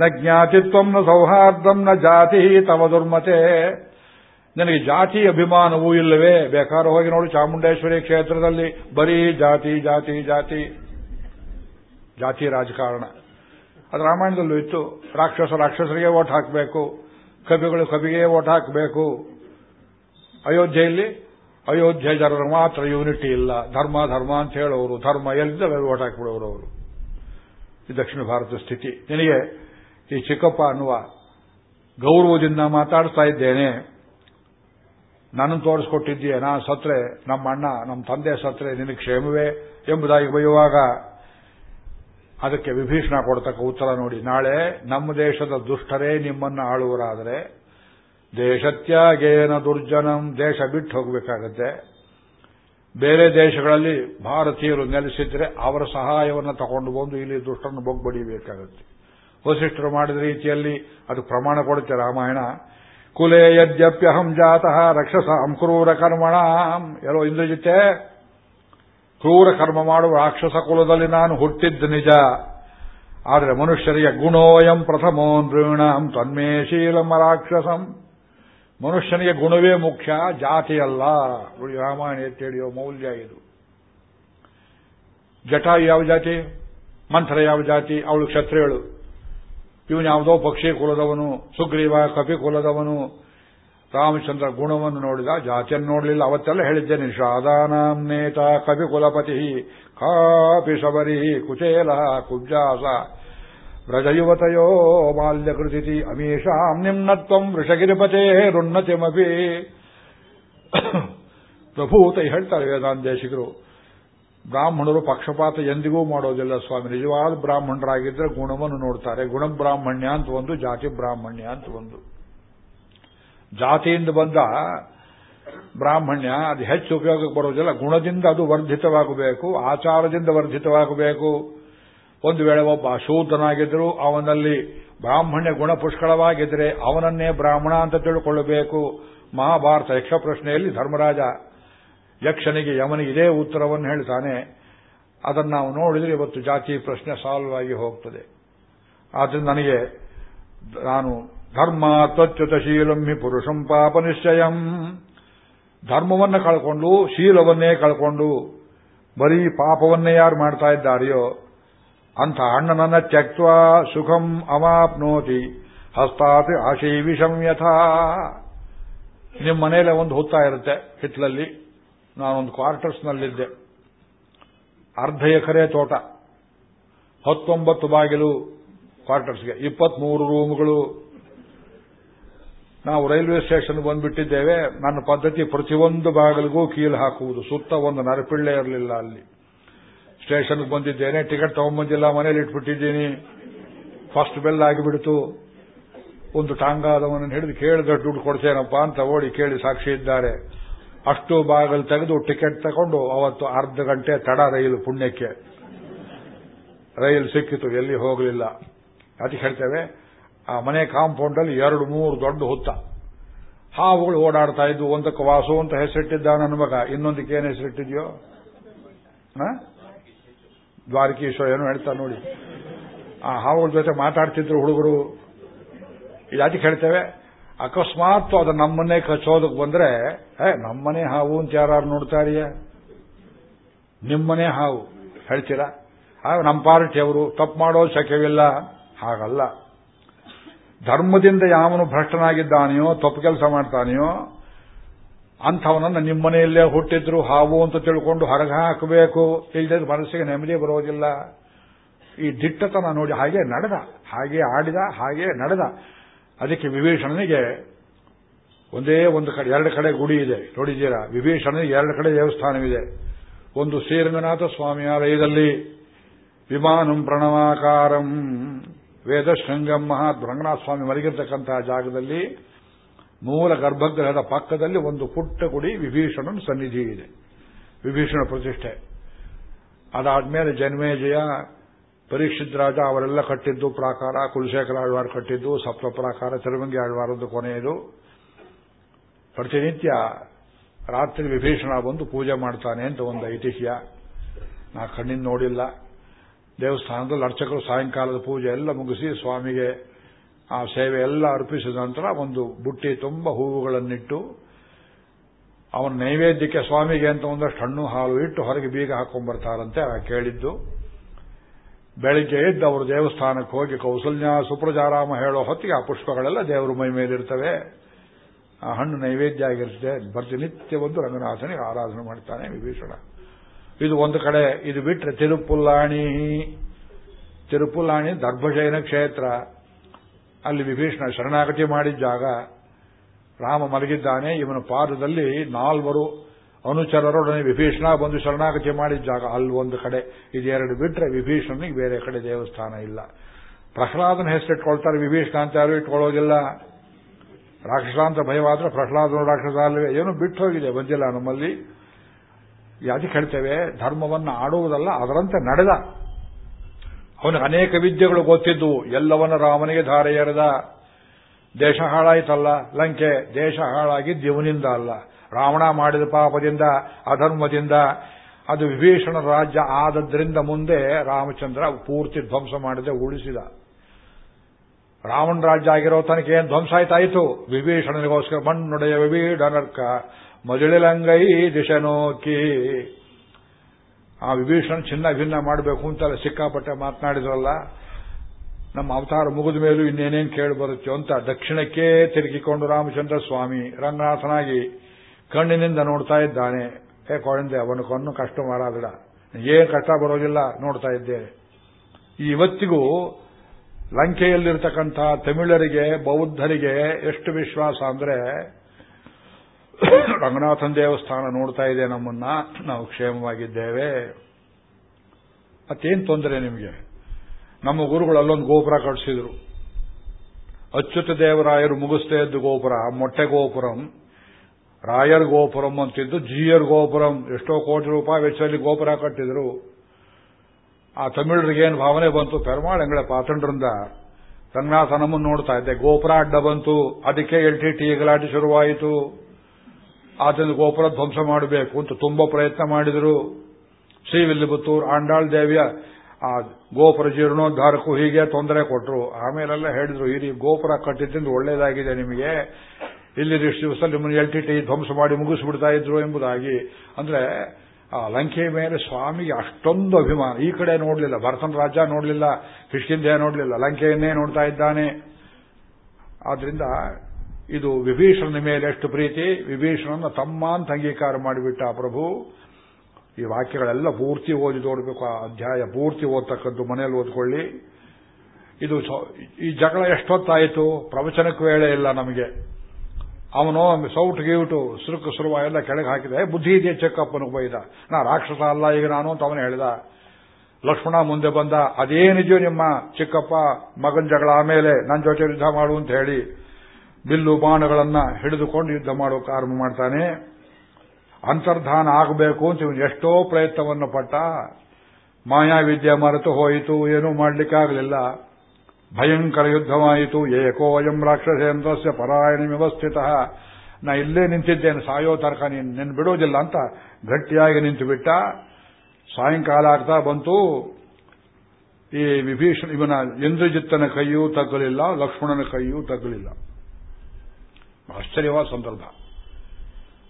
ನ ಜ್ಞಾತಿತ್ವಂ ನ ಸೌಹಾರ್ದಂ ನ ಜಾತಿ ತವ ದುರ್ಮತೆ. ನನಗೆ ಜಾತಿ ಅಭಿಮಾನವೂ ಇಲ್ಲವೇ? ಬೇಕಾದ್ರೆ ಹೋಗಿ ನೋಡು ಚಾಮುಂಡೇಶ್ವರಿ ಕ್ಷೇತ್ರದಲ್ಲಿ. ಬರೀ ಜಾತಿ ಜಾತಿ ಜಾತಿ. ಜಾತಿ ರಾಜಕಾರಣ. ಅದು ರಾಮಾಯಣದಲ್ಲೂ ಇತ್ತು. ರಾಕ್ಷಸ ರಾಕ್ಷಸರಿಗೆ ಓಟ್ ಹಾಕಬೇಕು. ಕವಿಗಳು ಕವಿಗೆ ಓಟ್ ಹಾಕಬೇಕು. ಅಯೋಧ್ಯೆಯಲ್ಲಿ ಅಯೋಧ್ಯೆ ಜನರ ಮಾತ್ರ ಯೂನಿಟಿ ಇಲ್ಲ. ಧರ್ಮ ಧರ್ಮ ಅಂತ ಹೇಳೋರು. ಧರ್ಮ ಎಲ್ಲಿದ್ದ ಓಟ್ ಹಾಕಿಬಿಡೋರು ಅವರು. ಈ ದಕ್ಷಿಣ ಭಾರತದ ಸ್ಥಿತಿ. ನಿನಗೆ ಈ ಚಿಕ್ಕಪ್ಪ ಅನ್ನುವ ಗೌರವದಿಂದ ಮಾತಾಡ್ತಾ ಇದ್ದೇನೆ. ನಾನು ತೋರಿಸ್ಕೊಟ್ಟಿದ್ದೀಯ? ನಾ ಸತ್ರೆ, ನಮ್ಮ ಅಣ್ಣ, ನಮ್ಮ ತಂದೆ ಸತ್ರೆ ನಿನಗೆ ಕ್ಷೇಮವೇ ಎಂಬುದಾಗಿ ಬಯ್ಯುವಾಗ ಅದಕ್ಕೆ ವಿಭೀಷಣ ಕೊಡ್ತಕ್ಕ ಉತ್ತರ ನೋಡಿ. ನಾಳೆ ನಮ್ಮ ದೇಶದ ದುಷ್ಟರೇ ನಿಮ್ಮನ್ನ ಆಳುವರಾದರೆ ದೇಶತ್ಯಾಗೇನ ದುರ್ಜನಂ ದೇಶ ಬಿಟ್ಟು ಹೋಗಬೇಕಾಗತ್ತೆ. ಬೇರೆ ದೇಶಗಳಲ್ಲಿ ಭಾರತೀಯರು ನೆಲೆಸಿದ್ರೆ ಅವರ ಸಹಾಯವನ್ನು ತಗೊಂಡು ಬಂದು ಇಲ್ಲಿ ದುಷ್ಟನ್ನು ಬೊಗ್ಬಡಿಬೇಕಾಗುತ್ತೆ ವಸಿಷ್ಠರು ಮಾಡಿದ ರೀತಿಯಲ್ಲಿ ಅದು ಪ್ರಮಾಣ ಕೊಡುತ್ತೆ ರಾಮಾಯಣ. ಕುಲೇ ಯದ್ಯಪ್ಯಹಂ ಜಾತಃ ರಕ್ಷಸ ಕ್ರೂರ ಕರ್ಮಣ. ಎಲ್ಲೋ ಇಂದ್ರಜಿತೆ ಕ್ರೂರ ಕರ್ಮ ಮಾಡುವ ರಾಕ್ಷಸ ಕುಲದಲ್ಲಿ ನಾನು ಹುಟ್ಟಿದ್ದ ನಿಜ. ಆದರೆ ಮನುಷ್ಯರಿಗೆ ಗುಣೋಯಂ ಪ್ರಥಮೋ ನೃಣಂ, ತನ್ಮೇ ಶೀಲಂ ರಾಕ್ಷಸಂ. ಮನುಷ್ಯನಿಗೆ ಗುಣವೇ ಮುಖ್ಯ ಜಾತಿಯಲ್ಲ ರಾಮಾಯಣ ಎತ್ತೇಳಿಯೋ ಮೌಲ್ಯ ಇದು. ಜಟ ಯಾವ ಜಾತಿ? ಮಂಥರ ಯಾವ ಜಾತಿ? ಅವಳು ಕ್ಷತ್ರಿಯಳು. ಇವನು ಯಾವುದೋ ಪಕ್ಷಿ ಕುಲದವನು, ಸುಗ್ರೀವ ಕಪಿ ಕುಲದವನು. ರಾಮಚಂದ್ರ ಗುಣವನ್ನು ನೋಡಿದ, ಜಾತಿಯನ್ನು ನೋಡಲಿಲ್ಲ. ಅವತ್ತೆಲ್ಲ ಹೇಳಿದ್ದೆ ನಿಷಾದಾನಾಂ ನೇತ ಕವಿ ಕುಲಪತಿ ಕಾಪಿ ಶಬರಿ ಕುಚೇಲ ಕುಬ್ಜಾಸ. ವ್ರಜಯುವತಯೋ ಬಾಲ್ಯಕೃತಿ ಅಮೀಷಾಂ ನಿಮ್ನತ್ವಂ ವೃಷಗಿರಿಪತೇ ರುನ್ನತಿಮಪಿ ಪ್ರಭೂತ ಹೇಳ್ತಾರೆ ವೇದಾಂತೇಶಿಗರು ಬ್ರಾಹ್ಮಣರು ಪಕ್ಷಪಾತ ಎಂದಿಗೂ ಮಾಡೋದಿಲ್ಲ ಸ್ವಾಮಿ. ನಿಜವಾದ ಬ್ರಾಹ್ಮಣರಾಗಿದ್ದರೆ ಗುಣವನ್ನು ನೋಡ್ತಾರೆ. ಗುಣಬ್ರಾಹ್ಮಣ್ಯ ಅಂತ ಒಂದು, ಜಾತಿ ಬ್ರಾಹ್ಮಣ್ಯ ಅಂತ ಒಂದು. ಜಾತಿಯಿಂದ ಬಂದ ಬ್ರಾಹ್ಮಣ್ಯ ಅದು ಹೆಚ್ಚು ಉಪಯೋಗಕ್ಕೆ ಬರೋದಿಲ್ಲ. ಗುಣದಿಂದ ಅದು ವರ್ಧಿತವಾಗಬೇಕು, ಆಚಾರದಿಂದ ವರ್ಧಿತವಾಗಬೇಕು. ಒಂದು ವೇಳೆ ಒಬ್ಬ ಅಶೂದ್ರನಾಗಿದ್ದರೂ ಅವನಲ್ಲಿ ಬ್ರಾಹ್ಮಣ್ಯ ಗುಣ ಪುಷ್ಕಳವಾಗಿದ್ದರೆ ಅವನನ್ನೇ ಬ್ರಾಹ್ಮಣ ಅಂತ ತಿಳ್ಕೊಳ್ಳಬೇಕು. ಮಹಾಭಾರತ ಯಕ್ಷ ಪ್ರಶ್ನೆಯಲ್ಲಿ ಧರ್ಮರಾಜ ಯಕ್ಷನಿಗೆ ಯಮನಿಗೆ ಇದೇ ಉತ್ತರವನ್ನು ಹೇಳ್ತಾನೆ. ಅದನ್ನು ನಾವು ನೋಡಿದರೆ ಇವತ್ತು ಜಾತಿ ಪ್ರಶ್ನೆ ಸಾಲ್ವ್ ಆಗಿ ಹೋಗ್ತದೆ. ಆದ್ರಿಂದ ನನಗೆ ನಾನು ಧರ್ಮ ತ್ವಚ್ಯುತಶೀಲಂ ಹಿ ಪುರುಷಂ ಪಾಪ ನಿಶ್ಚಯಂ. ಧರ್ಮವನ್ನು ಕಳ್ಕೊಂಡು ಶೀಲವನ್ನೇ ಕಳ್ಕೊಂಡು ಬರೀ ಪಾಪವನ್ನೇ ಯಾರು ಮಾಡ್ತಾ ಇದ್ದಾರೆಯೋ ಅಂಥ ಅಣ್ಣನನ್ನ ತ್ಯಕ್ವ ಸುಖಂ ಅಮಾಪ್ನೋತಿ. ಹಸ್ತಾತ್ ಆಶೀವಿಷಂ ಯಥಾ. ನಿಮ್ಮ ಮನೆಯಲ್ಲೇ ಒಂದು ಹುತ್ತಾ ಇರುತ್ತೆ ಹಿತ್ಲಲ್ಲಿ. ನಾನೊಂದು ಕ್ವಾರ್ಟರ್ಸ್ನಲ್ಲಿದ್ದೆ. ಅರ್ಧ ಎಕರೆ ತೋಟ. ಹತ್ತೊಂಬತ್ತು ಬಾಗಿಲು ಕ್ವಾರ್ಟರ್ಸ್ಗೆ. ಇಪ್ಪತ್ಮೂರು ರೂಮ್ಗಳು. ನಾವು ರೈಲ್ವೆ ಸ್ಟೇಷನ್ ಬಂದ್ಬಿಟ್ಟಿದ್ದೇವೆ. ನನ್ನ ಪದ್ಧತಿ ಪ್ರತಿಯೊಂದು ಬಾಗಿಲಿಗೂ ಕೀಲು ಹಾಕುವುದು. ಸುತ್ತ ಒಂದು ನರಪಿಳ್ಳೆ ಇರಲಿಲ್ಲ ಅಲ್ಲಿ. ಸ್ಟೇಷನ್ಗೆ ಬಂದಿದ್ದೇನೆ. ಟಿಕೆಟ್ ತಗೊಂಡ್ಬಂದಿಲ್ಲ ಮನೇಲಿ ಇಟ್ಬಿಟ್ಟಿದ್ದೀನಿ. ಫಸ್ಟ್ ಬೆಲ್ ಆಗಿಬಿಡ್ತು. ಒಂದು ಟಾಂಗಾದವನನ್ನು ಹಿಡಿದು ಕೇಳಿದ ದುಡ್ಡು ಕೊಡ್ತೇನಪ್ಪ ಅಂತ ಓಡಿ ಕೇಳಿ ಸಾಕ್ಷಿ ಇದ್ದಾರೆ. ಅಷ್ಟು ಬಾಗಲು ತೆಗೆದು ಟಿಕೆಟ್ ತಗೊಂಡು ಅವತ್ತು ಅರ್ಧ ಗಂಟೆ ತಡ ರೈಲು ಪುಣ್ಯಕ್ಕೆ. ರೈಲು ಸಿಕ್ಕಿತು, ಎಲ್ಲಿ ಹೋಗಲಿಲ್ಲ. ಅದಕ್ಕೆ ಹೇಳ್ತೇವೆ, ಆ ಮನೆ ಕಾಂಪೌಂಡಲ್ಲಿ ಎರಡು ಮೂರು ದೊಡ್ಡ ಹುತ್ತ. ಹಾವುಗಳು ಓಡಾಡ್ತಾ ಇದ್ವು. ಒಂದಕ್ಕೆ ವಾಸು ಅಂತ ಹೆಸರಿಟ್ಟಿದ್ದ ನನ್ನ ಮಗ. ಇನ್ನೊಂದಕ್ಕೆ ಏನು ಹೆಸರಿಟ್ಟಿದ್ಯೋ? ದ್ವಾರಕೀಶ್ವರ ಏನೋ ಹೇಳ್ತಾ ನೋಡಿ. ಆ ಹಾವುಗಳ ಜೊತೆ ಮಾತಾಡ್ತಿದ್ರು ಹುಡುಗರು. ಇದಕ್ಕೆ ಹೇಳ್ತೇವೆ? ಅಕಸ್ಮಾತ್ ಅದು ನಮ್ಮನ್ನೇ ಕಚ್ಚೋದಕ್ಕೆ ಬಂದ್ರೆ ಏ ನಮ್ಮನೆ ಹಾವು ಅಂತ ಯಾರು ನೋಡ್ತಾರಿಯ ನಿಮ್ಮನೆ ಹಾವು. ಹೇಳ್ತೀರಾ? ನಮ್ಮ ಪಾರ್ಟಿಯವರು ತಪ್ಪು ಮಾಡೋದು ಶಕ್ಯವಿಲ್ಲ. ಹಾಗಲ್ಲ. ಧರ್ಮದಿಂದ ಯಾವನು ಭ್ರಷ್ಟನಾಗಿದ್ದಾನೆಯೋ, ತಪ್ಪು ಕೆಲಸ ಮಾಡ್ತಾನೆಯೋ ಅಂಥವನನ್ನು ನಿಮ್ಮನೆಯಲ್ಲೇ ಹುಟ್ಟಿದ್ರು ಹಾವು ಅಂತ ತಿಳ್ಕೊಂಡು ಹೊರಗೆ ಹಾಕಬೇಕು. ಇಲ್ಲದೆ ಮನಸ್ಸಿಗೆ ನೆಮ್ಮದಿ ಬರೋದಿಲ್ಲ. ಈ ದಿಟ್ಟತನ ನೋಡಿ ಹಾಗೆ ನಡೆದ. ಹಾಗೆ ಆಡಿದ, ಹಾಗೆ ನಡೆದ. ಅದಕ್ಕೆ ವಿಭೀಷಣನಿಗೆ ಒಂದೇ ಒಂದು ಕಡೆ, ಎರಡು ಕಡೆ ಗುಡಿ ಇದೆ. ನೋಡಿದ್ದೀರಾ? ವಿಭೀಷಣನಿಗೆ ಎರಡು ಕಡೆ ದೇವಸ್ಥಾನವಿದೆ. ಒಂದು ಶ್ರೀರಂಗನಾಥ ಸ್ವಾಮಿ ಆಲಯದಲ್ಲಿ ವಿಮಾನಂ ಪ್ರಣವಾಕಾರಂ ವೇದಶೃಂಗಂ ಮಹಾತ್ ರಂಗನಾಥ ಸ್ವಾಮಿ ಮಲಗಿರ್ತಕ್ಕಂತಹ ಜಾಗದಲ್ಲಿ ಮೂಲ ಗರ್ಭಗೃಹದ ಪಕ್ಕದಲ್ಲಿ ಒಂದು ಪುಟ್ಟ ಗುಡಿ ವಿಭೀಷಣನ ಸನ್ನಿಧಿ ಇದೆ. ವಿಭೀಷಣ ಪ್ರತಿಷ್ಠೆ. ಅದಾದ್ಮೇಲೆ ಜನ್ಮೇಜಯ ಪರೀಕ್ಷಿತ್ ರಾಜ ಅವರೆಲ್ಲ ಕಟ್ಟಿದ್ದು ಪ್ರಾಕಾರ, ಕುಲಶೇಖರ ಆಳ್ವಾರ್ ಕಟ್ಟಿದ್ದು, ಸಪ್ತ ಪ್ರಾಕಾರ, ತಿರುವಂಗಿ ಆಳ್ವಾರದ್ದು ಕೊನೆಯದು. ಪ್ರತಿನಿತ್ಯ ರಾತ್ರಿ ವಿಭೀಷಣ ಬಂದು ಪೂಜೆ ಮಾಡ್ತಾನೆ ಅಂತ ಒಂದು ಐತಿಹ್ಯ. ನಾ ಕಣ್ಣಿಂದ ನೋಡಿಲ್ಲ. ದೇವಸ್ಥಾನದಲ್ಲಿ ಅರ್ಚಕರು ಸಾಯಂಕಾಲದ ಪೂಜೆ ಎಲ್ಲ ಮುಗಿಸಿ ಸ್ವಾಮಿಗೆ ಆ ಸೇವೆ ಎಲ್ಲ ಅರ್ಪಿಸಿದ ನಂತರ ಒಂದು ಬುಟ್ಟಿ ತುಂಬ ಹೂವುಗಳನ್ನಿಟ್ಟು ಅವನ ನೈವೇದ್ಯಕ್ಕೆ ಸ್ವಾಮಿಗೆ ಅಂತ ಒಂದಷ್ಟು ಹಣ್ಣು ಹಾಲು ಇಟ್ಟು ಹೊರಗೆ ಬೀಗ ಹಾಕೊಂಡ್ಬರ್ತಾರಂತೆ ಕೇಳಿದ್ದು. ಬೆಳಿಗ್ಗೆ ಎದ್ದು ಅವರು ದೇವಸ್ಥಾನಕ್ಕೆ ಹೋಗಿ ಕೌಸಲ್ಯ, ಸುಪ್ರಜಾರಾಮ ಹೇಳೋ ಹೊತ್ತಿಗೆ ಆ ಪುಷ್ಪಗಳೆಲ್ಲ ದೇವರ ಮೈ ಮೇಲಿರ್ತವೆ. ಆ ಹಣ್ಣು ನೈವೇದ್ಯ ಆಗಿರುತ್ತೆ ಪ್ರತಿನಿತ್ಯ ಒಂದು ರಂಗನಾಥನಿಗೆ ಆರಾಧನೆ ಮಾಡ್ತಾನೆ ವಿಭೀಷಣ. ಇದು ಒಂದು ಕಡೆ ಇದು ಬಿಟ್ರೆ ತಿರುಪುಲ್ಲಾಣಿ ತಿರುಪುಲ್ಲಾಣಿ ದರ್ಭಜಯನ ಕ್ಷೇತ್ರ. ಅಲ್ಲಿ ವಿಭೀಷಣ ಶರಣಾಗತಿ ಮಾಡಿದ ಜಾಗ ರಾಮ ಮಲಗಿದ್ದಾನೆ. ಇವನ ಪಾದದಲ್ಲಿ ನಾಲ್ವರು ಅನುಚರರೊಡನೆ ವಿಭೀಷಣ ಬಂದು ಶರಣಾಗತಿ ಮಾಡಿದ ಜಾಗ. ಅಲ್ಲಿ ಒಂದು ಕಡೆ ಇದೆರಡು ಬಿಟ್ರೆ ವಿಭೀಷಣನಿಗೆ ಬೇರೆ ಕಡೆ ದೇವಸ್ಥಾನ ಇಲ್ಲ. ಪ್ರಹ್ಲಾದನ ಹೆಸರಿಟ್ಕೊಳ್ತಾರೆ ವಿಭೀಷಣ ಅಂತ ಯಾರು ಇಟ್ಕೊಳ್ಳೋದಿಲ್ಲ. ರಾಕ್ಷಸ ಅಂತ ಭಯವಾದ್ರೆ ಪ್ರಹ್ಲಾದನ ರಾಕ್ಷಸ ಅಲ್ಲವೇ? ಏನು ಬಿಟ್ಟು ಹೋಗಿದೆ, ಬಂದಿಲ್ಲ ನಮ್ಮಲ್ಲಿ. ಅದಕ್ಕೆ ಹೇಳ್ತೇವೆ ಧರ್ಮವನ್ನು ಆಡುವುದಲ್ಲ, ಅದರಂತೆ ನಡೆದ. ಅವನಿಗೆ ಅನೇಕ ವಿದ್ಯೆಗಳು ಗೊತ್ತಿದ್ದು ಎಲ್ಲವನ್ನ ರಾಮನಿಗೆ ಧಾರೆ ಎರೆದ. ದೇಶ ಹಾಳಾಯ್ತಲ್ಲ. ಲಂಕೆ ದೇಶ ಹಾಳಾಗಿದ್ದು ಇವನಿಂದ ಅಲ್ಲ. ರಾವಣ ಮಾಡಿದ ಪಾಪದಿಂದ, ಅಧರ್ಮದಿಂದ, ಅದು ವಿಭೀಷಣ ರಾಜ್ಯ ಆದದ್ರಿಂದ ಮುಂದೆ ರಾಮಚಂದ್ರ ಪೂರ್ತಿ ಧ್ವಂಸ ಮಾಡದೆ ಉಳಿಸಿದ. ರಾವಣ ರಾಜ್ಯ ಆಗಿರೋ ತನಕ ಏನ್ ಧ್ವಂಸ ಆಯ್ತಾಯಿತು? ವಿಭೀಷಣನಿಗೋಸ್ಕರ ಮಣ್ಣುಡೆಯ ವಿಭೀಡನರ್ಕ ದಿಶೆ ದಿಶನೋಕಿ ಆ ವಿಭೀಷಣ ಚಿನ್ನ ಭಿನ್ನ ಮಾಡಬೇಕು ಅಂತೆಲ್ಲ ಸಿಕ್ಕಾಪಟ್ಟೆ ಮಾತನಾಡಿದ್ರಲ್ಲ, ನಮ್ಮ ಅವತಾರ ಮುಗಿದ ಮೇಲೂ ಇನ್ನೇನೇನು ಕೇಳಿ ಬರುತ್ತೋ ಅಂತ ದಕ್ಷಿಣಕ್ಕೇ ತಿರುಗಿಕೊಂಡು ರಾಮಚಂದ್ರ ಸ್ವಾಮಿ ರಂಗನಾಥನಾಗಿ ಕಣ್ಣಿನಿಂದ ನೋಡ್ತಾ ಇದ್ದಾನೆ. ಏ ಕೊಳಂದೆ, ಅವನ ಕಣ್ಣು ಕಷ್ಟ ಮಾಡಾದಿಡ ಏನು ಕಷ್ಟ ಬರೋದಿಲ್ಲ, ನೋಡ್ತಾ ಇದ್ದೇನೆ ಇವತ್ತಿಗೂ ಲಂಕೆಯಲ್ಲಿರ್ತಕ್ಕಂಥ ತಮಿಳರಿಗೆ, ಬೌದ್ಧರಿಗೆ ಎಷ್ಟು ವಿಶ್ವಾಸ ಅಂದ್ರೆ <coughs> ರಂಗನಾಥನ ದೇವಸ್ಥಾನ ನೋಡ್ತಾ ಇದೆ ನಮ್ಮನ್ನ. ನಾವು ಕ್ಷೇಮವಾಗಿದ್ದೇವೆ. ಮತ್ತೇನು ತೊಂದರೆ ನಿಮಗೆ? ನಮ್ಮ ಗುರುಗಳು ಅಲ್ಲೊಂದು ಗೋಪುರ ಕಟ್ಟಿಸಿದ್ರು ಅಚ್ಯುತ ದೇವರಾಯರು ಮುಗಿಸ್ತಾ ಇದ್ದು ಗೋಪುರ ಮೊಟ್ಟೆ ಗೋಪುರಂ. ರಾಯರ್ ಗೋಪುರಂ ಅಂತಿದ್ದು ಜಿಯರ್ ಗೋಪುರಂ. ಎಷ್ಟೋ ಕೋಟಿ ರೂಪಾಯಿ ವೆಚ್ಚದಲ್ಲಿ ಗೋಪುರ ಕಟ್ಟಿದ್ರು. ಆ ತಮಿಳರಿಗೇನು ಭಾವನೆ ಬಂತು ಪೆರ್ಮಾಳಂಗಳ ಪಾತಂಡ್ರಿಂದ ರಂಗನಾಥ ನಮ್ಮನ್ನು ನೋಡ್ತಾ ಇದ್ದೆ. ಗೋಪುರ ಅಡ್ಡ ಬಂತು. ಅದಕ್ಕೆ ಎಲ್ ಟಿ ಟಿ ಗಲಾಟೆ ಶುರುವಾಯಿತು. ಆತನ ಗೋಪುರ ಧ್ವಂಸ ಮಾಡಬೇಕು ಅಂತ ತುಂಬಾ ಪ್ರಯತ್ನ ಮಾಡಿದರು. ಶ್ರೀವಿಲ್ಲಿಪುತ್ತೂರು ಆಂಡಾಳ್ ದೇವಿಯ ಆ ಗೋಪುರ ಜೀರ್ಣೋದ್ಧಾರಕ್ಕೂ ಹೀಗೆ ತೊಂದರೆ ಕೊಟ್ಟರು ಆಮೇಲೆಲ್ಲ ಹೇಳಿದ್ರು ಈ ಗೋಪುರ ಕಟ್ಟಿದ್ದರಿಂದ ಒಳ್ಳೇದಾಗಿದೆ ನಿಮಗೆ. ಇಲ್ಲಿ ದಿವಸ ನಿಮ್ಮನ್ನು ಎಲ್ ಟಿ ಟಿ ಧ್ವಂಸ ಮಾಡಿ ಮುಗಿಸ್ಬಿಡ್ತಾ ಇದ್ರು ಎಂಬುದಾಗಿ. ಅಂದ್ರೆ, ಆ ಲಂಕೆ ಮೇಲೆ ಸ್ವಾಮಿಗೆ ಅಷ್ಟೊಂದು ಅಭಿಮಾನ. ಈ ಕಡೆ ನೋಡಲಿಲ್ಲ, ಭರತನ ರಾಜ್ಯ ನೋಡಲಿಲ್ಲ ಕಿಷ್ಕಿಂಧೆ ನೋಡಲಿಲ್ಲ, ಲಂಕೆಯನ್ನೇ ನೋಡ್ತಾ ಇದ್ದಾನೆ. ಆದ್ರಿಂದ ಇದು ವಿಭೀಷಣನ ಮೇಲೆ ಎಷ್ಟು ಪ್ರೀತಿ? ವಿಭೀಷಣನ ತಮ್ಮ ಅಂತ ಅಂಗೀಕಾರ ಮಾಡಿಬಿಟ್ಟ ಪ್ರಭು. ಈ ವಾಕ್ಯಗಳೆಲ್ಲ ಪೂರ್ತಿ ಓದಿ ನೋಡಬೇಕು ಆ ಅಧ್ಯಾಯ ಪೂರ್ತಿ ಓದ್ತಕ್ಕದ್ದು ಮನೆಯಲ್ಲಿ ಓದ್ಕೊಳ್ಳಿ. ಇದು ಈ ಜಗಳ ಎಷ್ಟೊತ್ತಾಯಿತು? ಪ್ರವಚನಕ್ಕೆ ವೇಳೆ ಇಲ್ಲ ನಮಗೆ. ಅವನು ಸೌಟ್ ಗೀಟು, ಸುರುಕು ಸುರುವ ಎಲ್ಲ ಕೆಳಗೆ ಹಾಕಿದೆ. ಬುದ್ಧಿ ಇದೆಯಾ ಚೆಕ್ಕಪ್ಪನಿಗೆ ಬೈದ ನಾ ರಾಕ್ಷಸ ಅಲ್ಲ ಈಗ ನಾನು ಅಂತ ಅವನು ಹೇಳಿದ. ಲಕ್ಷ್ಮಣ ಮುಂದೆ ಬಂದ, ಅದೇನಿದೆಯೋ ನಿಮ್ಮ ಚಿಕ್ಕಪ್ಪ ಮಗನ ಜಗಳ ಆಮೇಲೆ ನನ್ನ ಜೊತೆ ಯುದ್ಧ ಮಾಡು ಅಂತ ಹೇಳಿ. ಬಿಲ್ಲು ಬಾಣಗಳನ್ನ ಹಿಡಿದುಕೊಂಡು ಯುದ್ಧ ಮಾಡೋಕೆ ಆರಂಭ ಮಾಡ್ತಾನೆ. ಅಂತರ್ಧಾನ ಆಗಬೇಕು ಅಂತ ಇವನು ಎಷ್ಟೋ ಪ್ರಯತ್ನವನ್ನು ಪಟ್ಟ. ಮಾಯಾವಿದ್ಯೆ ಮರೆತು ಹೋಯಿತು, ಏನೂ ಮಾಡಲಿಕ್ಕಾಗಲಿಲ್ಲ ಭಯಂಕರ ಯುದ್ಧವಾಯಿತು ಏಕೋಯಂ ರಾಕ್ಷಸೇಂದ್ರಸ್ಯ ಪರಾಯಣ ವ್ಯವಸ್ಥಿತ. ನಾ ಇಲ್ಲೇ ನಿಂತಿದ್ದೇನೆ, ಸಾಯೋ ತರ್ಕ ನೀನು ನಿನ್ನ ಬಿಡೋದಿಲ್ಲ ಅಂತ ಗಟ್ಟಿಯಾಗಿ ನಿಂತು ಬಿಟ್ಟ. ಸಾಯಂಕಾಲ ಆಗ್ತಾ ಬಂತು. ಈ ವಿಭೀಷಣ, ಇವನ ಇಂದ್ರಜಿತ್ತನ ಕೈಯೂ ತಗ್ಗಲಿಲ್ಲ, ಲಕ್ಷ್ಮಣನ ಕೈಯೂ ತಗ್ಗಲಿಲ್ಲ. ಆಶ್ಚರ್ಯವಾದ ಸಂದರ್ಭ.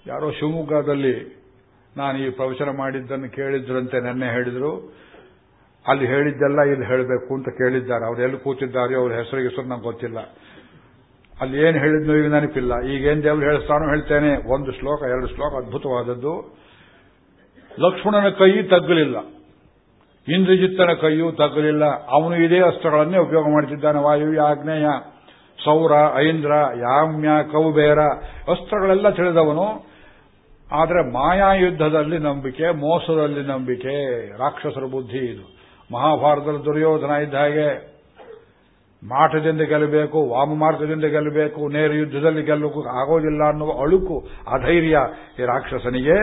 ಯಾರೋ ಶಿವಮೊಗ್ಗದಲ್ಲಿ ನಾನು ಈ ಪ್ರವಚನ ಮಾಡಿದ್ದನ್ನು ಕೇಳಿದ್ರಂತೆ ನೆನ್ನೆ ಹೇಳಿದ್ರು. ಅಲ್ಲಿ ಹೇಳಿದ್ದೆಲ್ಲ ಇಲ್ಲಿ ಹೇಳಬೇಕು ಅಂತ ಕೇಳಿದ್ದಾರೆ. ಅವ್ರು ಎಲ್ಲಿ ಕೂತಿದ್ದಾರೆ ಅವ್ರ ಹೆಸರಿಗೆ ಹೆಸರು ನಂಗೆ ಗೊತ್ತಿಲ್ಲ. ಅಲ್ಲಿ ಏನು ಹೇಳಿದ್ನೋ ಈಗ ನೆನಪಿಲ್ಲ. ಈಗೇನು ದೇವರು ಹೇಳಿಸ್ತಾನೋ ಹೇಳ್ತೇನೆ. ಒಂದು ಶ್ಲೋಕ, ಎರಡು ಶ್ಲೋಕ ಅದ್ಭುತವಾದದ್ದು. ಲಕ್ಷ್ಮಣನ ಕೈ ತಗ್ಗಲಿಲ್ಲ. ಇಂದ್ರಜಿತ್ತನ ಕೈಯೂ ತಗ್ಗಲಿಲ್ಲ. ಅವನು ಇದೇ ಅಸ್ತ್ರಗಳನ್ನೇ ಉಪಯೋಗ ಮಾಡ್ತಿದ್ದಾನೆ. ವಾಯುವ್ಯ ಆಗ್ನೇಯ ಸೌರ, ಐಂದ್ರ, ಯಾಮ್ಯ, ಕೌಬೇರ ಅಸ್ತ್ರಗಳೆಲ್ಲ ತಿಳಿದವನು. ಆದರೆ ಮಾಯಾಯುದ್ಧದಲ್ಲಿ ನಂಬಿಕೆ, ಮೋಸದಲ್ಲಿ ನಂಬಿಕೆ, ರಾಕ್ಷಸರ ಬುದ್ಧಿ ಇದು. ಮಹಾಭಾರತದ ದುರ್ಯೋಧನ ಇದ್ದ ಹಾಗೆ ಮಾಟದಿಂದ ಗೆಲ್ಲಬೇಕು, ವಾಮಮಾರ್ಗದಿಂದ ಗೆಲ್ಲಬೇಕು, ನೇರ ಯುದ್ಧದಲ್ಲಿ ಗೆಲ್ಲಕ್ಕೂ ಆಗೋದಿಲ್ಲ ಅನ್ನುವ ಅಳುಕು, ಅಧೈರ್ಯ ಈ ರಾಕ್ಷಸನಿಗೆ.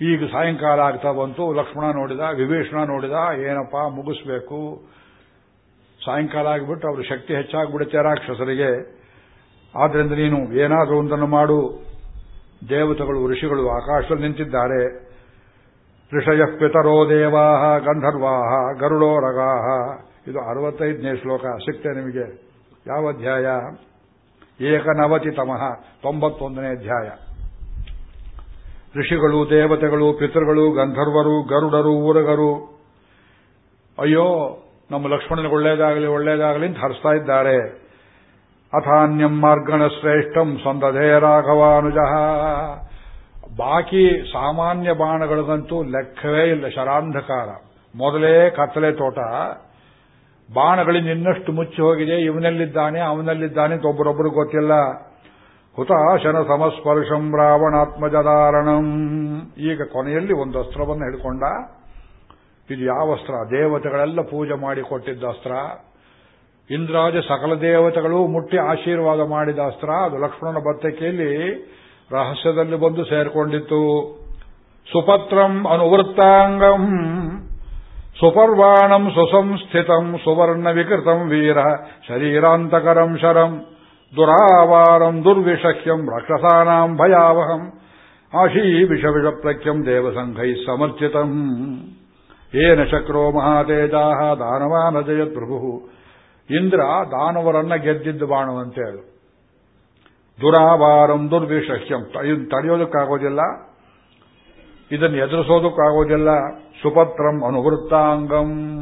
ಈಗ ಸಾಯಂಕಾಲ ಆಗ್ತಾ ಬಂತು, ಲಕ್ಷ್ಮಣ ನೋಡಿದ, ವಿಭೀಷಣ ನೋಡಿದ, ಏನಪ್ಪ ಮುಗಿಸ್ಬೇಕು ಸಾಯಂಕಾಲ ಆಗಿಬಿಟ್ಟು ಅವರ ಶಕ್ತಿ ಹೆಚ್ಚಾಗ್ಬಿಡುತ್ತೆ ರಾಕ್ಷಸರಿಗೆ. ಆದ್ರಿಂದ ನೀನು ಏನಾದರೂ ಒಂದನ್ನು ಮಾಡು. ದೇವತೆಗಳು, ಋಷಿಗಳು ಆಕಾಶದಲ್ಲಿ ನಿಂತಿದ್ದಾರೆ. ಋಷಯ ಪಿತರೋ ದೇವಾಹ ಗಂಧರ್ವಾಹ ಗರುಡೋ ರಗಾಹ ಇದು ಅರವತ್ತೈದನೇ ಶ್ಲೋಕ, ಸಿಕ್ತೆ ನಿಮಗೆ. ಯಾವ ಅಧ್ಯಾಯ? ಏಕನವತಿ ತಮಃ ತೊಂಬತ್ತೊಂದನೇ ಅಧ್ಯಾಯ. ಋಷಿಗಳು, ದೇವತೆಗಳು, ಪಿತೃಗಳು, ಗಂಧರ್ವರು, ಗರುಡರು, ಊರಗರು, ಅಯ್ಯೋ ನಮ್ಮ ಲಕ್ಷ್ಮಣನಿಗೆ ಒಳ್ಳೇದಾಗಲಿ ಒಳ್ಳೇದಾಗಲಿ ಅಂತ ಹರಿಸ್ತಾ ಇದ್ದಾರೆ. ಅಥಾನ್ಯಂ ಮಾರ್ಗಣ ಶ್ರೇಷ್ಠಂ ಸಂದಧೇ ರಾಘವಾನುಜ. ಬಾಕಿ ಸಾಮಾನ್ಯ ಬಾಣಗಳಿಗಂತೂ ಲೆಕ್ಕವೇ ಇಲ್ಲ, ಶರಾಂಧಕಾರ. ಮೊದಲೇ ಕತ್ತಲೆ ತೋಟ. ಬಾಣಗಳಿಂದ ಇನ್ನಷ್ಟು ಮುಚ್ಚಿ ಹೋಗಿದೆ, ಇವನಲ್ಲಿದ್ದಾನೆ, ಅವನಲ್ಲಿದ್ದಾನೆ ಅಂತ ಒಬ್ಬರೊಬ್ಬರು ಗೊತ್ತಿಲ್ಲ. ಹುತಾಶನ ಸಮಸ್ಪರ್ಶಂ ರಾವಣಾತ್ಮಜದಾರಣಂ. ಈಗ ಕೊನೆಯಲ್ಲಿ ಒಂದು ಅಸ್ತ್ರವನ್ನು ಹಿಡ್ಕೊಂಡ ಇದು ಯಾವ ಅಸ್ತ್ರ ದೇವತೆಗಳೆಲ್ಲ ಪೂಜೆ ಮಾಡಿಕೊಟ್ಟಿದ್ದ ಅಸ್ತ್ರ. ಇಂದ್ರಾಜ ಸಕಲ ದೇವತೆಗಳು ಮುಟ್ಟಿ ಆಶೀರ್ವಾದ ಮಾಡಿದ ಅಸ್ತ್ರ. ಅದು ಲಕ್ಷ್ಮಣನ ಬತ್ತಕೆಯಲ್ಲಿ ರಹಸ್ಯದಲ್ಲಿ ಬಂದು ಸೇರಿಕೊಂಡಿತ್ತು. ಸುಪತ್ರಂ ಅನುವೃತ್ತಾಂಗಂ ಸುಪರ್ವಾಣಂ ಸುಸಂಸ್ಥಿತಂ ಸುವರ್ಣ ವಿಕೃತಂ ವೀರ ಶರೀರಾಂತಕರಂ ಶರಂ ದುರಾವಾರಂ ದುರ್ವಿಷಹ್ಯಂ ರಾಕ್ಷಸಾನಾಂ ಭಯಾವಹಂ ಆಶೀ ವಿಷ ದೇವಸಂಘೈ ಸಮರ್ಚಿತಂ. ಏನ ಶಕ್ರೋ ಮಹಾತೇಜಾ ದಾನವಾನ ಜಯತ್ ಪ್ರಭು ಇಂದ್ರ ದಾನವರನ್ನ ಗೆದ್ದಿದ್ದು ಬಾಣವಂತೆ ಅದು. ದುರಾವಾರಂ ದುರ್ವಿಶಸ್ಯಂ ಇದನ್ನು ತಡೆಯೋದಕ್ಕಾಗೋದಿಲ್ಲ. ಇದನ್ನು ಎದುರಿಸೋದಕ್ಕಾಗೋದಿಲ್ಲ. ಸುಪತ್ರಂ ಅನುವೃತ್ತಾಂಗಂ.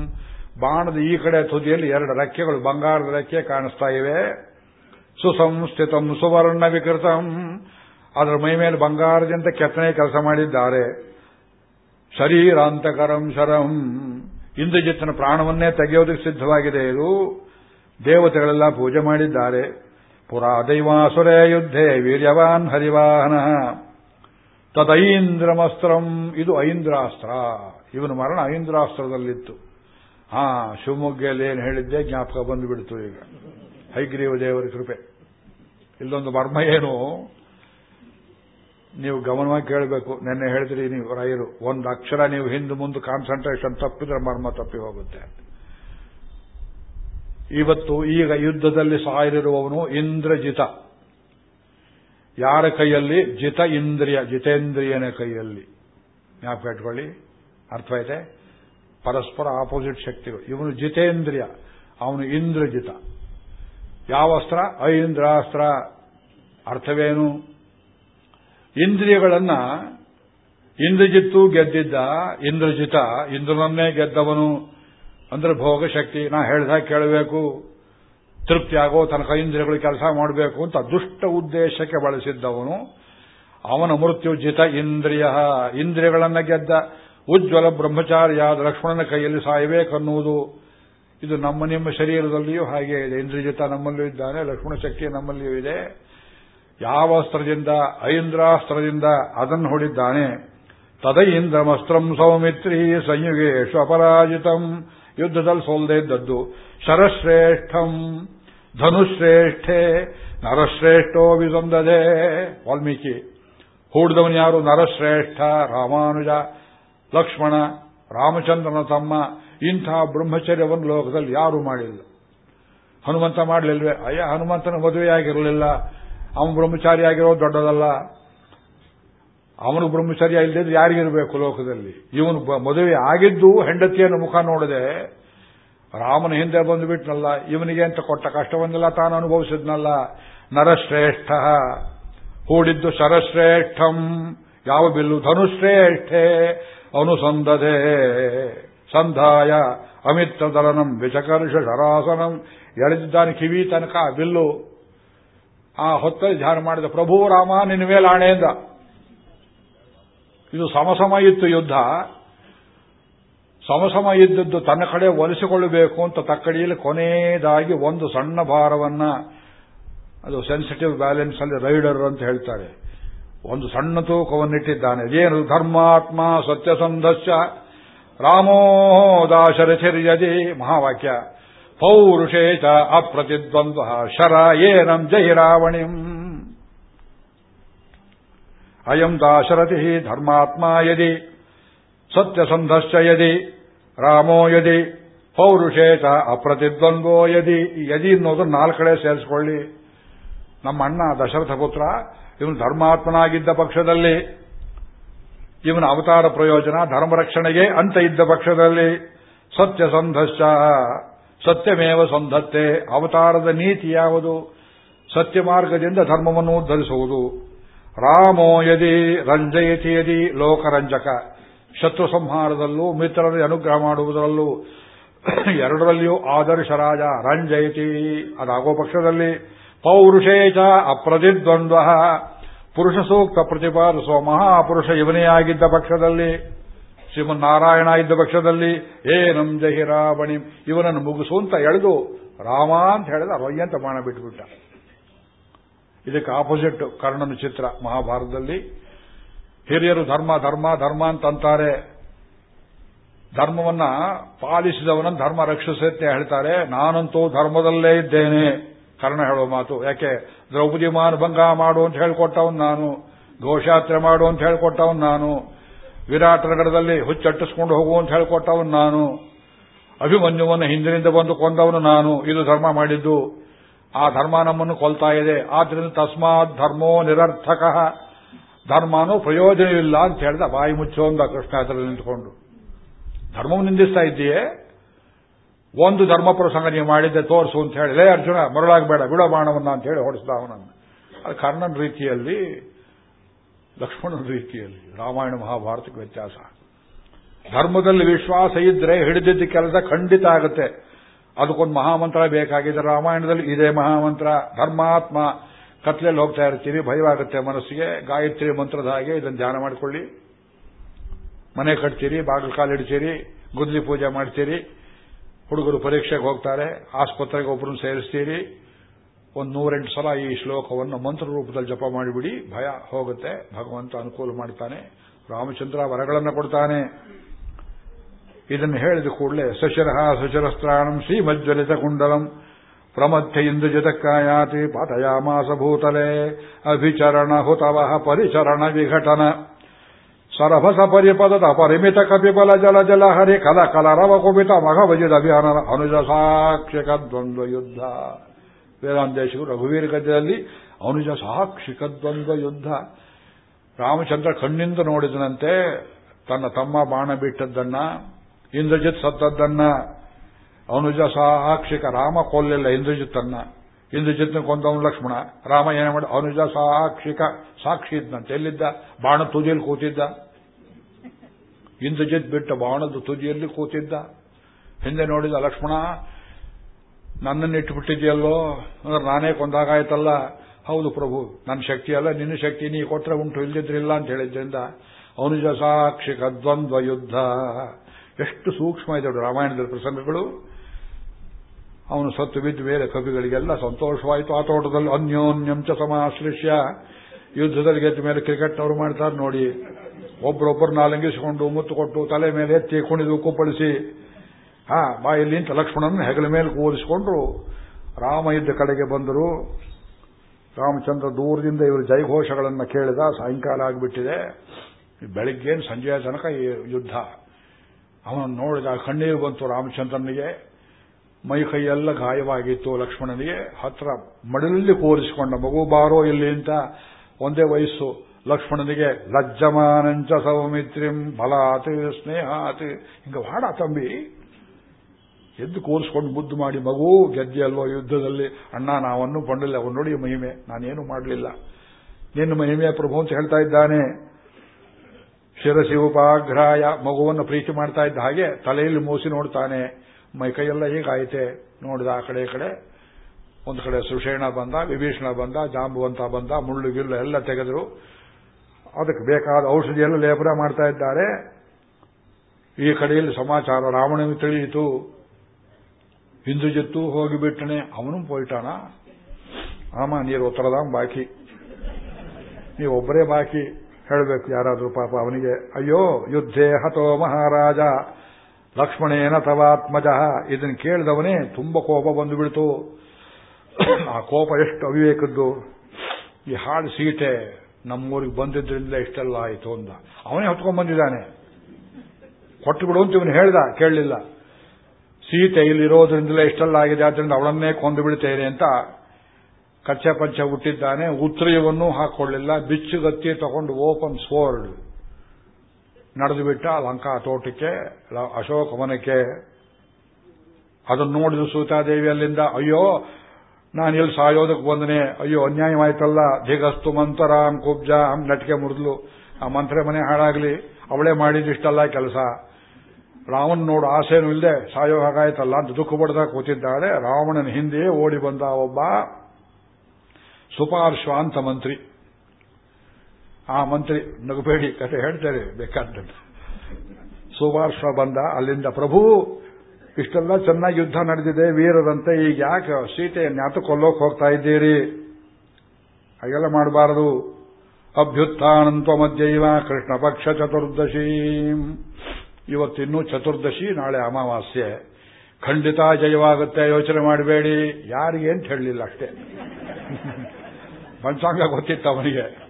ಬಾಣದ ಈ ಕಡೆ ತುದಿಯಲ್ಲಿ ಎರಡು ರೆಕ್ಕೆಗಳು, ಬಂಗಾರದ ರೆಕ್ಕೆ ಕಾಣಿಸ್ತಾ ಇವೆ. ಸುಸಂಸ್ಥಿತಂ ಸುವರ್ಣ ವಿಕೃತಂ ಅದರ ಮೈ ಮೇಲೆ ಬಂಗಾರದಿಂದ ಕೆತ್ತನೆ ಕೆಲಸ ಮಾಡಿದ್ದಾರೆ. ಶರೀರಾಂತಕರಂ ಶರಂ. ಇಂದ್ರಜಿತ್ತನ ಪ್ರಾಣವನ್ನೇ ತೆಗೆಯೋದಕ್ಕೆ ಸಿದ್ಧವಾಗಿದೆ ಇದು. ದೇವತೆಗಳೆಲ್ಲ ಪೂಜೆ ಮಾಡಿದ್ದಾರೆ. ಪುರಾ ದೈವಾಸುರೇ ಯುದ್ಧೇ ವೀರ್ಯವಾನ್ ಹರಿವಾಹನ. ತದೈಂದ್ರಮಸ್ತ್ರಂ, ಇದು ಐಂದ್ರಾಸ್ತ್ರ. ಇವನ ಮರಣ ಐಂದ್ರಾಸ್ತ್ರದಲ್ಲಿತ್ತು. ಹಾ ಶಿವಮೊಗ್ಗದಲ್ಲಿ ಏನು ಹೇಳಿದ್ದೆ? ಜ್ಞಾಪಕ ಬಂದುಬಿಡ್ತು ಈಗ. ಹೈಗ್ರೀವ ದೇವರ ಕೃಪೆ. ಇಲ್ಲೊಂದು ಮರ್ಮ ಏನು? ನೀವು ಗಮನವಾಗಿ ಕೇಳಬೇಕು. ನಿನ್ನೆ ಹೇಳಿದ್ರಿ ನೀವು ರೈರು ಒಂದು ಅಕ್ಷರ ನೀವು ಹಿಂದೆ ಮುಂದೆ ಕಾನ್ಸಂಟ್ರೇಷನ್ ತಪ್ಪಿದ್ರೆ ಮರ್ಮ ತಪ್ಪಿ ಹೋಗುತ್ತೆ. ಇವತ್ತು ಈಗ ಯುದ್ಧದಲ್ಲಿ ಸಾಯಿರಿರುವವನು ಇಂದ್ರಜಿತ. ಯಾರ ಕೈಯಲ್ಲಿ? ಜಿತ ಇಂದ್ರಿಯ, ಜಿತೇಂದ್ರಿಯನ ಕೈಯಲ್ಲಿ. ಜ್ಞಾಪಕ ಇಟ್ಕೊಳ್ಳಿ. ಇದೆ? ಪರಸ್ಪರ ಆಪೋಸಿಟ್ ಶಕ್ತಿಗಳು. ಇವನು ಜಿತೇಂದ್ರಿಯ, ಅವನು ಇಂದ್ರಜಿತ. ಯಾವ ಅಸ್ತ್ರ? ಐಂದ್ರಾಸ್ತ್ರ. ಅರ್ಥವೇನು? ಇಂದ್ರಿಯಗಳನ್ನ ಇಂದ್ರಜಿತ್ತು ಗೆದ್ದಿದ್ದ ಇಂದ್ರಜಿತ, ಇಂದ್ರನನ್ನೇ ಗೆದ್ದವನು ಅಂದ್ರೆ ಭೋಗಶಕ್ತಿ, ನಾ ಹೇಳ್ದಾಗ ಕೇಳಬೇಕು, ತೃಪ್ತಿ ಆಗೋ ತನಕ ಇಂದ್ರಿಯಗಳು ಕೆಲಸ ಮಾಡಬೇಕು ಅಂತ ದುಷ್ಟ ಉದ್ದೇಶಕ್ಕೆ ಬಳಸಿದ್ದವನು. ಅವನ ಮೃತ್ಯು ಜಿತ ಇಂದ್ರಿಯ, ಇಂದ್ರಿಯಗಳನ್ನ ಗೆದ್ದ ಉಜ್ವಲ ಬ್ರಹ್ಮಚಾರಿಯಾದ ಲಕ್ಷ್ಮಣನ ಕೈಯಲ್ಲಿ ಸಾಯಬೇಕನ್ನುವುದು. ಇದು ನಮ್ಮ ನಿಮ್ಮ ಶರೀರದಲ್ಲಿಯೂ ಹಾಗೆ ಇದೆ. ಇಂದ್ರಜಿತ ನಮ್ಮಲ್ಲೂ ಇದ್ದಾನೆ, ಲಕ್ಷ್ಮಣ ಶಕ್ತಿ ನಮ್ಮಲ್ಲಿಯೂ ಇದೆ. ಯಾವ ಅಸ್ತ್ರದಿಂದ ಐಂದ್ರಾಸ್ತ್ರದಿಂದ ಅದನ್ನು ಹೊಡಿದ್ದಾನೆ? ತದೈಂದ್ರಮಸ್ತ್ರಂ ಸೌಮಿತ್ರಿ ಸಂಯುಗೇಶು ಅಪರಾಜಿತಂ. ಯುದ್ಧದಲ್ಲಿ ಸೋಲ್ದೇ ಇದ್ದದ್ದು. ಶರಶ್ರೇಷ್ಠಂ. ಧನುಶ್ರೇಷ್ಠೆ. ನರಶ್ರೇಷ್ಠೋ ವಿಸಂದದೆ. ವಾಲ್ಮೀಕಿ. ಹೂಡಿದವನು ಯಾರು? ನರಶ್ರೇಷ್ಠ, ರಾಮಾನುಜ, ಲಕ್ಷ್ಮಣ, ರಾಮಚಂದ್ರನ ತಮ್ಮ. ಇಂಥ ಬ್ರಹ್ಮಚರ್ಯವನ್ನು ಲೋಕದಲ್ಲಿ ಯಾರೂ ಮಾಡಿಲ್ಲ. ಹನುಮಂತ ಮಾಡಲಿಲ್ವೇ? ಅಯ್ಯ, ಹನುಮಂತನ ಮದುವೆಯಾಗಿರಲಿಲ್ಲ. ಅವನು ಬ್ರಹ್ಮಚಾರಿ ಆಗಿರೋ ದೊಡ್ಡದಲ್ಲ. ಅವನು ಬ್ರಹ್ಮಚರ್ಯ ಇಲ್ಲದಿದ್ರೆ ಯಾರಿಗಿರಬೇಕು ಲೋಕದಲ್ಲಿ? ಇವನು ಮದುವೆ ಆಗಿದ್ದು ಹೆಂಡತಿಯನ್ನು ಮುಖ ನೋಡದೆ ರಾಮನ ಹಿಂದೆ ಬಂದುಬಿಟ್ನಲ್ಲ. ಇವನಿಗೆ ಅಂತ ಕೊಟ್ಟ ಕಷ್ಟವನ್ನೆಲ್ಲ ತಾನು ಅನುಭವಿಸಿದ್ನಲ್ಲ. ನರಶ್ರೇಷ್ಠ. ಹೂಡಿದ್ದು ಶರಶ್ರೇಷ್ಠಂ. ಯಾವ ಬಿಲ್ಲು? ಧನುಶ್ರೇಷ್ಠೆ. ಅನುಸಂಧದೆ. ಸಂಧಾಯ. ಅಮಿತ್ರ ದಲನಂ ವಿಚಕರ್ಷ ಶರಾಸನಂ. ಎಳೆದಿದ್ದಾನೆ ಕಿವಿ ತನಕ ಬಿಲ್ಲು. ಆ ಹೊತ್ತಲ್ಲಿ ಧ್ಯಾನ ಮಾಡಿದ ಪ್ರಭು ರಾಮ ನಿನ್ನ ಮೇಲೆ ಆಣೆಯಿಂದ ಇದು ಸಮಸಮ ಇತ್ತು ಯುದ್ಧ. ಸಮಸಮ ಇದ್ದದ್ದು ತನ್ನ ಕಡೆ ಒಲಿಸಿಕೊಳ್ಳಬೇಕು ಅಂತ ತಕ್ಕಡಿಯಲ್ಲಿ ಕೊನೆಯದಾಗಿ ಒಂದು ಸಣ್ಣ ಭಾರವನ್ನ ಅದು ಸೆನ್ಸಿಟಿವ್ ಬ್ಯಾಲೆನ್ಸ್ ಅಲ್ಲಿ ರೈಡರ್ ಅಂತ ಹೇಳ್ತಾರೆ. ಒಂದು ಸಣ್ಣ ತೂಕವನ್ನಿಟ್ಟಿದ್ದಾನೆ. ಏನು ಧರ್ಮಾತ್ಮ ಸತ್ಯಸಂಧಸ್ಯ ರಾಮೋ ದಾಶರಥಿರ್ಯದಿ ಮಹಾವಾಕ್ಯ. ಪೌರುಷೇ ಚ ಅಪ್ರತಿದ್ವಂದ್ವ ಶರ ಏನಂ ಜೈ ರಾವಣಿಂ. ಅಯಂ ದಾಶರಥಿ ಧರ್ಮಾತ್ಮ ಯದಿ, ಸತ್ಯಸಂಧಶ್ಚ ಯದಿ, ರಾಮೋ ಯದಿ ಪೌರುಷೇ ಚ ಅಪ್ರತಿದ್ವಂದ್ವೋ ಯದಿ. ಯದಿ ಅನ್ನೋದು ನಾಲ್ಕು ಕಡೆ ಸೇರಿಸ್ಕೊಳ್ಳಿ. ನಮ್ಮ ಅಣ್ಣ ದಶರಥ ಪುತ್ರ ಇವನು ಧರ್ಮಾತ್ಮನಾಗಿದ್ದ ಪಕ್ಷದಲ್ಲಿ, ಇವನ ಅವತಾರ ಪ್ರಯೋಜನ ಧರ್ಮರಕ್ಷಣೆಗೆ ಅಂತ ಇದ್ದ ಪಕ್ಷದಲ್ಲಿ, ಸತ್ಯಸಂಧಶ್ಚ. ಸತ್ಯಮೇವ ಸಂಧತ್ತೆ. ಅವತಾರದ ನೀತಿ ಯಾವುದು? ಸತ್ಯ ಮಾರ್ಗದಿಂದ ಧರ್ಮವನ್ನು ಉದ್ಧರಿಸುವುದು. ರಾಮೋ ಯದಿ, ರಂಜಯತಿ ಯದಿ, ಲೋಕರಂಜಕ. ಶತ್ರು ಸಂಹಾರದಲ್ಲೂ, ಮಿತ್ರರಲ್ಲಿ ಅನುಗ್ರಹ ಮಾಡುವುದರಲ್ಲೂ. ಎರಡರಲ್ಲಿಯೂ ಆದರ್ಶ ರಾಜ, ರಂಜಯತಿ. ಅದಾಗೋ ಪಕ್ಷದಲ್ಲಿ ಪೌರುಷೇಚ ಅಪ್ರತಿದ್ವಂದ್ವ. ಪುರುಷ ಸೂಕ್ತ ಪ್ರತಿಪಾದಿಸುವ ಮಹಾಪುರುಷ ಇವನೇ ಆಗಿದ್ದ ಪಕ್ಷದಲ್ಲಿ. ಶ್ರೀಮನ್ನಾರಾಯಣ ಇದ್ದ ಪಕ್ಷದಲ್ಲಿ, ಏ ಏನಂ ಜಹಿರಾವಣಿ ಇವನನ್ನು ಮುಗಿಸು ಅಂತ ಎಳೆದು, ರಾಮ ಅಂತ ಹೇಳಿದ ರೊಯ್ಯಂತ ಬಾಣ ಬಿಟ್ಬಿಟ್ಟ. ಇದಕ್ಕೆ ಆಪೋಸಿಟ್ ಕರ್ಣನ ಚಿತ್ರ ಮಹಾಭಾರತದಲ್ಲಿ. ಹಿರಿಯರು ಧರ್ಮ ಧರ್ಮ ಧರ್ಮ ಅಂತಂತಾರೆ. ಧರ್ಮವನ್ನ ಪಾಲಿಸಿದವನ ಧರ್ಮ ರಕ್ಷಿಸುತ್ತೆ ಹೇಳ್ತಾರೆ. ನಾನಂತೂ ಧರ್ಮದಲ್ಲೇ ಇದ್ದೇನೆ. ಕರ್ಣ ಹೇಳುವ ಮಾತು. ಯಾಕೆ? ದ್ರೌಪದಿ ಮಾನಭಂಗ ಮಾಡು ಅಂತ ಹೇಳ್ಕೊಟ್ಟವನು ನಾನು. ಘೋಷಾತ್ರೆ ಮಾಡು ಅಂತ ಹೇಳ್ಕೊಟ್ಟವನು ನಾನು. ವಿರಾಟ ನಗರದಲ್ಲಿ ಹುಚ್ಚಟ್ಟಿಸ್ಕೊಂಡು ಹೋಗು ಅಂತ ಹೇಳ್ಕೊಟ್ಟವನ್ ನಾನು. ಅಭಿಮನ್ಯುವನ್ನು ಹಿಂದಿನಿಂದ ಬಂದು ಕೊಂದವನು ನಾನು. ಇದು ಧರ್ಮ ಮಾಡಿದ್ದು. ಆ ಧರ್ಮ ನಮ್ಮನ್ನು ಕೊಲ್ತಾ ಇದೆ. ಆದ್ರಿಂದ ತಸ್ಮಾತ್ ಧರ್ಮೋ ನಿರರ್ಥಕ. ಧರ್ಮನೂ ಪ್ರಯೋಜನವಿಲ್ಲ ಅಂತ ಹೇಳಿದ ಬಾಯಿ ಮುಚ್ಚೋಂದ ಕೃಷ್ಣ ಅದರಲ್ಲಿ ನಿಂತುಕೊಂಡು. ಧರ್ಮವನ್ನು ನಿಂದಿಸ್ತಾ ಇದ್ದೀಯೇ? ಒಂದು ಧರ್ಮ ಪ್ರಸಂಗ ನೀವು ಮಾಡಿದ್ದೆ ತೋರಿಸು ಅಂತ ಹೇಳಿ, ಲೇ ಅರ್ಜುನ, ಮರಳಾಗಬೇಡ, ಬಿಡೋ ಅಂತ ಹೇಳಿ ಹೊಡಿಸಿದ ಅವನನ್ನು. ಅದು ಕರ್ಣನ ರೀತಿಯಲ್ಲಿ ಲಕ್ಷ್ಮಣನ ರೀತಿಯಲ್ಲಿ, ರಾಮಾಯಣ ಮಹಾಭಾರತಕ್ಕೆ ವ್ಯತ್ಯಾಸ. ಧರ್ಮದಲ್ಲಿ ವಿಶ್ವಾಸ ಇದ್ರೆ ಹಿಡಿದಿದ್ದ ಕೆಲಸ ಖಂಡಿತ ಆಗುತ್ತೆ. ಅದಕ್ಕೊಂದು ಮಹಾಮಂತ್ರ ಬೇಕಾಗಿದೆ. ರಾಮಾಯಣದಲ್ಲಿ ಇದೇ ಮಹಾಮಂತ್ರ. ಧರ್ಮಾತ್ಮ, ಕತ್ಲೆಯಲ್ಲಿ ಹೋಗ್ತಾ ಇರ್ತೀವಿ, ಭಯವಾಗುತ್ತೆ ಮನಸ್ಸಿಗೆ. ಗಾಯತ್ರಿ ಮಂತ್ರದ ಹಾಗೆ ಇದನ್ನು ಧ್ಯಾನ ಮಾಡಿಕೊಳ್ಳಿ. ಮನೆ ಕಟ್ತೀರಿ, ಬಾಗಿಲು ಕಾಲಿಡ್ತೀರಿ ಗುದ್ಲಿ ಪೂಜೆ ಮಾಡ್ತೀರಿ. ಹುಡುಗರು ಪರೀಕ್ಷೆಗೆ ಹೋಗ್ತಾರೆ, ಆಸ್ಪತ್ರೆಗೆ ಒಬ್ಬರನ್ನು ಸೇರಿಸ್ತೀರಿ. ಒಂದು ನೂರೆಂಟು ಸಲ ಈ ಶ್ಲೋಕವನ್ನು ಮಂತ್ರ ರೂಪದಲ್ಲಿ ಜಪ ಮಾಡಿಬಿಡಿ, ಭಯ ಹೋಗುತ್ತೆ. ಭಗವಂತ ಅನುಕೂಲ ಮಾಡ್ತಾನೆ. ರಾಮಚಂದ್ರ ವರಗಳನ್ನು ಕೊಡ್ತಾನೆ. ಇದನ್ನು ಹೇಳಿದ ಕೂಡಲೇ ಸಶರಹ ಸಶರಸ್ತ್ರಾಣಂ ಶ್ರೀಮಜ್ವಲಿತ ಕುಂಡಲಂ ಪ್ರಮಥ್ಯ ಇಂದು ಜತಕ್ಕಾಯಾತಿ ಪಾತಯಾಮಾಸ ಭೂತಲೆ ಅಭಿಚರಣ ಹುತವಹ ಪರಿಚರಣ ವಿಘಟನ. ಸರಭಸ ಪರಿಪದದ ಪರಿಮಿತ ಕಪಿಬಲ ಜಲ ಜಲ ಹರಿ ಕಲ ಕಲರವ ಕುಪಿತ ಮಘವಜಿದ ಅಭಿಯಾನ ಅನುಜ ಸಾಕ್ಷಿಕ ದ್ವಂದ್ವ ಯುದ್ಧ ವೇದಾಂತೇಶು ರಘುವೀರ ಗದ್ಯದಲ್ಲಿ ಅನುಜ ಸಾಕ್ಷಿಕದ್ವಂದ್ವ ಯುದ್ಧ. ರಾಮಚಂದ್ರ ಕಣ್ಣಿಂದ ನೋಡಿದನಂತೆ ತನ್ನ ತಮ್ಮ ಬಾಣ ಬಿಟ್ಟದ್ದನ್ನ, ಇಂದ್ರಜಿತ್ ಸತ್ತದ್ದನ್ನ, ಅವನುಜ ಸಾಕ್ಷಿಕ ರಾಮ ಕೊಲ್ಲಿಲ್ಲ ಇಂದ್ರಜಿತ್ತನ್ನ, ಇಂದ್ರಜಿತ್ನ ಕೊಂದವನು ಲಕ್ಷ್ಮಣ, ರಾಮ ಏನ ಮಾಡಿ ಅನುಜ ಸಾಕ್ಷಿಕ ಸಾಕ್ಷಿ ಇದ್ದಂತೆ. ಎಲ್ಲಿದ್ದ? ಬಾಣ ತುದಿಯಲ್ಲಿ ಕೂತಿದ್ದ. ಇಂದ್ರಜಿತ್ ಬಿಟ್ಟ ಬಾಣದ ತುದಿಯಲ್ಲಿ ಕೂತಿದ್ದ. ಹಿಂದೆ ನೋಡಿದ ಲಕ್ಷ್ಮಣ ನನ್ನನ್ನು ಇಟ್ಟುಬಿಟ್ಟಿದೆಯಲ್ಲೋ? ಅಂದ್ರೆ ನಾನೇ ಕೊಂದಾಗಾಯ್ತಲ್ಲ? ಹೌದು ಪ್ರಭು, ನನ್ನ ಶಕ್ತಿ ಅಲ್ಲ, ನಿನ್ನ ಶಕ್ತಿ ನೀ ಕೊಟ್ರೆ ಉಂಟು ಇಲ್ದಿದ್ರಿಲ್ಲ ಅಂತ ಹೇಳಿದ್ರಿಂದ ಅನುಜ ಸಾಕ್ಷಿ ಕದ್ವಂದ್ವ ಯುದ್ಧ. ಎಷ್ಟು ಸೂಕ್ಷ್ಮ ಇದೆ ರಾಮಾಯಣದ ಪ್ರಸಂಗಗಳು. ಅವನು ಸತ್ತು ಬಿದ್ದು ಬೇರೆ ಕವಿಗಳಿಗೆಲ್ಲ ಸಂತೋಷವಾಯಿತು. ಆ ತೋಟದಲ್ಲಿ ಅನ್ಯೋನ್ಯಂಚ ಸಮಾಶ್ಲಿಷ್ಯ. ಯುದ್ಧದಲ್ಲಿ ಗೆದ್ದ ಮೇಲೆ ಕ್ರಿಕೆಟ್ನವರು ಮಾಡ್ತಾರೆ ನೋಡಿ. ಒಬ್ಬರೊಬ್ಬರು ನಾಲಂಗಿಸಿಕೊಂಡು ಮುತ್ತು ಕೊಟ್ಟು ತಲೆ ಮೇಲೆ ಎತ್ತಿ ಕುಣಿದು ಕುಪ್ಪಳಿಸಿ ಹಾ, ಬಾಯಲ್ಲಿ ಅಂತ ಲಕ್ಷ್ಮಣನ ಹೆಗಲ ಮೇಲೆ ಕೂರಿಸಿಕೊಂಡ್ರು. ರಾಮ ಇದ್ದ ಕಡೆಗೆ ಬಂದರು. ರಾಮಚಂದ್ರ ದೂರದಿಂದ ಇವರು ಜೈಘೋಷಗಳನ್ನು ಕೇಳಿದ, ಸಾಯಂಕಾಲ ಆಗಿಬಿಟ್ಟಿದೆ. ಬೆಳಿಗ್ಗೆ ಸಂಜೆಯ ತನಕ ಈ ಯುದ್ಧ. ಅವನು ನೋಡಿದ ಕಣ್ಣೀರು ಬಂತು ರಾಮಚಂದ್ರನಿಗೆ. ಮೈ ಕೈಯೆಲ್ಲ ಗಾಯವಾಗಿತ್ತು ಲಕ್ಷ್ಮಣನಿಗೆ. ಹತ್ರ ಮಡಲಲ್ಲಿ ಕೂರಿಸಿಕೊಂಡ, ಮಗು ಬಾರೋ ಇಲ್ಲಿ ಅಂತ ಒಂದೇ ವಯಸ್ಸು. ಲಕ್ಷ್ಮಣನಿಗೆ, ಲಜ್ಜಮಾನಂಚ ಸೌಮಿತ್ರಿಂ ಬಲಾತ್ ಸ್ನೇಹಾತಿ. ಹಿಂಗ ವಾಡ ತಂಬಿ ಎದ್ದು ಕೂರಿಸ್ಕೊಂಡು ಮುದ್ದು ಮಾಡಿ, ಮಗು ಗೆದ್ದಿಯಲ್ವೋ ಯುದ್ಧದಲ್ಲಿ, ಅಣ್ಣ, ನಾವನ್ನು ಪಂಡಿಲ್ಲ ಅವನು ನೋಡಿ ಮಹಿಮೆ, ನಾನೇನು ಮಾಡಲಿಲ್ಲ. ನಿನ್ನ ಮಹಿಮೆ ಪ್ರಭು ಅಂತ ಹೇಳ್ತಾ ಇದ್ದಾನೆ. ಶಿರಸಿ ಉಪಾಗ್ರಾಯ ಮಗುವನ್ನು ಪ್ರೀತಿ ಮಾಡ್ತಾ ಇದ್ದ ಹಾಗೆ ತಲೆಯಲ್ಲಿ ಮೂಸಿ ನೋಡ್ತಾನೆ. ಮೈ ಕೈಯೆಲ್ಲ ಹೀಗಾಯಿತೆ. ನೋಡಿದ ಆ ಕಡೆ ಕಡೆ. ಒಂದು ಕಡೆ ಸುಷೇಣ ಬಂದ, ವಿಭೀಷಣ ಬಂದ, ಜಾಂಬುವಂತ ಬಂದ, ಮುಳ್ಳು ಗಿಲ್ಲು ಎಲ್ಲ ತೆಗೆದ್ರು. ಅದಕ್ಕೆ ಬೇಕಾದ ಔಷಧಿಯೆಲ್ಲ ಲೇಪನ ಮಾಡ್ತಾ ಇದ್ದಾರೆ. ಈ ಕಡೆಯಲ್ಲಿ ಸಮಾಚಾರ ರಾವಣನಿಗೆ ತಿಳಿಯಿತು. ಹಿಂದುಜಿತ್ತು ಹೋಗಿಬಿಟ್ಟಣೆ ಅವನು ಪೋಯ್ಟಾನ? ಆಮ, ನೀರು ಉತ್ತರದಾಂ ಬಾಕಿ. ನೀವೊಬ್ಬರೇ ಬಾಕಿ. ಹೇಳಬೇಕು ಯಾರಾದರೂ ಪಾಪ ಅವನಿಗೆ, ಅಯ್ಯೋ, ಯುದ್ಧೇ ಹತೋ ಮಹಾರಾಜ, ಲಕ್ಷ್ಮಣೇನ ತವಾತ್ಮಜ. ಇದನ್ನು ಕೇಳಿದವನೇ ತುಂಬ ಕೋಪ ಬಂದು ಬಿಡ್ತು ಆ ಕೋಪ ಎಷ್ಟು ಅವಿವೇಕದ್ದು. ಈ ಹಾಳು ಸೀಟೆ ನಮ್ಮೂರಿಗೆ ಬಂದಿದ್ದರಿಂದ ಇಷ್ಟೆಲ್ಲ ಆಯಿತು ಅಂದ. ಅವನೇ ಹೊತ್ಕೊಂಡ್ ಬಂದಿದ್ದಾನೆ. ಕೊಟ್ಟು ಬಿಡು ಅಂತ ಇವನು ಹೇಳ್ದ, ಕೇಳಲಿಲ್ಲ. ಸೀತೆ ಇಲ್ಲಿರೋದ್ರಿಂದಲೇ ಇಷ್ಟೆಲ್ಲ ಆಗಿದೆ, ಆದ್ರಿಂದ ಅವಳನ್ನೇ ಕೊಂದು ಬಿಡ್ತೇನೆ ಅಂತ ಕಚ್ಚೆ ಪಂಚ ಹುಟ್ಟಿದ್ದಾನೆ. ಉತ್ತರಿಯವನ್ನೂ ಹಾಕೊಳ್ಳಿಲ್ಲ. ಬಿಚ್ಚುಗತ್ತಿ ತಗೊಂಡು ಓಪನ್ ಸ್ವೋರ್ಡ್ ನಡೆದು ಬಿಟ್ಟ ಲಂಕಾ ತೋಟಕ್ಕೆ ಅಶೋಕ ಮನಕ್ಕೆ ಅದನ್ನು ನೋಡಿದ ಸೂತಾದೇವಿ ಅಲ್ಲಿಂದ, ಅಯ್ಯೋ, ನಾನು ಇಲ್ಲಿ ಸಾಯೋದಕ್ಕೆ ಬಂದನೆ? ಅಯ್ಯೋ, ಅನ್ಯಾಯವಾಯ್ತಲ್ಲ. ಧಿಗಸ್ತು ಮಂತರಾಂ ಕುಬ್ಜಾಂ. ನಟಿಕೆ ಮುರಿದ್ಲು. ಆ ಮಂತ್ರ ಮನೆ ಹಾಳಾಗ್ಲಿ. ಅವಳೇ ಮಾಡಿದಿಷ್ಟಲ್ಲ ಕೆಲಸ. ರಾಮನ್ ನೋಡು ಆಸೆನೂ ಇಲ್ಲದೆ ಸಾಯೋ ಹಾಗಾಯ್ತಲ್ಲ ಅಂತ ದುಃಖ ಪಡ್ತಾ ಕೂತಿದ್ದಾಳೆ. ರಾವಣನ ಹಿಂದೆಯೇ ಓಡಿ ಬಂದ ಒಬ್ಬ ಸುಪಾರ್ಶ್ವ ಅಂತ ಮಂತ್ರಿ. ಆ ಮಂತ್ರಿ ನಗಬೇಡಿ ಕತೆ ಹೇಳ್ತಾರೆ ಬೇಕಾದ ಸುಪಾರ್ಶ್ವ ಬಂದ, ಅಲ್ಲಿಂದ ಪ್ರಭು, ಇಷ್ಟೆಲ್ಲ ಚೆನ್ನಾಗಿ ಯುದ್ಧ ನಡೆದಿದೆ, ವೀರರಂತೆ, ಈಗ ಯಾಕೆ ಸೀತೆಯನ್ನು ಯಾತು ಕೊಲ್ಲೋಕೆ ಹೋಗ್ತಾ ಇದ್ದೀರಿ? ಹಾಗೆಲ್ಲ ಮಾಡಬಾರದು. ಅಭ್ಯುತ್ಥಾನಂತ್ವ ಮಧ್ಯೈವ ಕೃಷ್ಣ ಪಕ್ಷ ಚತುರ್ದಶಿ. ಇವತ್ತಿನ್ನೂ ಚತುರ್ದಶಿ, ನಾಳೆ ಅಮಾವಾಸ್ಯೆ. ಖಂಡಿತ ಜಯವಾಗುತ್ತೆ, ಯೋಚನೆ ಮಾಡಬೇಡಿ. ಯಾರಿಗೆ ಅಂತ ಹೇಳಲಿಲ್ಲ ಅಷ್ಟೇ. ಪಂಚಾಂಗ ಗೊತ್ತಿತ್ತು ಅವನಿಗೆ.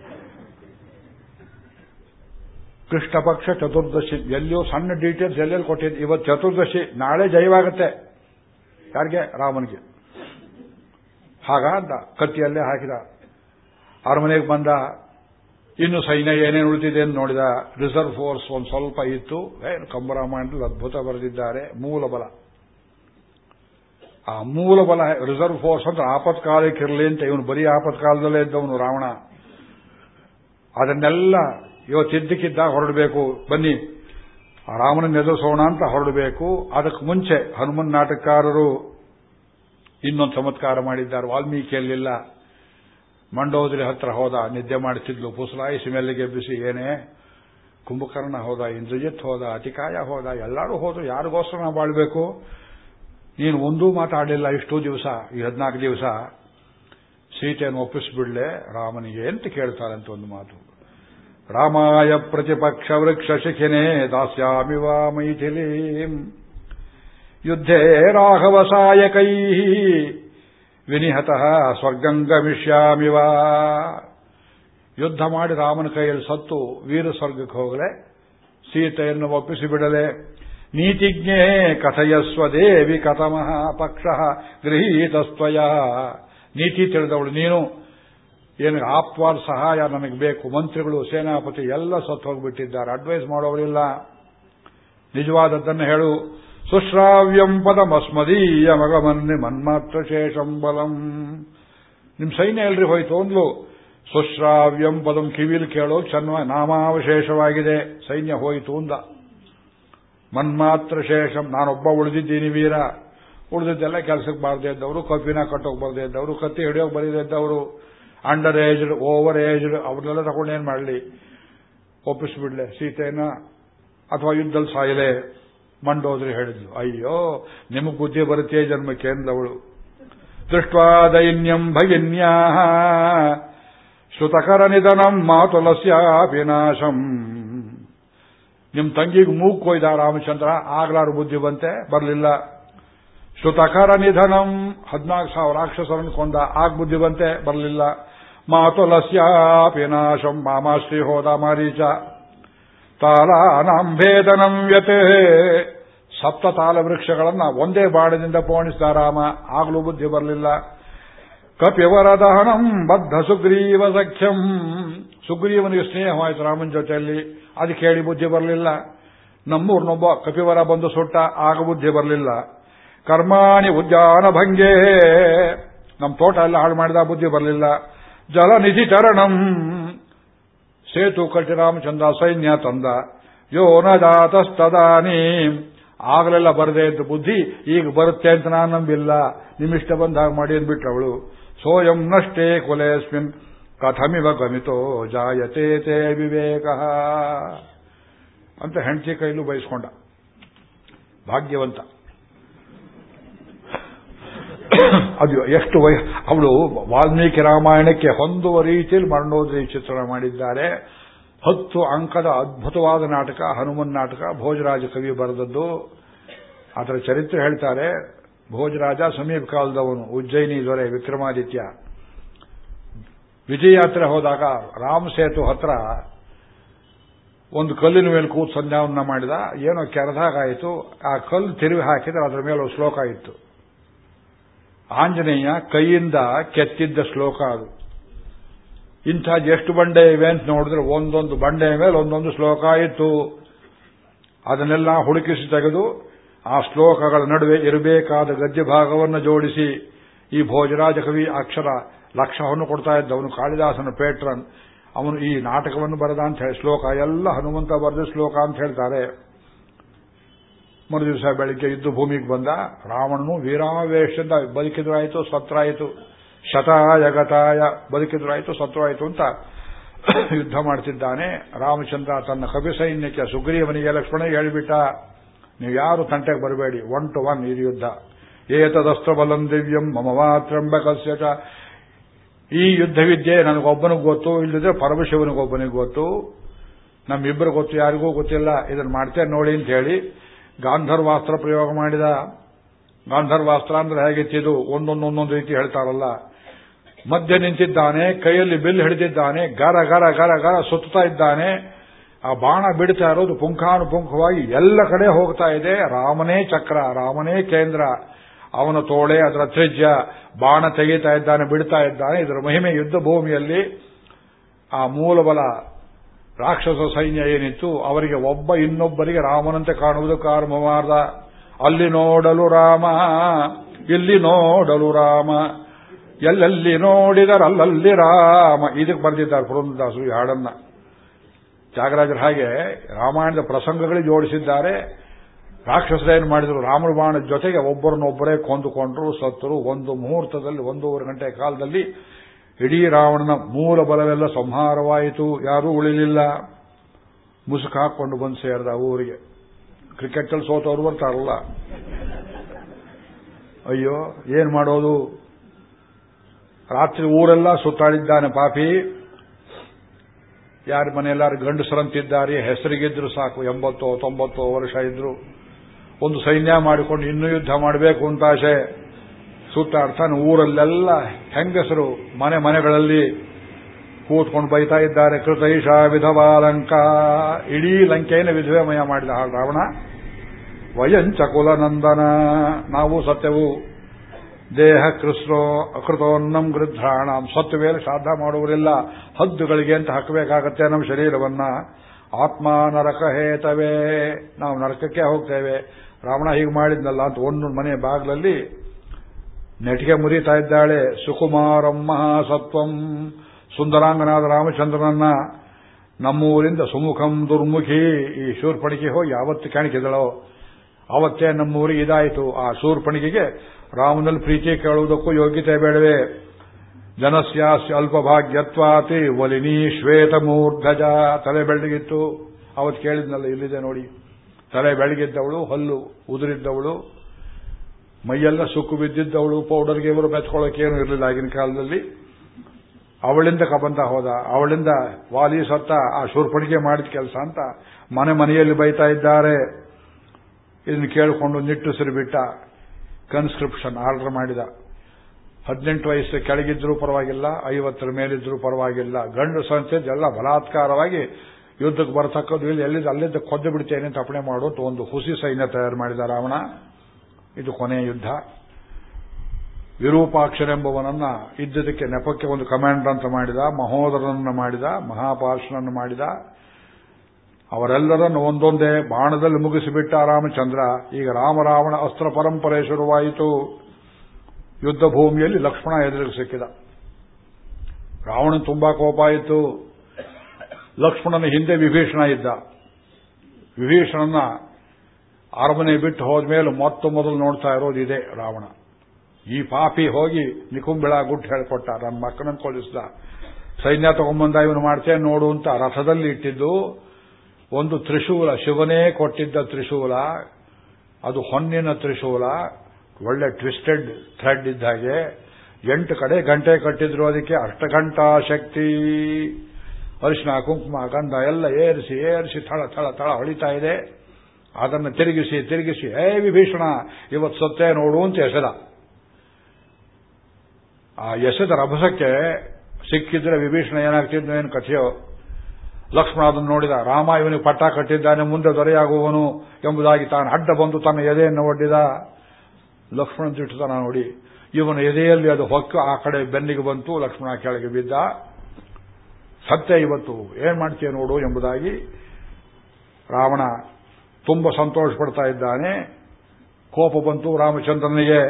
ಕೃಷ್ಣ ಪಕ್ಷ ಚತುರ್ದಶಿ, ಎಲ್ಲಿಯೋ ಸಣ್ಣ ಡೀಟೇಲ್ಸ್ ಎಲ್ಲೆಲ್ಲಿ ಕೊಟ್ಟಿದ್ದು. ಇವತ್ತು ಚತುರ್ದಶಿ, ನಾಳೆ ಜಯವಾಗುತ್ತೆ. ಯಾರಿಗೆ? ರಾಮನಿಗೆ. ಹಾಗ ಅಂತ ಕತ್ತಿಯಲ್ಲೇ ಹಾಕಿದ. ಅರಮನೆಗೆ ಬಂದ ಇನ್ನು ಸೈನ್ಯ ಏನೇನು ಉಳಿದಿದೆ ಅಂತ ನೋಡಿದ, ರಿಸರ್ವ್ ಫೋರ್ಸ್ ಒಂದು ಸ್ವಲ್ಪ ಇತ್ತು. ಏನು ಕಂಬರಾಮಾಯಣದಲ್ಲಿ ಅದ್ಭುತ ಬರೆದಿದ್ದಾರೆ. ಮೂಲ ಬಲ ಆ ಮೂಲ ಬಲ ರಿಸರ್ವ್ ಫೋರ್ಸ್ ಅಂದ್ರೆ ಆಪತ್ಕಾಲಕ್ಕಿರಲಿ ಅಂತ ಇವನು ಬರೀ ಆಪತ್ಕಾಲದಲ್ಲೇ ಇದ್ದವನು ರಾವಣ. ಅದನ್ನೆಲ್ಲ ಇವತ್ತಿದ್ದಕ್ಕಿದ್ದ ಹೊರಡಬೇಕು. ಬನ್ನಿ ರಾಮನ ಎದುರಿಸೋಣ ಅಂತ ಹೊರಡಬೇಕು. ಅದಕ್ಕೆ ಮುಂಚೆ ಹನುಮನ್ ನಾಟಕಕಾರರು ಇನ್ನೊಂದು ಚಮತ್ಕಾರ ಮಾಡಿದ್ದಾರೆ. ವಾಲ್ಮೀಕಿಯಲ್ಲಿಲ್ಲ. ಮಂಡೋದರಿ ಹತ್ರ ಹೋದ, ನಿದ್ದೆ ಮಾಡುತ್ತಿದ್ಲು ಪುಸಲಾಯಿಸಿ ಮೆಲ್ಲಿಗೆ ಬಿಸಿ ಏನೇ? ಕುಂಭಕರ್ಣ ಹೋದ, ಇಂದ್ರಜಿತ್ ಹೋದ, ಅತಿಕಾಯ ಹೋದ, ಎಲ್ಲರೂ ಹೋದ್ರು, ಯಾರಿಗೋಸ್ಕರ ನಾವು ಬಾಳ್ಬೇಕು? ನೀನು ಒಂದೂ ಮಾತಾಡಲಿಲ್ಲ ಇಷ್ಟು ದಿವಸ, ಈ ಹದಿನಾಲ್ಕು ದಿವಸ. ಸೀತೆಯನ್ನು ಒಪ್ಪಿಸ್ಬಿಡ್ಲೆ, ರಾಮನಿಗೆ ಅಂತ ಕೇಳ್ತಾರಂತ ಒಂದು ಮಾತು. ರಾಮಾಯ ಪ್ರತಿಪಕ್ಷ ವೃಕ್ಷ ಶಿಖಿನೇ, ದಾಸ್ಯಾಮಿ ವಾ ಮೈಥಿಲೀಂ. ಯುದ್ಧೇ ರಾಘವ ಸಾಯಕೈ ವಿನಿಹತಃ ಸ್ವರ್ಗಂ ಗಮಿಷ್ಯಾಮಿವ ಯುದ್ಧ ಮಾಡಿ ರಾಮನ ಕೈಯಲ್ಲಿ ಸತ್ತು ವೀರ ಸ್ವರ್ಗಕ್ಕೆ ಹೋಗಲೆ, ಸೀತೆಯನ್ನು ಒಪ್ಪಿಸಿಬಿಡಲೆ ನೀತಿಜ್ಞೆ ಕಥಯಸ್ವ ದೇವಿ ಕಥಮಃ ಪಕ್ಷ ಗೃಹೀತಸ್ತ್ವಯ. ನೀತಿ ತಿಳಿದವಳು ನೀನು. ಏನು ಆಪ್ವಾದ ಸಹಾಯ ನನಗೆ ಬೇಕು. ಮಂತ್ರಿಗಳು, ಸೇನಾಪತಿ ಎಲ್ಲ ಸತ್ತು ಹೋಗ್ಬಿಟ್ಟಿದ್ದಾರೆ. ಅಡ್ವೈಸ್ ಮಾಡೋರಿಲ್ಲ ನಿಜವಾದದ್ದನ್ನು ಹೇಳು. ಸುಶ್ರಾವ್ಯಂ ಪದಮಸ್ಮದೀಯ ಮಗಮನ್ನಿ ಮನ್ಮಾತ್ರ ಶೇಷಂ ಬಲಂ. ನಿಮ್ ಸೈನ್ಯ ಎಲ್ರಿ ಹೋಯ್ತು ಅಂದ್ಲು. ಸುಶ್ರಾವ್ಯಂ ಪದಂ ಕಿವಿಲ್ ಕೇಳೋ ಚನ್ನ ನಾಮಾವಶೇಷವಾಗಿದೆ. ಸೈನ್ಯ ಹೋಯಿತು ಅಂದ. ಮನ್ಮಾತ್ರ ಶೇಷಂ, ನಾನೊಬ್ಬ ಉಳಿದಿದ್ದೀನಿ ವೀರ. ಉಳಿದಿದ್ದೆಲ್ಲ ಕೆಲಸಕ್ಕೆ ಬಾರದೇ ಇದ್ದವರು, ಕಬ್ಬಿನ ಕಟ್ಟೋಕ್ ಬರದೇ ಇದ್ದವರು, ಕತ್ತಿ ಹಿಡಿಯೋಕೆ ಬರದೇ ಇದ್ದವರು ಅಂಡರ್ ಏಜ್ಡ್ ಓವರ್ ಏಜ್ಡ್ ಅವ್ರನ್ನೆಲ್ಲ ತಗೊಂಡು ಏನ್ ಮಾಡಲಿ? ಒಪ್ಪಿಸ್ಬಿಡ್ಲೆ ಸೀತೆಯನ್ನ ಅಥವಾ ಯುದ್ಧದಲ್ಲಿ ಸಾಯಲೆ. ಮಂಡೋದ್ರಿ ಹೇಳಿದ್ಲು. ಅಯ್ಯೋ, ನಿಮಗೆ ಬುದ್ಧಿ ಬರುತ್ತೆ ಜನ್ಮಕ್ಕೆ ಅಂದವಳು ದೃಷ್ಟ್ವಾ ದೈನ್ಯಂ ಭಗಿನ್ಯಾ ಶ್ರುತಕರ ನಿಧನಂ ಮಾತುಲಸ್ಯ ವಿನಾಶಂ. ನಿಮ್ ತಂಗಿಗೆ ಮೂಗ್ ಕೊಯ್ದ ರಾಮಚಂದ್ರ, ಆಗ್ಲಾರು ಬುದ್ಧಿ ಬಂತೆ, ಬರಲಿಲ್ಲ. ಶ್ರುತಕರ ನಿಧನಂ, ಹದಿನಾಲ್ಕು ಸಾವಿರ ರಾಕ್ಷಸರನ್ನು ಕೊಂದ ಆಗ ಬುದ್ಧಿ ಬಂತೆ, ಬರಲಿಲ್ಲ. ಮಾತುಲಸ್ಯ ವಿನಾಶಂ, ಮಾಮಾಶ್ರೀ ಹೋದ ಮಾರೀಚ. ತಾಲಾನಾಂಭೇದನಂ ಯತೆ ಸಪ್ತ ತಾಲ ವೃಕ್ಷಗಳನ್ನ ಒಂದೇ ಬಾಣದಿಂದ ಪೋಣಿಸಿದ ರಾಮ. ಆಗಲೂ ಬುದ್ಧಿ ಬರಲಿಲ್ಲ. ಕಪಿವರದಹನಂ ಬದ್ಧ ಸುಗ್ರೀವ ಸಖ್ಯಂ. ಸುಗ್ರೀವನಿಗೆ ಸ್ನೇಹವಾಯಿತು ರಾಮನ ಜೊತೆಯಲ್ಲಿ. ಅದು ಕೇಳಿ ಬುದ್ಧಿ ಬರಲಿಲ್ಲ. ನಮ್ಮೂರ್ನೊಬ್ಬ ಕಪಿವರ ಬಂದು ಸುಟ್ಟ. ಆಗ ಬುದ್ಧಿ ಬರಲಿಲ್ಲ. ಕರ್ಮಾಣಿ ಉದ್ಯಾನ ಭಂಗೇ. ನಮ್ಮ ತೋಟ ಎಲ್ಲ ಹಾಳು ಮಾಡಿದ ಬುದ್ಧಿ ಬರಲಿಲ್ಲ. ಜಲನಿಧಿ ಚರಣಂ ಸೇತು ಕಟ್ಟಿ ರಾಮಚಂದ್ರ ಸೈನ್ಯ ತಂದ. ಯೋ ನ ಜಾತಸ್ತದಾನಿ. ಆಗಲೆಲ್ಲ ಬರದೇ ಇದ್ದ ಬುದ್ಧಿ ಈಗ ಬರುತ್ತೆ ಅಂತ ನಾನು ನಂಬಿಲ್ಲ. ನಿಮ್ಮಿಷ್ಟ ಬಂದಾಗ ಮಾಡಿ ಅಂದ್ಬಿಟ್ರವಳು ಸೋಯಂ ನಷ್ಟೇ ಕೊಲೆಸ್ಮಿನ್. ಕಥಮಿವ ಗಮಿತೋ ಜಾಯತೆ ತೇ ವಿವೇಕ. ಅಂತ ಹೆಂಡತಿ ಕೈಲೂ ಬಯಸ್ಕೊಂಡ. ಭಾಗ್ಯವಂತ. ಅದು ಎಷ್ಟು ವಯ ಅವಳು ವಾಲ್ಮೀಕಿ ರಾಮಾಯಣಕ್ಕೆ ಹೊಂದುವ ರೀತಿಯಲ್ಲಿ ಮರಣೋದರಿ ಚಿತ್ರಣ ಮಾಡಿದ್ದಾರೆ. ಹತ್ತು ಅಂಕದ ಅದ್ಭುತವಾದ ನಾಟಕ, ಹನುಮನ್ ನಾಟಕ, ಭೋಜರಾಜ ಕವಿ ಬರೆದದ್ದು. ಅದರ ಚರಿತ್ರೆ ಹೇಳ್ತಾರೆ. ಭೋಜರಾಜ ಸಮೀಪ ಕಾಲದವನು, ಉಜ್ಜಯಿನಿ ದೊರೆ, ವಿಕ್ರಮಾದಿತ್ಯ. ವಿಜಯಯಾತ್ರೆ ಹೋದಾಗ ರಾಮ ಸೇತು ಹತ್ರ ಒಂದು ಕಲ್ಲಿನ ಮೇಲೆ ಕೂತು ಸಂಧ್ಯಾವನ್ನ ಮಾಡಿದ. ಏನೋ ಕೆರೆದಾಗಾಯಿತು. ಆ ಕಲ್ಲು ತಿರುವಿ ಹಾಕಿದ್ರೆ ಅದರ ಮೇಲೆ ಶ್ಲೋಕ ಇತ್ತು. ಆಂಜನೇಯ ಕೈಯಿಂದ ಕೆತ್ತಿದ್ದ ಶ್ಲೋಕ ಅದು. ಇಂಥ ಎಷ್ಟು ಬಂಡೆ ಇವೆ ಅಂತ ನೋಡಿದ್ರೆ ಒಂದೊಂದು ಬಂಡೆಯ ಮೇಲೆ ಒಂದೊಂದು ಶ್ಲೋಕ ಇತ್ತು. ಅದನ್ನೆಲ್ಲ ಹುಡುಕಿಸಿ ತೆಗೆದು ಆ ಶ್ಲೋಕಗಳ ನಡುವೆ ಇರಬೇಕಾದ ಗದ್ಯ ಭಾಗವನ್ನು ಜೋಡಿಸಿ ಈ ಭೋಜರಾಜ ಕವಿ ಅಕ್ಷರ ಲಕ್ಷವನ್ನು ಕೊಡ್ತಾ ಇದ್ದ ಅವನು ಕಾಳಿದಾಸನ ಪೇಟ್ರನ್. ಅವನು ಈ ನಾಟಕವನ್ನು ಬರೆದ ಅಂತ ಹೇಳಿ, ಶ್ಲೋಕ ಎಲ್ಲ ಹನುಮಂತ ಬರೆದ ಶ್ಲೋಕ ಅಂತ ಹೇಳ್ತಾರೆ. ಮರುದಿವಸ ಬೆಳಿಗ್ಗೆ ಇದ್ದು ಭೂಮಿಗೆ ಬಂದ ರಾವಣನು ವೀರಾವೇಶದಿಂದ ಬದುಕಿದ್ರಾಯಿತು ಸತ್ರಾಯಿತು ಶತಾಯ ಗತಾಯ ಬದುಕಿದ್ರಾಯಿತು ಆಯ್ತು ಅಂತ <coughs> ಯುದ್ಧ ಮಾಡ್ತಿದ್ದಾನೆ. ರಾಮಚಂದ್ರ ತನ್ನ ಕವಿ ಸೈನ್ಯಕ್ಕೆ ಸುಗ್ರೀವನಿಗೆ ಲಕ್ಷ್ಮಣ ಹೇಳಿಬಿಟ್ಟ, ನೀವು ಯಾರು ತಂಟೆಗೆ ಬರಬೇಡಿ ಒನ್ ಟು ಒನ್ ಇದು ಯುದ್ಧ. ಏತದಸ್ತ್ರ ಬಲಂ ದಿವ್ಯಂ, ಮಮ ಮಾತ್ರಂಬ ಕಸ್ಯಟ ಈ ಯುದ್ಧವಿದ್ಯೆ ನನಗೊಬ್ಬನಿಗೆ ಗೊತ್ತು ಇಲ್ಲದಿದ್ರೆ ಪರಮಶಿವನಿಗೊಬ್ಬನಿಗೆ ಗೊತ್ತು. ನಮ್ಮಿಬ್ಬರು ಗೊತ್ತು ಯಾರಿಗೂ ಗೊತ್ತಿಲ್ಲ. ಇದನ್ನು ಮಾಡ್ತೇನೆ ನೋಡಿ ಅಂತ ಹೇಳಿ ಗಾಂಧರ್ವಾಸ್ತ್ರ ಪ್ರಯೋಗ ಮಾಡಿದ. ಗಾಂಧರ್ವಾಸ್ತ್ರ ಅಂದ್ರೆ ಹೇಗಿತ್ತಿದು ಒಂದೊಂದೊಂದೊಂದು ರೀತಿ ಹೇಳ್ತಾರಲ್ಲ. ಮಧ್ಯ ನಿಂತಿದ್ದಾನೆ, ಕೈಯಲ್ಲಿ ಬಿಲ್ ಹಿಡಿದಿದ್ದಾನೆ, ಗರ ಗರ ಗರ ಗರ ಸುತ್ತಾ ಇದ್ದಾನೆ. ಆ ಬಾಣ ಬಿಡ್ತಾ ಇರೋದು ಪುಂಖಾನುಪುಂಖವಾಗಿ ಎಲ್ಲ ಕಡೆ ಹೋಗ್ತಾ ಇದೆ. ರಾಮನೇ ಚಕ್ರ, ರಾಮನೇ ಕೇಂದ್ರ, ಅವನ ತೋಳೆ, ಅದರ ತ್ರಿಜ್ಯ. ಬಾಣ ತೆಗೀತಾ ಇದ್ದಾನೆ, ಬಿಡ್ತಾ ಇದ್ದಾನೆ. ಇದರ ಮಹಿಮೆ ಯುದ್ಧ ಭೂಮಿಯಲ್ಲಿ. ಆ ಮೂಲಬಲ ರಾಕ್ಷಸ ಸೈನ್ಯ ಏನಿತ್ತು, ಅವರಿಗೆ ಒಬ್ಬ ಇನ್ನೊಬ್ಬರಿಗೆ ರಾಮನಂತೆ ಕಾಣುವುದು ಆರಂಭ ಅಲ್ಲಿ ನೋಡಲು ರಾಮ, ಇಲ್ಲಿ ನೋಡಲು ರಾಮ. ಎಲ್ಲೆಲ್ಲಿ ನೋಡಿದರಲ್ಲಲ್ಲಿ ರಾಮ. ಇದಕ್ಕೆ ಬರೆದಿದ್ದಾರೆ ಪುರಂದಾಸು ಈ ಹಾಡನ್ನ ತ್ಯಾಗರಾಜರ ಹಾಗೆ ರಾಮಾಯಣದ ಪ್ರಸಂಗಗಳು ಜೋಡಿಸಿದ್ದಾರೆ. ರಾಕ್ಷಸರೇನು ಮಾಡಿದ್ರು? ರಾಮನ ಬಾಣದ ಜೊತೆಗೆ ಒಬ್ಬರನ್ನೊಬ್ಬರೇ ಕೊಂದುಕೊಂಡ್ರು. ಸತ್ತರು. ಒಂದು ಮುಹೂರ್ತದಲ್ಲಿ, ಒಂದೂವರೆ ಗಂಟೆ ಕಾಲದಲ್ಲಿ ಇಡೀ ರಾವಣನ ಮೂಲ ಬಲವೆಲ್ಲ ಸಂಹಾರವಾಯಿತು. ಯಾರೂ ಉಳಿಲಿಲ್ಲ. ಮುಸುಕು ಹಾಕೊಂಡು ಬಂದು ಸೇರಿದ ಊರಿಗೆ. ಕ್ರಿಕೆಟಲ್ಲಿ ಸೋತವರು ಬರ್ತಾರಲ್ಲ. ಅಯ್ಯೋ, ಏನ್ ಮಾಡೋದು? ರಾತ್ರಿ ಊರೆಲ್ಲ ಸುತ್ತಾಡಿದ್ದಾನೆ ಪಾಪಿ. ಯಾರ ಮನೆಯಲ್ಲಾರು ಗಂಡಸರಂತಿದ್ದಾರೆ ಹೆಸರಿಗಿದ್ರು ಸಾಕು, ಎಂಬತ್ತೋ, ತೊಂಬತ್ತೋ ವರ್ಷ ಇದ್ರು. ಒಂದು ಸೈನ್ಯ ಮಾಡಿಕೊಂಡು ಇನ್ನೂ ಯುದ್ಧ ಮಾಡಬೇಕು ಅಂತ ಆಸೆ. ಸುತ್ತಾಡ್ತಾನೆ ಊರಲ್ಲೆಲ್ಲ ಹೆಂಗಸರು ಮನೆ ಮನೆಗಳಲ್ಲಿ ಕೂತ್ಕೊಂಡು ಬೈತಾ ಇದ್ದಾರೆ. ಕೃತೈಷ ವಿಧವಾ ಲಂಕಾ. ಇಡೀ ಲಂಕೆಯನ್ನು ವಿಧವೇಮಯ ಮಾಡಿದ ರಾವಣ. ವಯಂಚ ಕುಲನಂದನ ನಾವು ಸತ್ಯವು ದೇಹ ಕೃಷ್ಣೋ ಅಕೃತೋನ್ನಂ ಗೃದ್ಧಾಣ ಸತ್ತು ಮೇಲೆ ಶ್ರಾದ್ದ ಮಾಡುವುದಿಲ್ಲ ಹದ್ದುಗಳಿಗೆ ಅಂತ ಹಾಕಬೇಕಾಗತ್ತೆ ನಮ್ಮ ಶರೀರವನ್ನ. ಆತ್ಮ ನರಕ ಹೇತವೇ. ನಾವು ನರಕಕ್ಕೆ ಹೋಗ್ತೇವೆ. ರಾವಣ ಹೀಗೆ ಮಾಡಿದ್ನಲ್ಲ ಅಂತ ಒಂದು ಮನೆ ಬಾಗಿಲಲ್ಲಿ ನೆಟಿಗೆ ಮುರಿತಾ ಇದ್ದಾಳೆ. ಸುಕುಮಾರಂ ಮಹಾಸತ್ವಂ. ಸುಂದರಾಂಗನಾದ ರಾಮಚಂದ್ರನನ್ನ ನಮ್ಮೂರಿಂದ ಸುಮುಖಂ ದುರ್ಮುಖಿ ಈ ಶೂರ್ಪಣಿಗೆ ಹೋಗಿ ಯಾವತ್ತು ಕಾಣಿಕೆದಳೋ ಅವತ್ತೇ ನಮ್ಮೂರಿಗೆ ಇದಾಯಿತು. ಆ ಶೂರ್ಪಣಿಗೆಗೆ ರಾಮನಲ್ಲಿ ಪ್ರೀತಿ ಕೇಳುವುದಕ್ಕೂ ಯೋಗ್ಯತೆ ಬೇಡವೇ. ಜನಸ್ಯಾಸ್ಯ ಅಲ್ಪಭಾಗ್ಯತ್ವಾತಿ ಶ್ವೇತ ಮೂರ್ಧಜ ತಲೆ ಬೆಳಗಿತ್ತು ಅವತ್ತು ಕೇಳಿದ್ನಲ್ಲ, ಇಲ್ಲಿದೆ ನೋಡಿ. ತಲೆ ಬೆಳಗಿದ್ದವಳು ಹಲ್ಲು ಉದುರಿದ್ದವಳು, ಮೈಯೆಲ್ಲ ಸುಕ್ಕು ಬಿದ್ದಿದ್ದವಳು ಪೌಡರ್ಗೆ ಇವರು ಮೆತ್ಕೊಳ್ಳೋಕೆ ಏನು ಇರಲಿಲ್ಲ ಆಗಿನ ಕಾಲದಲ್ಲಿ. ಅವಳಿಂದ ಕಬಂತ ಹೋದ, ಅವಳಿಂದ ವಾಲಿ ಸತ್ತ, ಆ ಶೂರ್ಪಣಿಗೆ ಮಾಡಿದ ಕೆಲಸ ಅಂತ ಮನೆ ಮನೆಯಲ್ಲಿ ಬೈತಾ ಇದ್ದಾರೆ. ಇದನ್ನು ಕೇಳಿಕೊಂಡು ನಿಟ್ಟುಸಿರು ಬಿಟ್ಟ. ಕನ್ಸ್ಕ್ರಿಪ್ಷನ್, ಆರ್ಡರ್ ಮಾಡಿದ. ಹದಿನೆಂಟು ವಯಸ್ಸು ಕೆಳಗಿದ್ರೂ ಪರವಾಗಿಲ್ಲ, ಐವತ್ತರ ಮೇಲಿದ್ರೂ ಪರವಾಗಿಲ್ಲ. ಗಂಡು ಸಂಸ್ಥೆ ಎಲ್ಲ ಬಲಾತ್ಕಾರವಾಗಿ ಯುದ್ಧಕ್ಕೆ ಬರತಕ್ಕದ್ದು ಇಲ್ಲಿ ಎಲ್ಲಿದ್ದು ಅಲ್ಲಿದ್ದ ಕೊದ್ದು ಬಿಡ್ತೇನೆ ಅಂತ ಅಪಣೆ ಮಾಡೋದು ಒಂದು ಹುಸಿ ಸೈನ್ಯ ತಯಾರು ಮಾಡಿದ ರಾವಣ. ಇದು ಕೊನೆಯ ಯುದ್ಧ. ವಿರೂಪಾಕ್ಷರೆಂಬುವನನ್ನ ಇದ್ದದಕ್ಕೆ ನೆಪಕ್ಕೆ ಒಂದು ಕಮಾಂಡರ್ ಅಂತ ಮಾಡಿದ, ಮಹೋದರನನ್ನು ಮಾಡಿದ ಮಹಾಪಾರ್ಷನನ್ನು ಮಾಡಿದ ಅವರೆಲ್ಲರನ್ನು ಒಂದೊಂದೇ ಬಾಣದಲ್ಲಿ ಮುಗಿಸಿಬಿಟ್ಟ ರಾಮಚಂದ್ರ, ಈಗ ರಾಮರಾವಣ ಅಸ್ತ್ರ ಪರಂಪರೆ ಶುರುವಾಯಿತು. ಯುದ್ಧ ಭೂಮಿಯಲ್ಲಿ ಲಕ್ಷ್ಮಣ ಎದುರಿಗೆ ಸಿಕ್ಕಿದ. ರಾವಣನ್ ತುಂಬಾ ಕೋಪ ಆಯಿತು ಲಕ್ಷ್ಮಣನ ಹಿಂದೆ ವಿಭೀಷಣ ಇದ್ದ. ವಿಭೀಷಣನ ಅರಮನೆ ಬಿಟ್ಟು ಹೋದ್ಮೇಲೆ ಮೊತ್ತ ಮೊದಲು ನೋಡ್ತಾ ಇರೋದು ಇದೆ ರಾವಣ. ಈ ಪಾಪಿ ಹೋಗಿ ನಿಕುಂಬಿಳ ಗುಟ್ಟು ಹೇಳ್ಕೊಟ್ಟ ನನ್ನ ಮಕ್ಕಳನ್ನು ಕೊಲಿಸಿದ ಸೈನ್ಯ ತಗೊಂಬಂದ, ಇವನು ಮಾಡ್ತೇನೆ ನೋಡು ಅಂತ ರಥದಲ್ಲಿ ಇಟ್ಟಿದ್ದು. ಒಂದು ತ್ರಿಶೂಲ, ಶಿವನೇ ಕೊಟ್ಟಿದ್ದ ತ್ರಿಶೂಲ, ಅದು ಹೊನ್ನಿನ ತ್ರಿಶೂಲ, ಒಳ್ಳೆ ಟ್ವಿಸ್ಟೆಡ್ ಥ್ರೆಡ್ ಇದ್ದ ಹಾಗೆ, ಎಂಟು ಕಡೆ ಗಂಟೆ ಕಟ್ಟಿದ್ರು ಅದಕ್ಕೆ ಅಷ್ಟಘಂಟಾ ಶಕ್ತಿ. ಅರಿಶಿನ, ಕುಂಕುಮ, ಗಂಧ ಎಲ್ಲ ಏರಿಸಿ ಏರಿಸಿ, ಥಳ ಥಳ ಥಳ ಹೊಳಿತಾ ಇದೆ. ಅದನ್ನು ತಿರುಗಿಸಿ ತಿರುಗಿಸಿ, ಏ ವಿಭೀಷಣ, ಇವತ್ತು ಸತ್ತೇ ನೋಡು ಅಂತ ಎಸೆದ. ಆ ಎಸೆದ ರಭಸಕ್ಕೆ ಸಿಕ್ಕಿದ್ರೆ ವಿಭೀಷಣ ಏನಾಗ್ತಿದ್ನೋ ಏನು ಕಥೆಯೋ? ಲಕ್ಷ್ಮಣ ಅದನ್ನು ನೋಡಿದ ರಾಮ, ಇವನಿಗೆ ಪಟ್ಟ ಕಟ್ಟಿದ್ದಾನೆ, ಮುಂದೆ ದೊರೆಯಾಗುವನು ಎಂಬುದಾಗಿ ತಾನು ಅಡ್ಡ ಬಂದು ತನ್ನ ಎದೆಯನ್ನು ಒಡ್ಡಿದ. ಲಕ್ಷ್ಮಣ ದಿಟ್ಟತನ ನೋಡಿ, ಇವನ ಎದೆಯಲ್ಲಿ ಅದು ಹೊಕ್ಕು ಆ ಕಡೆ ಬೆನ್ನಿಗೆ ಬಂತು. ಲಕ್ಷ್ಮಣ ಕೆಳಗೆ ಬಿದ್ದ ಸತ್ಯ ಇವತ್ತು, ಏನ್ ಮಾಡ್ತೀಯ ನೋಡು ಎಂಬುದಾಗಿ ರಾವಣ ತುಂಬ ಸಂತೋಷ ಪಡ್ತಾ ಇದ್ದಾನೆ. ಕೋಪ ಬಂತು ರಾಮಚಂದ್ರನಿಗೆ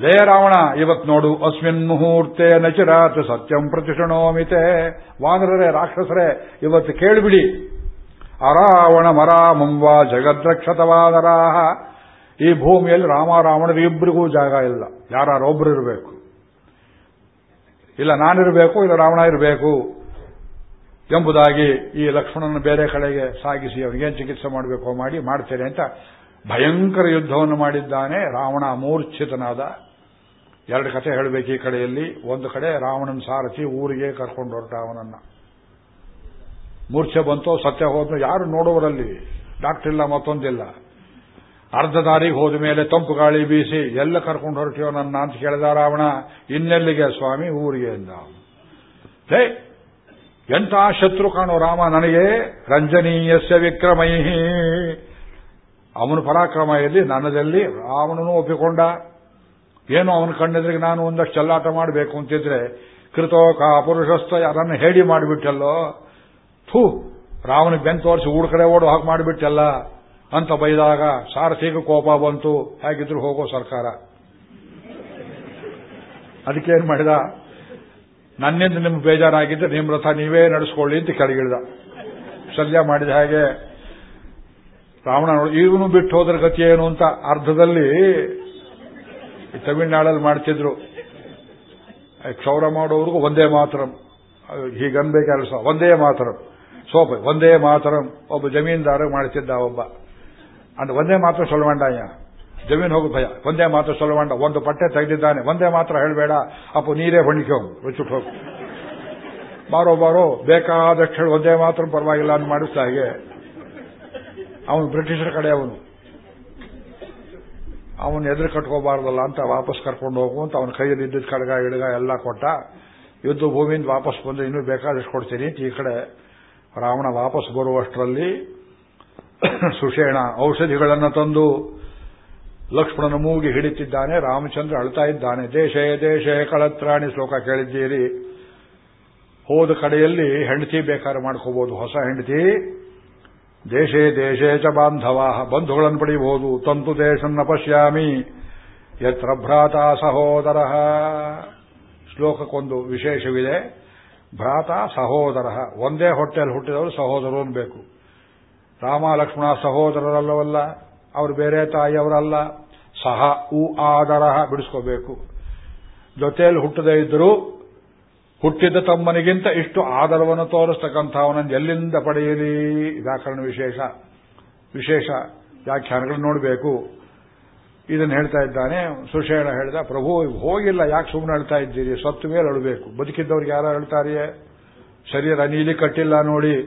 ಲೇ ರಾವಣ, ಇವತ್ ನೋಡು ಅಸ್ಮಿನ್ ಮುಹೂರ್ತೆ ನಚಿರಾತ್, ಸತ್ಯಂ ಪ್ರತಿಷಣೋಮಿತೆ ವಾನರರೇ, ರಾಕ್ಷಸರೇ ಇವತ್ತು ಕೇಳಿಬಿಡಿ. ಅರಾವಣ ಮರಾಮಂವಾ ಜಗದ್ರಕ್ಷತವಾದರಾಹ. ಈ ಭೂಮಿಯಲ್ಲಿ ರಾಮ ರಾವಣರು ಇಬ್ಬರಿಗೂ ಜಾಗ ಇಲ್ಲ. ಯಾರೊಬ್ಬರು ಇರಬೇಕು. ಇಲ್ಲ ನಾನಿರಬೇಕು, ಇಲ್ಲ ರಾವಣ ಇರಬೇಕು ಎಂಬುದಾಗಿ ಈ ಲಕ್ಷ್ಮಣನ ಬೇರೆ ಕಡೆಗೆ ಸಾಗಿಸಿ ಅವನಿಗೇನು ಚಿಕಿತ್ಸೆ ಮಾಡಬೇಕು ಮಾಡಿ ಮಾಡ್ತೇನೆ ಅಂತ ಭಯಂಕರ ಯುದ್ಧವನ್ನು ಮಾಡಿದ್ದಾನೆ. ರಾವಣ ಮೂರ್ಛಿತನಾದ. ಎರಡು ಕಥೆ ಹೇಳಬೇಕು ಈ ಕಡೆಯಲ್ಲಿ. ಒಂದು ಕಡೆ ರಾವಣನ ಸಾರಥಿ ಊರಿಗೆ ಕರ್ಕೊಂಡು ಹೊರಟ ಅವನನ್ನ. ಮೂರ್ಛೆ ಬಂತು, ಸತ್ಯ ಹೋದ್ನು, ಯಾರು ನೋಡುವರಲ್ಲಿ? ಡಾಕ್ಟರ್ ಇಲ್ಲ, ಮತ್ತೊಂದಿಲ್ಲ. ಅರ್ಧ ದಾರಿಗೆ ಹೋದ ಮೇಲೆ ತಂಪು ಗಾಳಿ ಬೀಸಿ, ಎಲ್ಲ ಕರ್ಕೊಂಡು ಹೊರಟಿಯೋ ನನ್ನ ಅಂತ ಕೇಳಿದ ರಾವಣ, ಇನ್ನೆಲ್ಲಿಗೆ ಸ್ವಾಮಿ? ಊರಿಗೆ ಎಂದ ಹೇ, ಎಂಥ ಶತ್ರು ಕಾಣೋ ರಾಮ ನನಗೆ? ರಂಜನೀಯಸ್ಯ ವಿಕ್ರಮೈ ಅವನ ಪರಾಕ್ರಮ ಎಲ್ಲಿ ನನ್ನದಲ್ಲಿ ರಾವಣನು ಒಪ್ಪಿಕೊಂಡ. ಏನು ಅವನ ಕಣ್ಣೆದ್ರಿಗೆ ನಾನು ಒಂದಷ್ಟು ಚೆಲ್ಲಾಟ ಮಾಡಬೇಕು ಅಂತಿದ್ರೆ ಕೃತೋಕ ಪುರುಷಸ್ಥ ಅದನ್ನು ಹೇಳಿ ಮಾಡಿಬಿಟ್ಟಲ್ಲೋ? ಥೂ ರಾವನ ಬೆನ್ ತೋರಿಸಿ ಊಡ್ ಕಡೆ ಓಡು ಹಾಕಿ ಮಾಡಿಬಿಟ್ಟಲ್ಲ ಅಂತ ಬೈದಾಗ ಸಾರಥಿಗೆ ಕೋಪ ಬಂತು. ಹೇಗಿದ್ರು ಹೋಗೋ ಸರ್ಕಾರ. ಅದಕ್ಕೇನು ಮಾಡಿದ? ನನ್ನಿಂದ ನಿಮ್ಗೆ ಬೇಜಾರಾಗಿದ್ದರೆ ನಿಮ್ಮ ರಥ ನೀವೇ ನಡೆಸ್ಕೊಳ್ಳಿ ಅಂತ ಕೆಳಗಿಳಿದ. ಶಲ್ಯ ಮಾಡಿದ ಹಾಗೆ ರಾವಣ ಇವನು ಬಿಟ್ಟು ಹೋದ್ರ ಗತಿ ಏನು? ಅಂತ ಅರ್ಧದಲ್ಲಿ ತಮಿಳುನಾಡಲ್ಲಿ ಮಾಡ್ತಿದ್ರು. ಕ್ಷೌರ ಮಾಡೋರ್ಗು ಒಂದೇ ಮಾತರಂ. ಹೀಗನ್ಬೇಕು ಸಹ ಒಂದೇ ಮಾತರಂ. ಸೋಪ, ಒಂದೇ ಮಾತರಂ. ಒಬ್ಬ ಜಮೀನ್ದಾರ ಮಾಡ್ತಿದ್ದ ಒಬ್ಬ. ಅಂದ್ರೆ ಒಂದೇ ಮಾತ್ರ ಸೊಲವಂಡಯ್ಯ ಜಮೀನು ಹೋಗು ಭಯ. ಒಂದೇ ಮಾತ್ರ ಸೊಲವಂಡ ಒಂದು ಪಟ್ಟೆ ತೆಗೆದಿದ್ದಾನೆ. ಒಂದೇ ಮಾತ್ರ ಹೇಳಬೇಡ. ಅಪ್ಪ, ನೀರೇ ಹೊಣಿಕೋ ರುಚಿಟ್ಟು ಹೋಗು. ಬಾರೋ ಬಾರೋ ಒಂದೇ ಮಾತ್ರ ಪರವಾಗಿಲ್ಲ ಅಂತ ಮಾಡಿಸ್ತಾ ಹಾಗೆ ಅವನು ಬ್ರಿಟಿಷರ ಕಡೆ ಅವನು. ಅವನು ಎದುರು ಕಟ್ಕೋಬಾರ್ದಲ್ಲ ಅಂತ ವಾಪಸ್ ಕರ್ಕೊಂಡು ಹೋಗು ಅಂತ ಅವನ ಕೈಯಲ್ಲಿ ಇದ್ದಿದ್ದ ಕಡಗ ಇಡಗ ಎಲ್ಲ ಕೊಟ್ಟ, ಯುದ್ಧ ಭೂಮಿಯಿಂದ ವಾಪಸ್ ಬಂದು ಇನ್ನೂ ಬೇಕಾದಷ್ಟು ಕೊಡ್ತೀನಿ ಈ ಕಡೆ ರಾವಣ ವಾಪಸ್ ಬರುವಷ್ಟರಲ್ಲಿ <coughs> ಸುಷೇಣ ಔಷಧಿಗಳನ್ನು ತಂದು ಲಕ್ಷ್ಮಣನ ಮೂಗಿ ಹಿಡಿತಿದ್ದಾನೆ, ರಾಮಚಂದ್ರ ಅಳ್ತಾ ಇದ್ದಾನೆ. ದೇಶೇ ದೇಶೇ, ಕಳತ್ರಾಣಿ ಶ್ಲೋಕ ಕೇಳಿದ್ದೀರಿ. ಹೋದ ಕಡೆಯಲ್ಲಿ ಹೆಂಡತಿ ಬೇಕಾದ್ರೆ ಮಾಡ್ಕೋಬಹುದು ಹೊಸ ಹೆಂಡತಿ. ದೇಶೇ ದೇಶೇ ಚ ಬಾಂಧವಾ, ಬಂಧುಗಳನ್ನು ಪಡೆಯಬಹುದು ತಂತು ದೇಶನ್ನ ಪಶ್ಯಾಮಿ. ಯತ್ರ ಭ್ರಾತ ಸಹೋದರ. ಶ್ಲೋಕಕ್ಕೊಂದು ವಿಶೇಷವಿದೆ. ಭ್ರಾತ ಸಹೋದರ. ಒಂದೇ ಹೊಟ್ಟೆಯಲ್ಲಿ ಹುಟ್ಟಿದವರು ಸಹೋದರು ಅನ್ಬೇಕು. ರಾಮ, ಲಕ್ಷ್ಮಣ ಸಹೋದರರಲ್ಲವಲ್ಲ, ಅವರು ಬೇರೆ ತಾಯಿಯವರಲ್ಲ. ಸಹ, ಉ, ಆದರ ಬಿಡಿಸ್ಕೋಬೇಕು. ಜೊತೆಯಲ್ಲಿ ಹುಟ್ಟದೇ ಇದ್ದರೂ ಹುಟ್ಟಿದ ತಮ್ಮನಿಗಿಂತ ಇಷ್ಟು ಆದರವನ್ನು ತೋರಿಸ್ತಕ್ಕಂಥವನನ್ನು ಎಲ್ಲಿಂದ ಪಡೆಯಲಿ? ವ್ಯಾಕರಣ ವಿಶೇಷ. ವಿಶೇಷ ವ್ಯಾಖ್ಯಾನಗಳು ನೋಡಬೇಕು. ಇದನ್ನು ಹೇಳ್ತಾ ಇದ್ದಾನೆ. ಸುಷೇಣ ಹೇಳಿದ, ಪ್ರಭು, ಹೋಗಿಲ್ಲ. ಯಾಕೆ ಸುಮ್ಮನೆ ಹೇಳ್ತಾ ಇದ್ದೀರಿ? ಸತ್ತು ಮೇಲೆ ಅಳಬೇಕು. ಬದುಕಿದ್ದವ್ರಿಗೆ ಯಾರು ಹೇಳ್ತಾರಿಯೇ ಶರೀರ ನೀಲಿ ಕಟ್ಟಿಲ್ಲ ನೋಡಿ.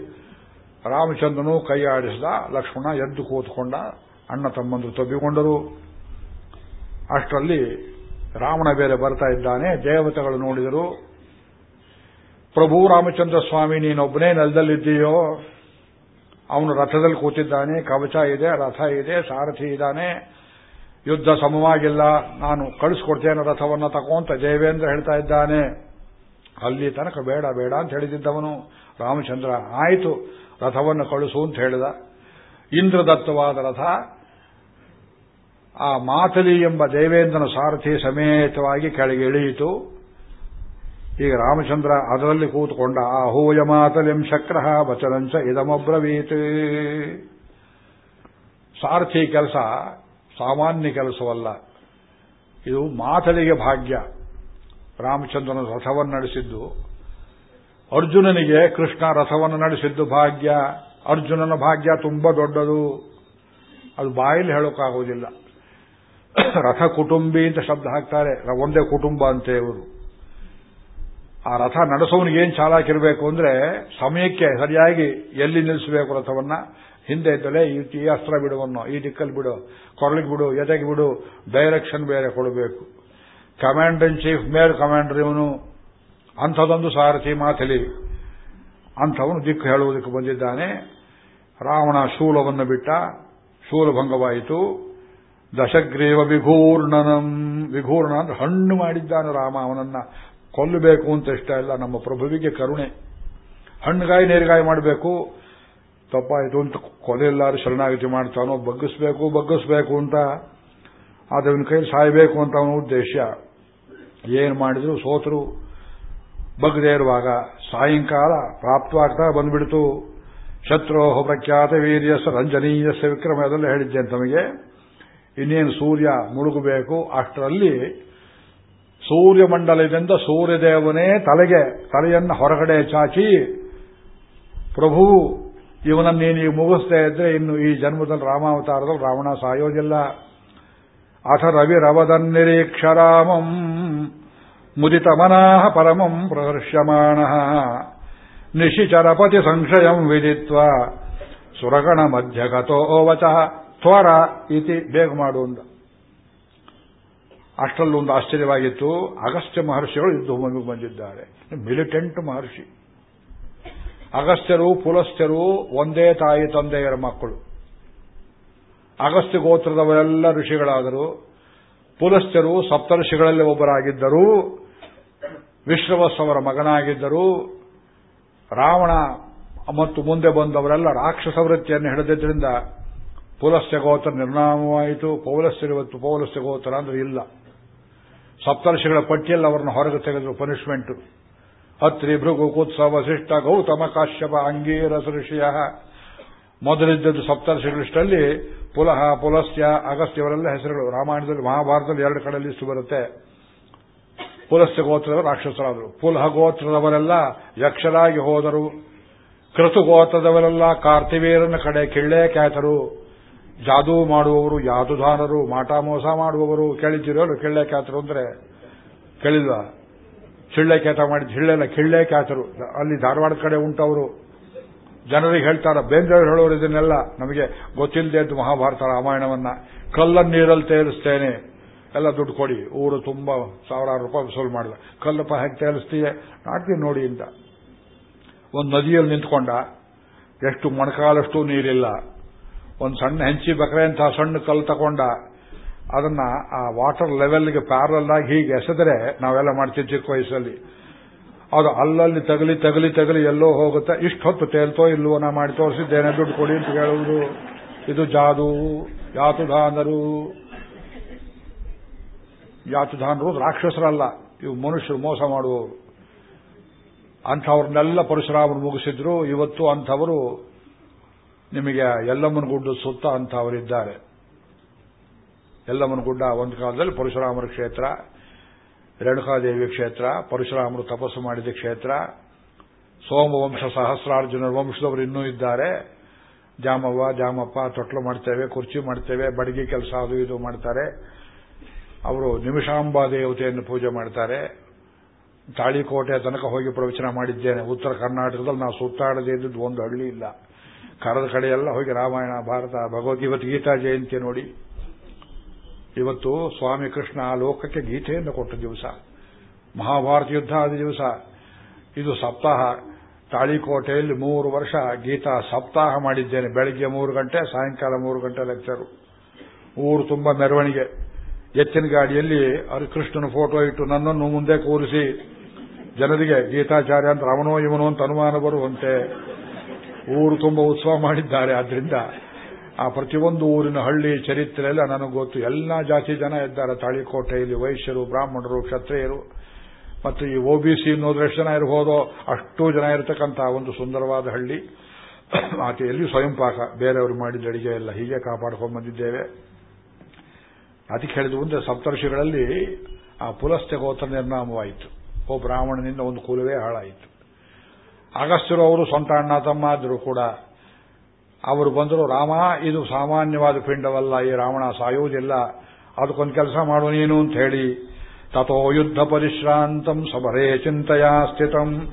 ರಾಮಚಂದ್ರನು ಕೈ ಆಡಿಸಿದ. ಲಕ್ಷ್ಮಣ ಎದ್ದು ಕೂತ್ಕೊಂಡ. ಅಣ್ಣ ತಮ್ಮಂದರು ತಬ್ಬಿಕೊಂಡರು. ಅಷ್ಟರಲ್ಲಿ ರಾವಣ ಬೇರೆ ಬರ್ತಾ ಇದ್ದಾನೆ. ದೇವತೆಗಳು ನೋಡಿದರು. ಪ್ರಭು ರಾಮಚಂದ್ರ ಸ್ವಾಮಿ, ನೀನೊಬ್ಬನೇ ನೆಲದಲ್ಲಿದ್ದೀಯೋ? ಅವನು ರಥದಲ್ಲಿ ಕೂತಿದ್ದಾನೆ, ಕವಚ ಇದೆ, ರಥ ಇದೆ, ಸಾರಥಿ ಇದ್ದಾನೆ. ಯುದ್ಧ ಸಮವಾಗಿಲ್ಲ, ನಾನು ಕಳಿಸ್ಕೊಡ್ತೇನೆ ರಥವನ್ನ ತಗೋಂತ ದೇವೇಂದ್ರ ಹೇಳ್ತಾ ಇದ್ದಾನೆ. ಅಲ್ಲಿ ತನಕ ಬೇಡ ಬೇಡ ಅಂತ ಹೇಳಿದ್ದವನು ರಾಮಚಂದ್ರ. ಆಯಿತು, ರಥವನ್ನು ಕಳಿಸು ಅಂತ ಹೇಳಿದ. ಇಂದ್ರದತ್ತವಾದ ರಥ, ಆ ಮಾತಲಿ ಎಂಬ ದೇವೇಂದ್ರನ ಸಾರಥಿ ಸಮೇತವಾಗಿ ಕೆಳಗೆ ಇಳಿಯಿತು. ಈಗ ರಾಮಚಂದ್ರ ಅದರಲ್ಲಿ ಕೂತ್ಕೊಂಡ, ಆಹೂಯ ಮಾತಲಿಂ ಶಕ್ರ, ವಚನಂಚ ಇದಮಬ್ರವೀತ್. ಸಾರಥಿ ಕೆಲಸ ಸಾಮಾನ್ಯ ಕೆಲಸವಲ್ಲ. ಇದು ಮಾತಲಿಗೆ ಭಾಗ್ಯ. ರಾಮಚಂದ್ರನ ರಥವನ್ನು ನಡೆಸಿದ್ದು, ಅರ್ಜುನನಿಗೆ ಕೃಷ್ಣ ರಥವನ್ನು ನಡೆಸಿದ್ದು ಭಾಗ್ಯ. ಅರ್ಜುನನ ಭಾಗ್ಯ ತುಂಬಾ ದೊಡ್ಡದು. ಅದು ಬಾಯಲ್ಲಿ ಹೇಳೋಕ್ಕಾಗೋದಿಲ್ಲ ರಥ ಕುಟುಂಬಿ ಅಂತ ಶಬ್ದ ಹಾಕ್ತಾರೆ. ಒಂದೇ ಕುಟುಂಬ ಅಂತೆ ಇವರು. ಆ ರಥ ನಡೆಸೋನಿಗೆ ಏನು ಚಾಲಾಕಿರಬೇಕು ಅಂದ್ರೆ ಸಮಯಕ್ಕೆ ಸರಿಯಾಗಿ ಎಲ್ಲಿ ನಿಲ್ಲಿಸಬೇಕು ರಥವನ್ನ? ಹಿಂದೆ ಇದ್ದಲೇ ಈ ಅಸ್ತ್ರ ಬಿಡುವನ್ನು ಈ ದಿಕ್ಕಲ್ಲಿ ಬಿಡು, ಕೊರಳಿಗೆ ಬಿಡು, ಎದೆಗೆ ಬಿಡು ಡೈರೆಕ್ಷನ್ ಬೇರೆ ಕೊಡಬೇಕು. ಕಮಾಂಡರ್ ಇನ್ ಚೀಫ್ ಮೇರ್ ಕಮಾಂಡರ್ ಇವನು, ಅಂಥದೊಂದು ಸಾರಥಿ ಮಾತಲಿ. ಅಂಥವನು ದಿಕ್ಕು ಹೇಳುವುದಕ್ಕೆ ಬಂದಿದ್ದಾನೆ. ರಾವಣ ಶೂಲವನ್ನು ಬಿಟ್ಟ, ಶೂಲಭಂಗವಾಯಿತು. ದಶಗ್ರೀವ ವಿಘೂರ್ಣನಂ, ವಿಘೂರ್ಣ ಅಂದ್ರೆ ಹಣ್ಣು ಮಾಡಿದ್ದಾನೆ ರಾಮ ಅವನನ್ನ. ಕೊಲ್ಲಬೇಕು ಅಂತ ಇಷ್ಟ ಇಲ್ಲ. ನಮ್ಮ ಪ್ರಭುವಿಗೆ ಕರುಣೆ. ಹಣ್ಣುಗಾಯಿ, ನೀರುಗಾಯಿ ಮಾಡಬೇಕು. ತಪ್ಪಾಯಿತು ಅಂತ ಕೊಲೆಯಲ್ಲಾರು ಶರಣಾಗತಿ ಮಾಡ್ತಾನೋ, ಬಗ್ಗಿಸ್ಬೇಕು ಬಗ್ಗಿಸ್ಬೇಕು ಅಂತ. ಅದವನ ಕೈ ಸಾಯಬೇಕು ಅಂತ ಅವನ ಉದ್ದೇಶ. ಏನು ಮಾಡಿದ್ರು? ಸೋತರು. ಬಗ್ಗದೇ ಇರುವಾಗ ಸಾಯಂಕಾಲ ಪ್ರಾಪ್ತವಾಗ್ತಾ ಬಂದ್ಬಿಡ್ತು. ಶತ್ರೋಹ ಪ್ರಖ್ಯಾತ ವೀರ್ಯಸ ರಂಜನೀಯಸ ವಿಕ್ರಮ, ಅದೆಲ್ಲ ಹೇಳಿದ್ದೆ ತಮಗೆ. ಇನ್ನೇನು ಸೂರ್ಯ ಮುಳುಗಬೇಕು? ಅಷ್ಟರಲ್ಲಿ ಸೂರ್ಯಮಂಡಲದಿಂದ ಸೂರ್ಯದೇವನೇ ತಲೆಗೆ, ತಲೆಯನ್ನು ಹೊರಗಡೆ ಚಾಚಿ, ಪ್ರಭು, ಇವನನ್ನು ನೀನು ಮುಗಿಸ್ತಾ ಇದ್ರೆ ಇನ್ನು ಈ ಜನ್ಮದಲ್ಲಿ ರಾಮಾವತಾರದಲ್ಲಿ ರಾವಣ ಸಾಯೋದಿಲ್ಲ. ಅಥ ರವಿರವದನ್ನಿರೀಕ್ಷರಾಮಂ ಮುದಿತ ಮನಾಹ ಪರಮಂ ಪ್ರದರ್ಶ್ಯಮಾಣ. ನಿಶಿಚರಪತಿ ಸಂಶಯಂ ವಿಧಿತ್ವ, ಸುರಗಣ ಮಧ್ಯಗತೋ ಓವಚ ತ್ವರ ಇತಿ, ಬೇಗ ಮಾಡು ಅಷ್ಟರಲ್ಲೊಂದು ಆಶ್ಚರ್ಯವಾಗಿತ್ತು. ಅಗಸ್ತ್ಯ ಮಹರ್ಷಿಗಳು ಯುದ್ಧ ಭೂಮಿಗೆ ಬಂದಿದ್ದಾರೆ. ಮಿಲಿಟೆಂಟ್ ಮಹರ್ಷಿ. ಅಗಸ್ತ್ಯರು, ಪುಲಸ್ತ್ಯರು, ಒಂದೇ ತಾಯಿ, ತಂದೆಯರ ಮಕ್ಕಳು. ಅಗಸ್ತ್ಯ ಗೋತ್ರದವರೆಲ್ಲ ಋಷಿಗಳಾದರು. ಪುಲಸ್ತ್ಯರು ಸಪ್ತಋಷಿಗಳಲ್ಲಿ ಒಬ್ಬರಾಗಿದ್ದರು. ವಿಶ್ವವಸ್ಸವರ ಮಗನಾಗಿದ್ದರು. ರಾವಣ ಮತ್ತು ಮುಂದೆ ಬಂದವರೆಲ್ಲ ರಾಕ್ಷಸ ವೃತ್ತಿಯನ್ನು ಹಿಡಿದಿದ್ದರಿಂದ ಪುಲಸ್ತ್ಯ ಗೋತ್ರ ನಿರ್ನಾಮವಾಯಿತು. ಪೌಲಸ್ತ್ಯ ಇವತ್ತು ಪೌಲಸ್ತ್ಯ ಗೋತ್ರ ಅಂದ್ರೆ ಇಲ್ಲ. ಸಪ್ತರ್ಷಿಗಳ ಪಟ್ಟಿಯಲ್ಲಿ ಅವರನ್ನು ಹೊರಗೆ ತೆಗೆದರು ಪನಿಷ್ಮೆಂಟ್ ಅತ್ರಿ ಭೃಗು ಕುತ್ಸ ವಸಿಷ್ಠ ಗೌತಮ ಕಾಶ್ಯಪ ಅಂಗೀರಸ ಋಷಿಯ ಮೊದಲಿದ್ದದ್ದು ಸಪ್ತರ್ಷಿಗಳಿಷ್ಟಲ್ಲಿ ಪುಲಹ ಪುಲಸ್ಯ, ಅಗಸ್ತ್ಯ ಇವರೆಲ್ಲ ಹೆಸರುಗಳು. ರಾಮಾಯಣದಲ್ಲಿ, ಮಹಾಭಾರತದಲ್ಲಿ ಎರಡು ಕಡೆ ಲಿಸ್ಟ್ ಬರುತ್ತೆ. ಪುಲಸ್ಯ ಗೋತ್ರದವರು ರಾಕ್ಷಸರಾದರು. ಪುಲಹ ಗೋತ್ರದವರೆಲ್ಲ ಯಕ್ಷರಾಗಿ ಹೋದರು. ಕೃತು ಗೋತ್ರದವರೆಲ್ಲ ಕಾರ್ತಿವೀರನ ಕಡೆ ಕಿಳ್ಳೆ ಕ್ಯಾತರು. ಜಾದೂ ಮಾಡುವವರು ಯಾದುಧಾನರು ಮಾಟ ಮೋಸ ಮಾಡುವವರು ಕೇಳಿದ್ದಿರೋರು ಕಿಳ್ಳೆ ಕ್ಯಾತರು ಅಂದ್ರೆ ಕೇಳಿಲ್ವಾ? ಚಿಳ್ಳೆ ಕ್ಯಾತ ಮಾಡಿ ಹಿಳ್ಳೆಲ್ಲ ಕಿಳ್ಳೆ ಕ್ಯಾತರು ಅಲ್ಲಿ ಧಾರವಾಡದ ಕಡೆ ಉಂಟವರು ಜನರಿಗೆ ಹೇಳ್ತಾರ ಬೇಂದ್ರವ್ರು ಹೇಳೋರು ಇದನ್ನೆಲ್ಲ. ನಮಗೆ ಗೊತ್ತಿಲ್ಲದೆ ಇದ್ದು ಮಹಾಭಾರತ ರಾಮಾಯಣವನ್ನ. ಕಲ್ಲನ್ನು ನೀರಲ್ಲಿ ತೇರಿಸ್ತೇನೆ. ಎಲ್ಲ ದುಡ್ಡು ಕೊಡಿ. ಊರು ತುಂಬಾ ಸಾವಿರಾರು ರೂಪಾಯಿ ವಸೂಲು ಮಾಡಿದೆ. ಕಲ್ಲಪ್ಪ ಹೇಗೆ ತೇರಿಸ್ತೀಯ? ನಾಟ್ಯ ನೋಡಿ ಅಂತ. ಒಂದು ನದಿಯಲ್ಲಿ ನಿಂತ್ಕೊಂಡ. ಎಷ್ಟು ಮೊಣಕಾಲಷ್ಟು ನೀರಿಲ್ಲ. ಒಂದು ಸಣ್ಣ ಹೆಂಚಿ ಬಕರೆ ಅಂತ ಸಣ್ಣ ಕಲ್ಲು ತಗೊಂಡ ಅದನ್ನ ಆ ವಾಟರ್ ಲೆವೆಲ್ಗೆ ಪ್ಯಾರಲ್ ಆಗಿ ಹೀಗೆ ಎಸೆದ್ರೆ ನಾವೆಲ್ಲ ಮಾಡ್ತೀವಿ ಚಿಕ್ಕ ವಯಸ್ಸಲ್ಲಿ. ಅದು ಅಲ್ಲಲ್ಲಿ ತಗಲಿ ತಗಲಿ ತಗಲಿ ಎಲ್ಲೋ ಹೋಗುತ್ತೆ. ಇಷ್ಟು ಹೊತ್ತು ತೇಲ್ತೋ ಇಲ್ವೋ ನಾ ಮಾಡಿ ತೋರಿಸಿದ್ದೇನೆ. ದುಡ್ಡು ಕೊಡಿ ಅಂತ ಹೇಳುವುದು. ಇದು ಜಾದು, ಯಾತುಧಾನರು. ಯಾತುಧಾನರು ರಾಕ್ಷಸರಲ್ಲ. ಇವು ಮನುಷ್ಯರು ಮೋಸ ಮಾಡುವವರು. ಅಂಥವ್ರನ್ನೆಲ್ಲ ಪರಶುರಾಮರು ಮುಗಿಸಿದ್ರು. ಇವತ್ತು ಅಂಥವರು ನಿಮಗೆ ಯಲ್ಲಮ್ಮನ ಗುಡ್ಡ ಸುತ್ತ ಅಂಥವರಿದ್ದಾರೆ ಯಲ್ಲಮ್ಮನ ಗುಡ್ಡ ಒಂದು ಕಾಲದಲ್ಲಿ ಪರಶುರಾಮರ ಕ್ಷೇತ್ರ, ರೇಣುಕಾದೇವಿ ಕ್ಷೇತ್ರ, ಪರಶುರಾಮರು ತಪಸ್ಸು ಮಾಡಿದ ಕ್ಷೇತ್ರ, ಸೋಮವಂಶ ಸಹಸ್ರಾರ್ಜುನ ವಂಶದವರು ಇನ್ನೂ ಇದ್ದಾರೆ. ಜಾಮವ್ವ, ಜಾಮಪ್ಪ ತೊಟ್ಲು ಮಾಡ್ತೇವೆ, ಕುರ್ಚಿ ಮಾಡ್ತೇವೆ, ಬಡಗಿ ಕೆಲಸ ಅದು ಇದು ಮಾಡ್ತಾರೆ. ಅವರು ನಿಮಿಷಾಂಬಾ ದೇವತೆಯನ್ನು ಪೂಜೆ ಮಾಡ್ತಾರೆ. ತಾಳಿಕೋಟೆ ತನಕ ಹೋಗಿ ಪ್ರವಚನ ಮಾಡಿದ್ದೇನೆ. ಉತ್ತರ ಕರ್ನಾಟಕದಲ್ಲಿ ನಾವು ಸುತ್ತಾಡದೇ ಇದ್ದದ್ದು ಒಂದು ಹಳ್ಳಿ ಇಲ್ಲ. ಕರದ ಕಡೆಯೆಲ್ಲ ಹೋಗಿ ರಾಮಾಯಣ, ಭಾರತ ಇವತ್ತು ಗೀತಾ ಜಯಂತಿ ನೋಡಿ. ಇವತ್ತು ಸ್ವಾಮಿ ಕೃಷ್ಣ ಲೋಕಕ್ಕೆ ಗೀತೆಯನ್ನು ಕೊಟ್ಟ ದಿವಸ. ಮಹಾಭಾರತ ಯುದ್ಧ ಆದ ದಿವಸ. ಇದು ಸಪ್ತಾಹ. ತಾಳಿಕೋಟೆಯಲ್ಲಿ ಮೂರು ವರ್ಷ ಗೀತಾ ಸಪ್ತಾಹ ಮಾಡಿದ್ದೇನೆ. ಬೆಳಗ್ಗೆ ಮೂರು ಗಂಟೆ, ಸಾಯಂಕಾಲ ಮೂರು ಗಂಟೆ ಲೆಕ್ಚರು ಊರು ತುಂಬಾ ಮೆರವಣಿಗೆ. ಎತ್ತಿನ ಗಾಡಿಯಲ್ಲಿ ಕೃಷ್ಣನ ಫೋಟೋ ಇಟ್ಟು ನನ್ನನ್ನು ಮುಂದೆ ಕೂರಿಸಿ ಜನರಿಗೆ ಗೀತಾಚಾರ್ಯ ಅಂತ ಅವನೋ ಇವನೋ ಅಂತ ಅನುಮಾನ ಬರುವಂತೆ ಊರು ತುಂಬಾ ಉತ್ಸವ ಮಾಡಿದ್ದಾರೆ. ಆದ್ರಿಂದ ಆ ಪ್ರತಿಯೊಂದು ಊರಿನ ಹಳ್ಳಿ ಚರಿತ್ರೆ ಎಲ್ಲ ನನಗೆ ಗೊತ್ತು. ಎಲ್ಲ ಜಾತಿ ಜನ ಇದ್ದಾರೆ. ತಾಳಿಕೋಟೆಯಲ್ಲಿ ವೈಶ್ಯರು, ಬ್ರಾಹ್ಮಣರು, ಕ್ಷತ್ರಿಯರು. ಮತ್ತು ಈ ಒಬಿಸಿ ಅನ್ನೋದು ಎಷ್ಟು ಜನ ಇರಬಹುದೋ ಅಷ್ಟು ಜನ ಇರತಕ್ಕಂತಹ ಒಂದು ಸುಂದರವಾದ ಹಳ್ಳಿ. ಆಕೆಯಲ್ಲಿ ಸ್ವಯಂ ಪಾಕ. ಬೇರೆಯವರು ಮಾಡಿದ ಅಡಿಗೆ ಎಲ್ಲ ಹೀಗೆ ಕಾಪಾಡ್ಕೊಂಡು ಬಂದಿದ್ದೇವೆ. ಅದಕ್ಕೆ ಹೇಳಿದ ಮುಂದೆ ಸಪ್ತರ್ಷಿಗಳಲ್ಲಿ ಆ ಪುಲಸ್ತ್ಯ ಗೋತ್ರ ನಿರ್ನಾಮವಾಯಿತು. ಓ ಬ್ರಾಹ್ಮಣನಿಂದ ಒಂದು ಕುಲವೇ ಹಾಳಾಯಿತು. ಅಗಸ್ತ್ಯರು ಅವರು ಸ್ವಂತ ಅಣ್ಣ ತಮ್ಮ ಆದರೂ ಕೂಡ ಅವರು ಬಂದರು, ರಾಮ, ಇದು ಸಾಮಾನ್ಯವಾದ ಪಿಂಡವಲ್ಲ, ಈ ರಾವಣ ಸಾಯುವುದಿಲ್ಲ. ಅದಕ್ಕೊಂದು ಕೆಲಸ ಮಾಡು ನೀನು ಅಂತ ಹೇಳಿ ತಥೋ ಯುದ್ಧ ಪರಿಶ್ರಾಂತಂ ಸಬರೇ ಚಿಂತೆಯ ಸ್ಥಿತಂ.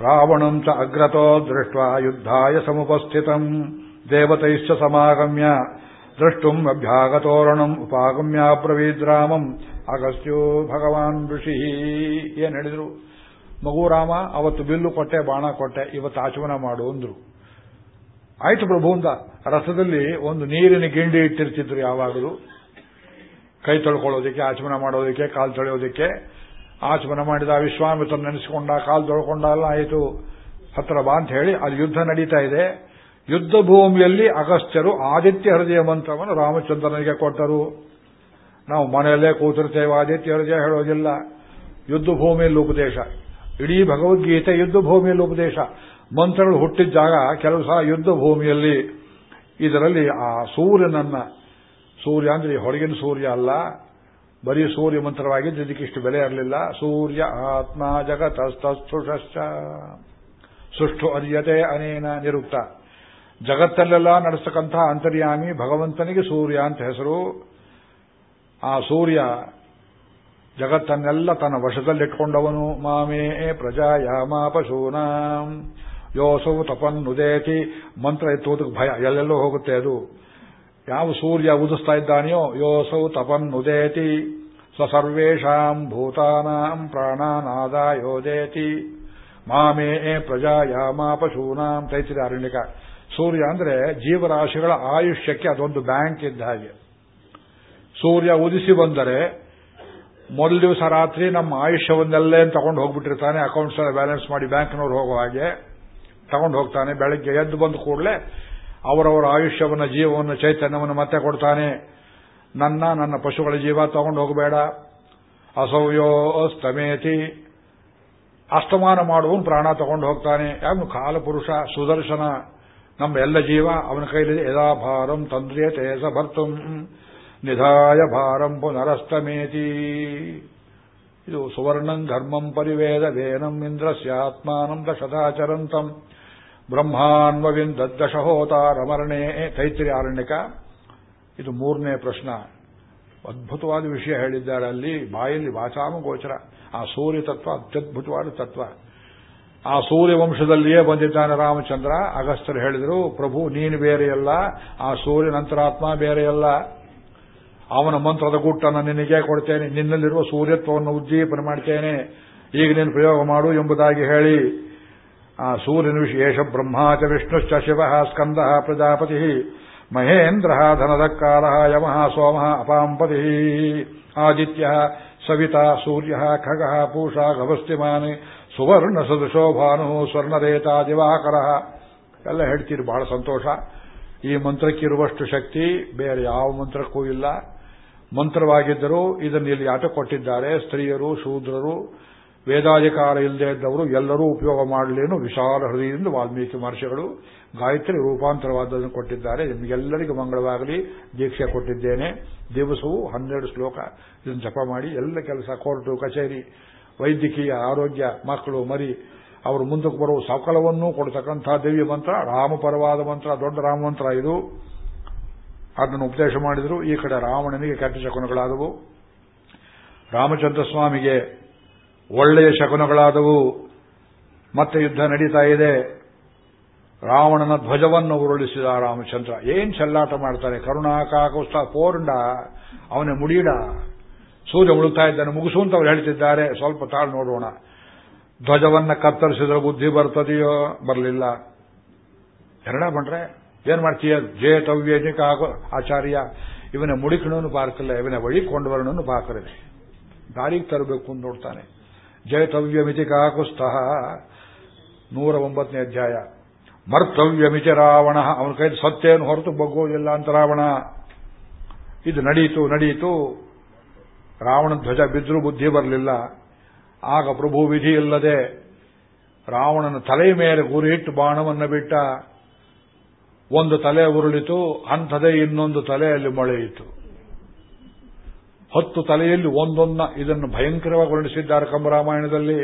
ರಾವಣಂ ಚ ಅಗ್ರತೋ ದೃಷ್ಟ ಯುದ್ಧಾಯ ಸಮುಪಸ್ಥಿತಂ. ದೇವತೈಶ್ಚ ಸಮಾಗಮ್ಯ. ದ್ರಷ್ಟುಂ ಅಭ್ಯಾಗತೋರಣಂ ಉಪಾಗಮ್ಯ ಬ್ರವೀದ್ರಾಮಂ ಅಗಸ್ತ್ಯೋ ಭಗವಾನ್ ಋಷಿ. ಏನ್ ಹೇಳಿದ್ರು? ಮಗು ರಾಮ, ಅವತ್ತು ಬಿಲ್ಲು ಕೊಟ್ಟೆ, ಬಾಣ ಕೊಟ್ಟೆ, ಇವತ್ತು ಆಚಮನ ಮಾಡು ಅಂದ್ರು. ಆಯ್ತು ಪ್ರಭು ಅಂತ ರಥದಲ್ಲಿ ಒಂದು ನೀರಿನ ಗಿಂಡಿ ಇಟ್ಟಿರ್ತಿದ್ರು ಯಾವಾಗಲೂ. ಕೈ ತೊಳ್ಕೊಳ್ಳೋದಕ್ಕೆ ಆಚಮನ ಮಾಡೋದಕ್ಕೆ, ಕಾಲು ತೊಳೆಯೋದಕ್ಕೆ. ಆಚಮನ ಮಾಡಿದ ವಿಶ್ವಾಮಿತ್ರ ನೆನೆಸಿಕೊಂಡ, ಕಾಲು ತೊಳ್ಕೊಂಡ, ಎಲ್ಲ ಆಯಿತು. ಹತ್ರ ಬಾ ಅಂತ ಹೇಳಿ, ಅಲ್ಲಿ ಯುದ್ಧ ನಡೀತಾ ಇದೆ. ಯುದ್ಧ ಭೂಮಿಯಲ್ಲಿ ಅಗಸ್ತ್ಯರು ಆದಿತ್ಯ ಹೃದಯ ಮಂತ್ರವನ್ನು ರಾಮಚಂದ್ರನಿಗೆ ಕೊಟ್ಟರು. ನಾವು ಮನೆಯಲ್ಲೇ ಕೂತಿರ್ತೇವೆ, ಆದಿತ್ಯ ಹೃದಯ ಹೇಳೋದಿಲ್ಲ. ಯುದ್ಧ ಭೂಮಿಯಲ್ಲಿ ಉಪದೇಶ. ಇಡೀ ಭಗವದ್ಗೀತೆ ಯುದ್ಧ ಭೂಮಿಯಲ್ಲಿ ಉಪದೇಶ. ಮಂತ್ರಗಳು ಹುಟ್ಟಿದ್ದಾಗ ಕೆಲವು ಸಹ ಯುದ್ಧ ಭೂಮಿಯಲ್ಲಿ ಇದರಲ್ಲಿ ಆ ಸೂರ್ಯನನ್ನ, ಸೂರ್ಯ ಅಂದ್ರೆ ಹೊರಗಿನ ಸೂರ್ಯ ಅಲ್ಲ, ಬರೀ ಸೂರ್ಯ ಮಂತ್ರವಾಗಿದ್ದು ಇದಕ್ಕಿಷ್ಟು ಬೆಲೆ ಇರಲಿಲ್ಲ. ಸೂರ್ಯ ಆತ್ಮ ಜಗತಸ್ತುಷಶ್ಚ ಸುಷ್ಟು ಅರಿಯತೆ ಅನೇನ ನಿರುಕ್ತ. ಜಗತ್ತಲ್ಲೆಲ್ಲ ನಡೆಸ್ತಕ್ಕಂತಹ ಅಂತರ್ಯಾಮಿ ಭಗವಂತನಿಗೆ ಸೂರ್ಯ ಅಂತ ಹೆಸರು. ಆ ಸೂರ್ಯ ಜಗತ್ತನ್ನೆಲ್ಲ ತನ್ನ ವಶದಲ್ಲಿಟ್ಕೊಂಡವನು. ಮಾಮೇ ಪ್ರಜಾಯಾಮ ಪಶೂನಾಂ. ಯೋಸೌ ತಪನ್ನುದೇತಿ. ಮಂತ್ರ ಎತ್ತುವುದಕ್ಕೆ ಭಯ. ಎಲ್ಲೆಲ್ಲೋ ಹೋಗುತ್ತೆ ಅದು. ಯಾವ ಸೂರ್ಯ ಉದಿಸ್ತಾ ಇದ್ದಾನೆಯೋ ಯೋಸೌ ತಪನ್ನುದೇತಿ. ಸರ್ವೇಷಾಂ ಭೂತಾನಾಂ ಪ್ರಾಣಾನಾದಾಯೋದೇತಿ ಮಾಮೇ ಪ್ರಜಾಯಾಮ ಪಶೂನಾಂ. ತೈತಿರಿ ಅರಣ್ಯಕ. ಸೂರ್ಯ ಅಂದ್ರೆ ಜೀವರಾಶಿಗಳ ಆಯುಷ್ಯಕ್ಕೆ ಅದೊಂದು ಬ್ಯಾಂಕ್ ಇದ್ದ ಹಾಗೆ. ಸೂರ್ಯ ಉದಿಸಿ ಬಂದರೆ ಮೊದಲ ದಿವಸ ರಾತ್ರಿ ನಮ್ಮ ಆಯುಷ್ಯವನ್ನೆಲ್ಲೇ ತಗೊಂಡು ಹೋಗ್ಬಿಟ್ಟಿರ್ತಾನೆ. ಅಕೌಂಟ್ಸ್ ಬ್ಯಾಲೆನ್ಸ್ ಮಾಡಿ ಬ್ಯಾಂಕ್ನವ್ರು ಹೋಗೋ ಹಾಗೆ ತಗೊಂಡು ಹೋಗ್ತಾನೆ. ಬೆಳಗ್ಗೆ ಎದ್ದು ಬಂದ ಕೂಡಲೇ ಅವರವರ ಆಯುಷ್ಯವನ್ನು, ಜೀವವನ್ನು, ಚೈತನ್ಯವನ್ನು ಮತ್ತೆ ಕೊಡ್ತಾನೆ. ನನ್ನ ನನ್ನ ಪಶುಗಳ ಜೀವ ತಗೊಂಡು ಹೋಗಬೇಡ. ಅಸೌಯೋ ಅಸ್ತಮೇತಿ. ಅಸ್ತಮಾನ ಮಾಡುವನು ಪ್ರಾಣ ತಗೊಂಡು ಹೋಗ್ತಾನೆ. ಯಾವನು ಕಾಲಪುರುಷ ಸುದರ್ಶನ, ನಮ್ಮ ಎಲ್ಲ ಜೀವ ಅವನ ಕೈಲಿ ಯದಾಭಾರಂ ತಂದ್ರಿಯ ತೇಜ ಭರ್ತುಂ. ನಿಧಾಯ ಭಾರಂ ಪುನರಷ್ಟಮೇತಿ ಇದು ಸುವರ್ಣಂ ಘರ್ಮಂ ಪರಿವೇದ ವೇನಂ ಇಂದ್ರಸ್ಯಾತ್ಮಾನಂ ದಶದಾಚರಂತಂ ರಮರಣೆ ತೈತ್ರಿ ಆರಣ್ಯಕ ಇದು ಮೂರನೇ ಪ್ರಶ್ನ। ಅದ್ಭುತವಾದ ವಿಷಯ ಹೇಳಿದ್ದಾರೆ ಅಲ್ಲಿ, ಬಾಯಲ್ಲಿ ವಾಚಾಮಗೋಚರ। ಆ ಸೂರ್ಯ ತತ್ವ ಅತ್ಯದ್ಭುತವಾದ ತತ್ವ। ಆ ಸೂರ್ಯ ವಂಶದಲ್ಲಿಯೇ ಬಂದಿದ್ದಾನೆ ರಾಮಚಂದ್ರ ಅಗಸ್ತರು ಹೇಳಿದರು, ಪ್ರಭು, ನೀನು ಬೇರೆಯಲ್ಲ, ಆ ಸೂರ್ಯನಂತರಾತ್ಮ ಬೇರೆಯಲ್ಲ ಅವನ ಮಂತ್ರದ ಗುಟ್ಟನ್ನು ನಿನಗೆ ಕೊಡ್ತೇನೆ. ನಿನ್ನಲ್ಲಿರುವ ಸೂರ್ಯತ್ವವನ್ನು ಉದ್ದೀಪನ ಮಾಡ್ತೇನೆ. ಈಗ ನೀನು ಪ್ರಯೋಗ ಮಾಡು ಎಂಬುದಾಗಿ ಹೇಳಿ. ಆ ಸೂರ್ಯನ ವಿಶೇಷ ಬ್ರಹ್ಮಾಚ ವಿಷ್ಣುಶ್ಚ ಶಿವ ಸ್ಕಂದ ಪ್ರಜಾಪತಿ ಮಹೇಂದ್ರ ಧನಧಕ್ಕಾರ ಯಮಃ ಸೋಮ ಅಪಾಂಪತಿ ಆದಿತ್ಯ ಸವಿತಾ ಸೂರ್ಯ ಖಗ ಪೂಷಾ ಗವಸ್ತಿಮಾನಿ ಸುವರ್ಣ ಸದೃಶೋ ಭಾನು ಸ್ವರ್ಣರೇತ ದಿವಾಕರ. ಎಲ್ಲ ಹೇಳ್ತೀರಿ, ಬಹಳ ಸಂತೋಷ. ಈ ಮಂತ್ರಕ್ಕಿರುವಷ್ಟು ಶಕ್ತಿ ಬೇರೆ ಯಾವ ಮಂತ್ರಕ್ಕೂ ಇಲ್ಲ. ಮಂತ್ರವಾಗಿದ್ದರೂ ಇದನ್ನು ಇಲ್ಲಿ ಆಟ ಕೊಟ್ಟಿದ್ದಾರೆ. ಸ್ತ್ರೀಯರು, ಶೂದ್ರರು, ವೇದಾಧಿಕಾರ ಇಲ್ಲದೆ ಇದ್ದವರು ಎಲ್ಲರೂ ಉಪಯೋಗ ಮಾಡಲೇನು ವಿಶಾಲ ಹೃದಯದಿಂದ ವಾಲ್ಮೀಕಿ ಮಹರ್ಷಿಗಳು ಗಾಯತ್ರಿ ರೂಪಾಂತರವಾದದನ್ನು ಕೊಟ್ಟಿದ್ದಾರೆ. ನಿಮಗೆಲ್ಲರಿಗೂ ಮಂಗಳವಾಗಲಿ. ದೀಕ್ಷೆ ಕೊಟ್ಟಿದ್ದೇನೆ. ದಿವಸವೂ ಹನ್ನೆರಡು ಶ್ಲೋಕ ಇದನ್ನು ಜಪ ಮಾಡಿ. ಎಲ್ಲ ಕೆಲಸ ಕೋರ್ಟು, ಕಚೇರಿ, ವೈದ್ಯಕೀಯ, ಆರೋಗ್ಯ, ಮಕ್ಕಳು, ಮರಿ, ಅವರು ಮುಂದಕ್ಕೆ ಬರುವ ಸಕಲವನ್ನೂ ಕೊಡತಕ್ಕಂತಹ ದೇವಿ ಮಂತ್ರ, ರಾಮಪರವಾದ ಮಂತ್ರ, ದೊಡ್ಡ ರಾಮ ಮಂತ್ರ ಇದು. ಅದನ್ನು ಉಪದೇಶ ಮಾಡಿದರು. ಈ ಕಡೆ ರಾವಣನಿಗೆ ಕೆಟ್ಟ ಶಕುನಗಳಾದವು. ರಾಮಚಂದ್ರ ಸ್ವಾಮಿಗೆ ಒಳ್ಳೆಯ ಶಕುನಗಳಾದವು. ಮತ್ತೆ ಯುದ್ಧ ನಡೀತಾ ಇದೆ. ರಾವಣನ ಧ್ವಜವನ್ನು ಉರುಳಿಸಿದ ರಾಮಚಂದ್ರ. ಏನ್ ಚೆಲ್ಲಾಟ ಮಾಡ್ತಾನೆ? ಕರುಣಾಕಾಕುಸ್ತ ಪೋರ್ಂಡ, ಅವನೇ ಮುಡೀಡ. ಸೂರ್ಯ ಉಳುತ್ತಾ ಇದ್ದಾನೆ. ಮುಗಿಸು ಅಂತ ಅವ್ರು ಹೇಳ್ತಿದ್ದಾರೆ. ಸ್ವಲ್ಪ ತಾಳು ನೋಡೋಣ. ಧ್ವಜವನ್ನ ಕತ್ತರಿಸಿದ್ರೆ ಬುದ್ಧಿ ಬರ್ತದೆಯೋ? ಬರಲಿಲ್ಲ. ಎರಡ ಬಂಡ್ರೆ? ಏನ್ ಮಾಡ್ತೀಯ? ಜೇತವ್ಯಜಿಕ ಆಚಾರ್ಯ, ಇವನ ಮುಡಿಕಣನು ಪಾರ್ಕಲ್ಲ ಇವನ ಬಳಿ ಕೊಂಡವರನನ್ನು ಪಾಕರಿದೆ ದಾರಿಗೆ ತರಬೇಕು ಅಂತ ನೋಡ್ತಾನೆ. ಜಯತವ್ಯಮಿತಿ ಕಾಕುಸ್ತಃ ನೂರ ಒಂಬತ್ತನೇ ಅಧ್ಯಾಯ. ಮರ್ತವ್ಯಮಿತಿ ರಾವಣ. ಅವನ ಕೈ ಸತ್ಯವನ್ನು ಹೊರತು ಬಗ್ಗೋದಿಲ್ಲ ಅಂತ ರಾವಣ. ಇದು ನಡೀತು ನಡೀತು. ರಾವಣ ಧ್ವಜ ಬಿದ್ದರೂ ಬುದ್ಧಿ ಬರಲಿಲ್ಲ. ಆಗ ಪ್ರಭು ವಿಧಿ ಇಲ್ಲದೆ ರಾವಣನ ತಲೆ ಮೇಲೆ ಗುರಿಯಿಟ್ಟು ಬಾಣವನ್ನು ಬಿಟ್ಟ. ಒಂದು ತಲೆ ಉರುಳಿತು, ಅಂಥದೇ ಇನ್ನೊಂದು ತಲೆಯಲ್ಲಿ ಮೊಳೆಯಿತು ಹತ್ತು ತಲೆಯಲ್ಲಿ ಒಂದೊಂದನ್ನ ಇದನ್ನು ಭಯಂಕರವಾಗಿ ವರ್ಣಿಸಿದ್ದಾರೆ ಕಂಬರಾಮಾಯಣದಲ್ಲಿ.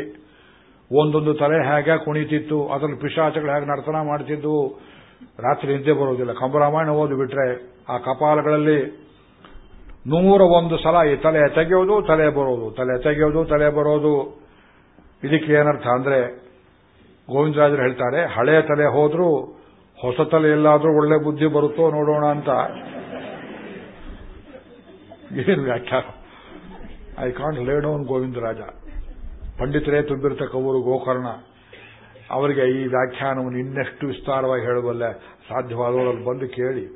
ಒಂದೊಂದು ತಲೆ ಹೇಗೆ ಕುಣಿತಿತ್ತು, ಅದರಲ್ಲಿ ಪಿಶಾಚಗಳು ಹೇಗೆ ನರ್ತನ ಮಾಡ್ತಿದ್ವು, ರಾತ್ರಿ ನಿದ್ದೆ ಬರೋದಿಲ್ಲ ಕಂಬರಾಮಾಯಣ ಓದಿಬಿಟ್ರೆ ಆ ಕಪಾಲಗಳಲ್ಲಿ ನೂರ ಒಂದು ಸಲ ಈ ತಲೆ ತೆಗೆಯೋದು, ತಲೆ ಬರೋದು, ತಲೆ ತೆಗೆಯೋದು, ತಲೆ ಬರೋದು. ಇದಕ್ಕೆ ಏನರ್ಥ ಅಂದ್ರೆ ಗೋವಿಂದರಾಜರು ಹೇಳ್ತಾರೆ, ಹಳೆ ತಲೆ ಹೋದ್ರೂ ಹೊಸ ತಲೆ ಎಲ್ಲಾದ್ರೂ ಒಳ್ಳೆ ಬುದ್ಧಿ ಬರುತ್ತೋ ನೋಡೋಣ ಅಂತ. ಏನು ವ್ಯಾಖ್ಯಾನ? I can't lay down Govindaraja. ಪಂಡಿತರೇ ತುಂಬಿರ್ತಕ್ಕವರು ಗೋಕರ್ಣ. ಅವರಿಗೆ ಈ ವ್ಯಾಖ್ಯಾನವನ್ನು ಇನ್ನೆಷ್ಟು ವಿಸ್ತಾರವಾಗಿ ಹೇಳಬಲ್ಲೆ ಸಾಧ್ಯವಾದವರಲ್ಲಿ ಬಂದು ಕೇಳಿ.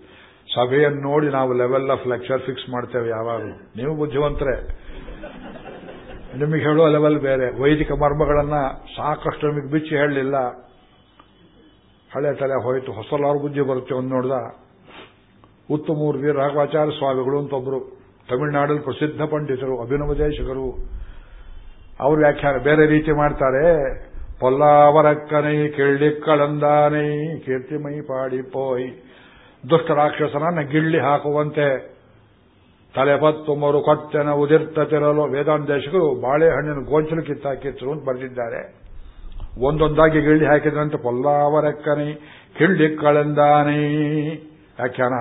ಸಭೆಯನ್ನು ನೋಡಿ ನಾವು ಲೆವೆಲ್ ಆಫ್ ಲೆಕ್ಚರ್ ಫಿಕ್ಸ್ ಮಾಡ್ತೇವೆ ಯಾವಾಗಲೂ. ನೀವು ಬುದ್ಧಿವಂತರೇ. ನಿಮಗೆ ಹೇಳುವ ಲೆವೆಲ್ ಬೇರೆ. ವೈದಿಕ ಮರ್ಮಗಳನ್ನ ಸಾಕಷ್ಟು ನಿಮಗೆ ಬಿಚ್ಚಿ ಹೇಳಲಿಲ್ಲ. ಹಳೆ ತಲೆ ಹೋಯಿತು ಹೊಸಲಾರು ಬುದ್ಧಿ ಬರುತ್ತೆ ಒಂದು ನೋಡ್ದ. ಉತ್ತಮೂರ್ವಿ ರಾಘವಾಚಾರ್ಯ ಸ್ವಾಮಿಗಳು ಅಂತೊಬ್ರು ತಮಿಳುನಾಡಲ್ಲಿ ಪ್ರಸಿದ್ಧ ಪಂಡಿತರು, ಅಭಿನವ ದೇಶಕರು. ಅವರು ವ್ಯಾಖ್ಯಾನ ಬೇರೆ ರೀತಿ ಮಾಡ್ತಾರೆ. ಪೊಲ್ಲಾವರಕ್ಕನೈ ಕೀರ್ತಿ ಕೀರ್ತಿಮೈ ಪಾಡಿ ಪೋಯ್. ದುಷ್ಟ ರಾಕ್ಷಸನನ್ನ ಗಿಳ್ಳಿ ಹಾಕುವಂತೆ ತಲೆಪತ್ತುಮರು ಉದಿರ್ತ ತಿರಲು ವೇದಾಂತೇಶಕರು ಬಾಳೆಹಣ್ಣಿನ ಗೋಂಚಲು ಕಿತ್ತಾಕಿತ್ತು ಅಂತ ಬರೆದಿದ್ದಾರೆ. ಒಂದೊಂದಾಗಿ ಗಿಳ್ಳಿ ಹಾಕಿದಂತೆ ಪೊಲ್ಲಾವರೆಕ್ಕನಿ ಕಿಳ್ಳಿ ಕಳೆಂದಾನಿ ವ್ಯಾಖ್ಯಾನ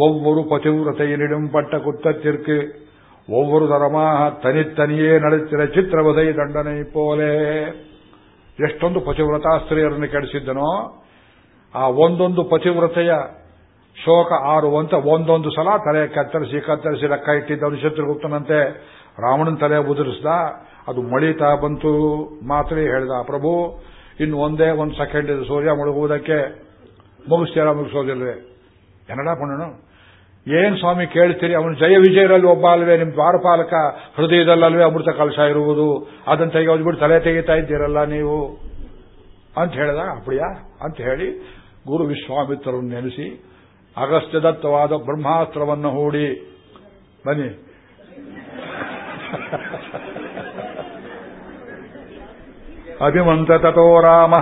ஒவ்வொரு பதிவிரத்தையினிடும் பட்ட குத்தத்திற்கு ஒவ்வொரு தரமாக தனித்தனியே ನಡೆಸಿದ ಚಿತ್ರವದೈ ದಂಡನೆ ಪೋಲೆ ಎಷ್ಟೊಂದು ಪತಿವ್ರತಾ ಸ್ತ್ರೀಯರನ್ನು ಕೆಡಿಸಿದ್ದನೋ ಆ ಒಂದೊಂದು ಪತಿವ್ರತೆಯ ಶೋಕ ಆರುವಂತ ಒಂದೊಂದು ಸಲ ತಲೆ ಕತ್ತರಿಸಿ ಕತ್ತರಿಸಿ ಲೆಕ್ಕ ಇಟ್ಟಿದ್ದವನು ಶತ್ರುಗುಪ್ತನಂತೆ ರಾವಣನ ತಲೆ ಉದುರಿಸ್ದ ಅದು ಮಳಿತಾ ಬಂತು ಮಾತ್ರ ಹೇಳಿದ, ಪ್ರಭು, ಇನ್ನು ಒಂದೇ ಒಂದು ಸೆಕೆಂಡ್ ಇದು ಸೂರ್ಯ ಮುಳುಗುವುದಕ್ಕೆ ಮುಗಿಸ್ತೀರಾ ಮುಗಿಸೋದಿಲ್ವೇ? ಎನ್ನಡ ಪಣ್ಣನು ಏನ್ ಸ್ವಾಮಿ ಕೇಳ್ತೀರಿ? ಅವನು ಜಯ ವಿಜಯರಲ್ಲಿ ಒಬ್ಬ ಅಲ್ವೇ? ನಿಮ್ ದ್ವಾರಪಾಲಕ ಹೃದಯದಲ್ಲಲ್ವೇ ಅಮೃತ ಕಲಶ ಇರುವುದು? ಅದನ್ನು ತೆಗೆಯೋದ್ಬಿಟ್ಟು ತಲೆ ತೆಗಿತಾ ಇದ್ದೀರಲ್ಲ ನೀವು? ಅಂತ ಹೇಳಿದ, ಅಪ್ಪಡಿಯಾ? ಅಂತ ಹೇಳಿ ಗುರು ವಿಶ್ವಾಮಿತ್ರರನ್ನು ನೆನೆಸಿ ಅಗಸ್ತ್ಯದತ್ತವಾದ ಬ್ರಹ್ಮಾಸ್ತ್ರವನ್ನು ಹೂಡಿ, ಬನ್ನಿ. ಅಭಿಮಂತ ರಾಮ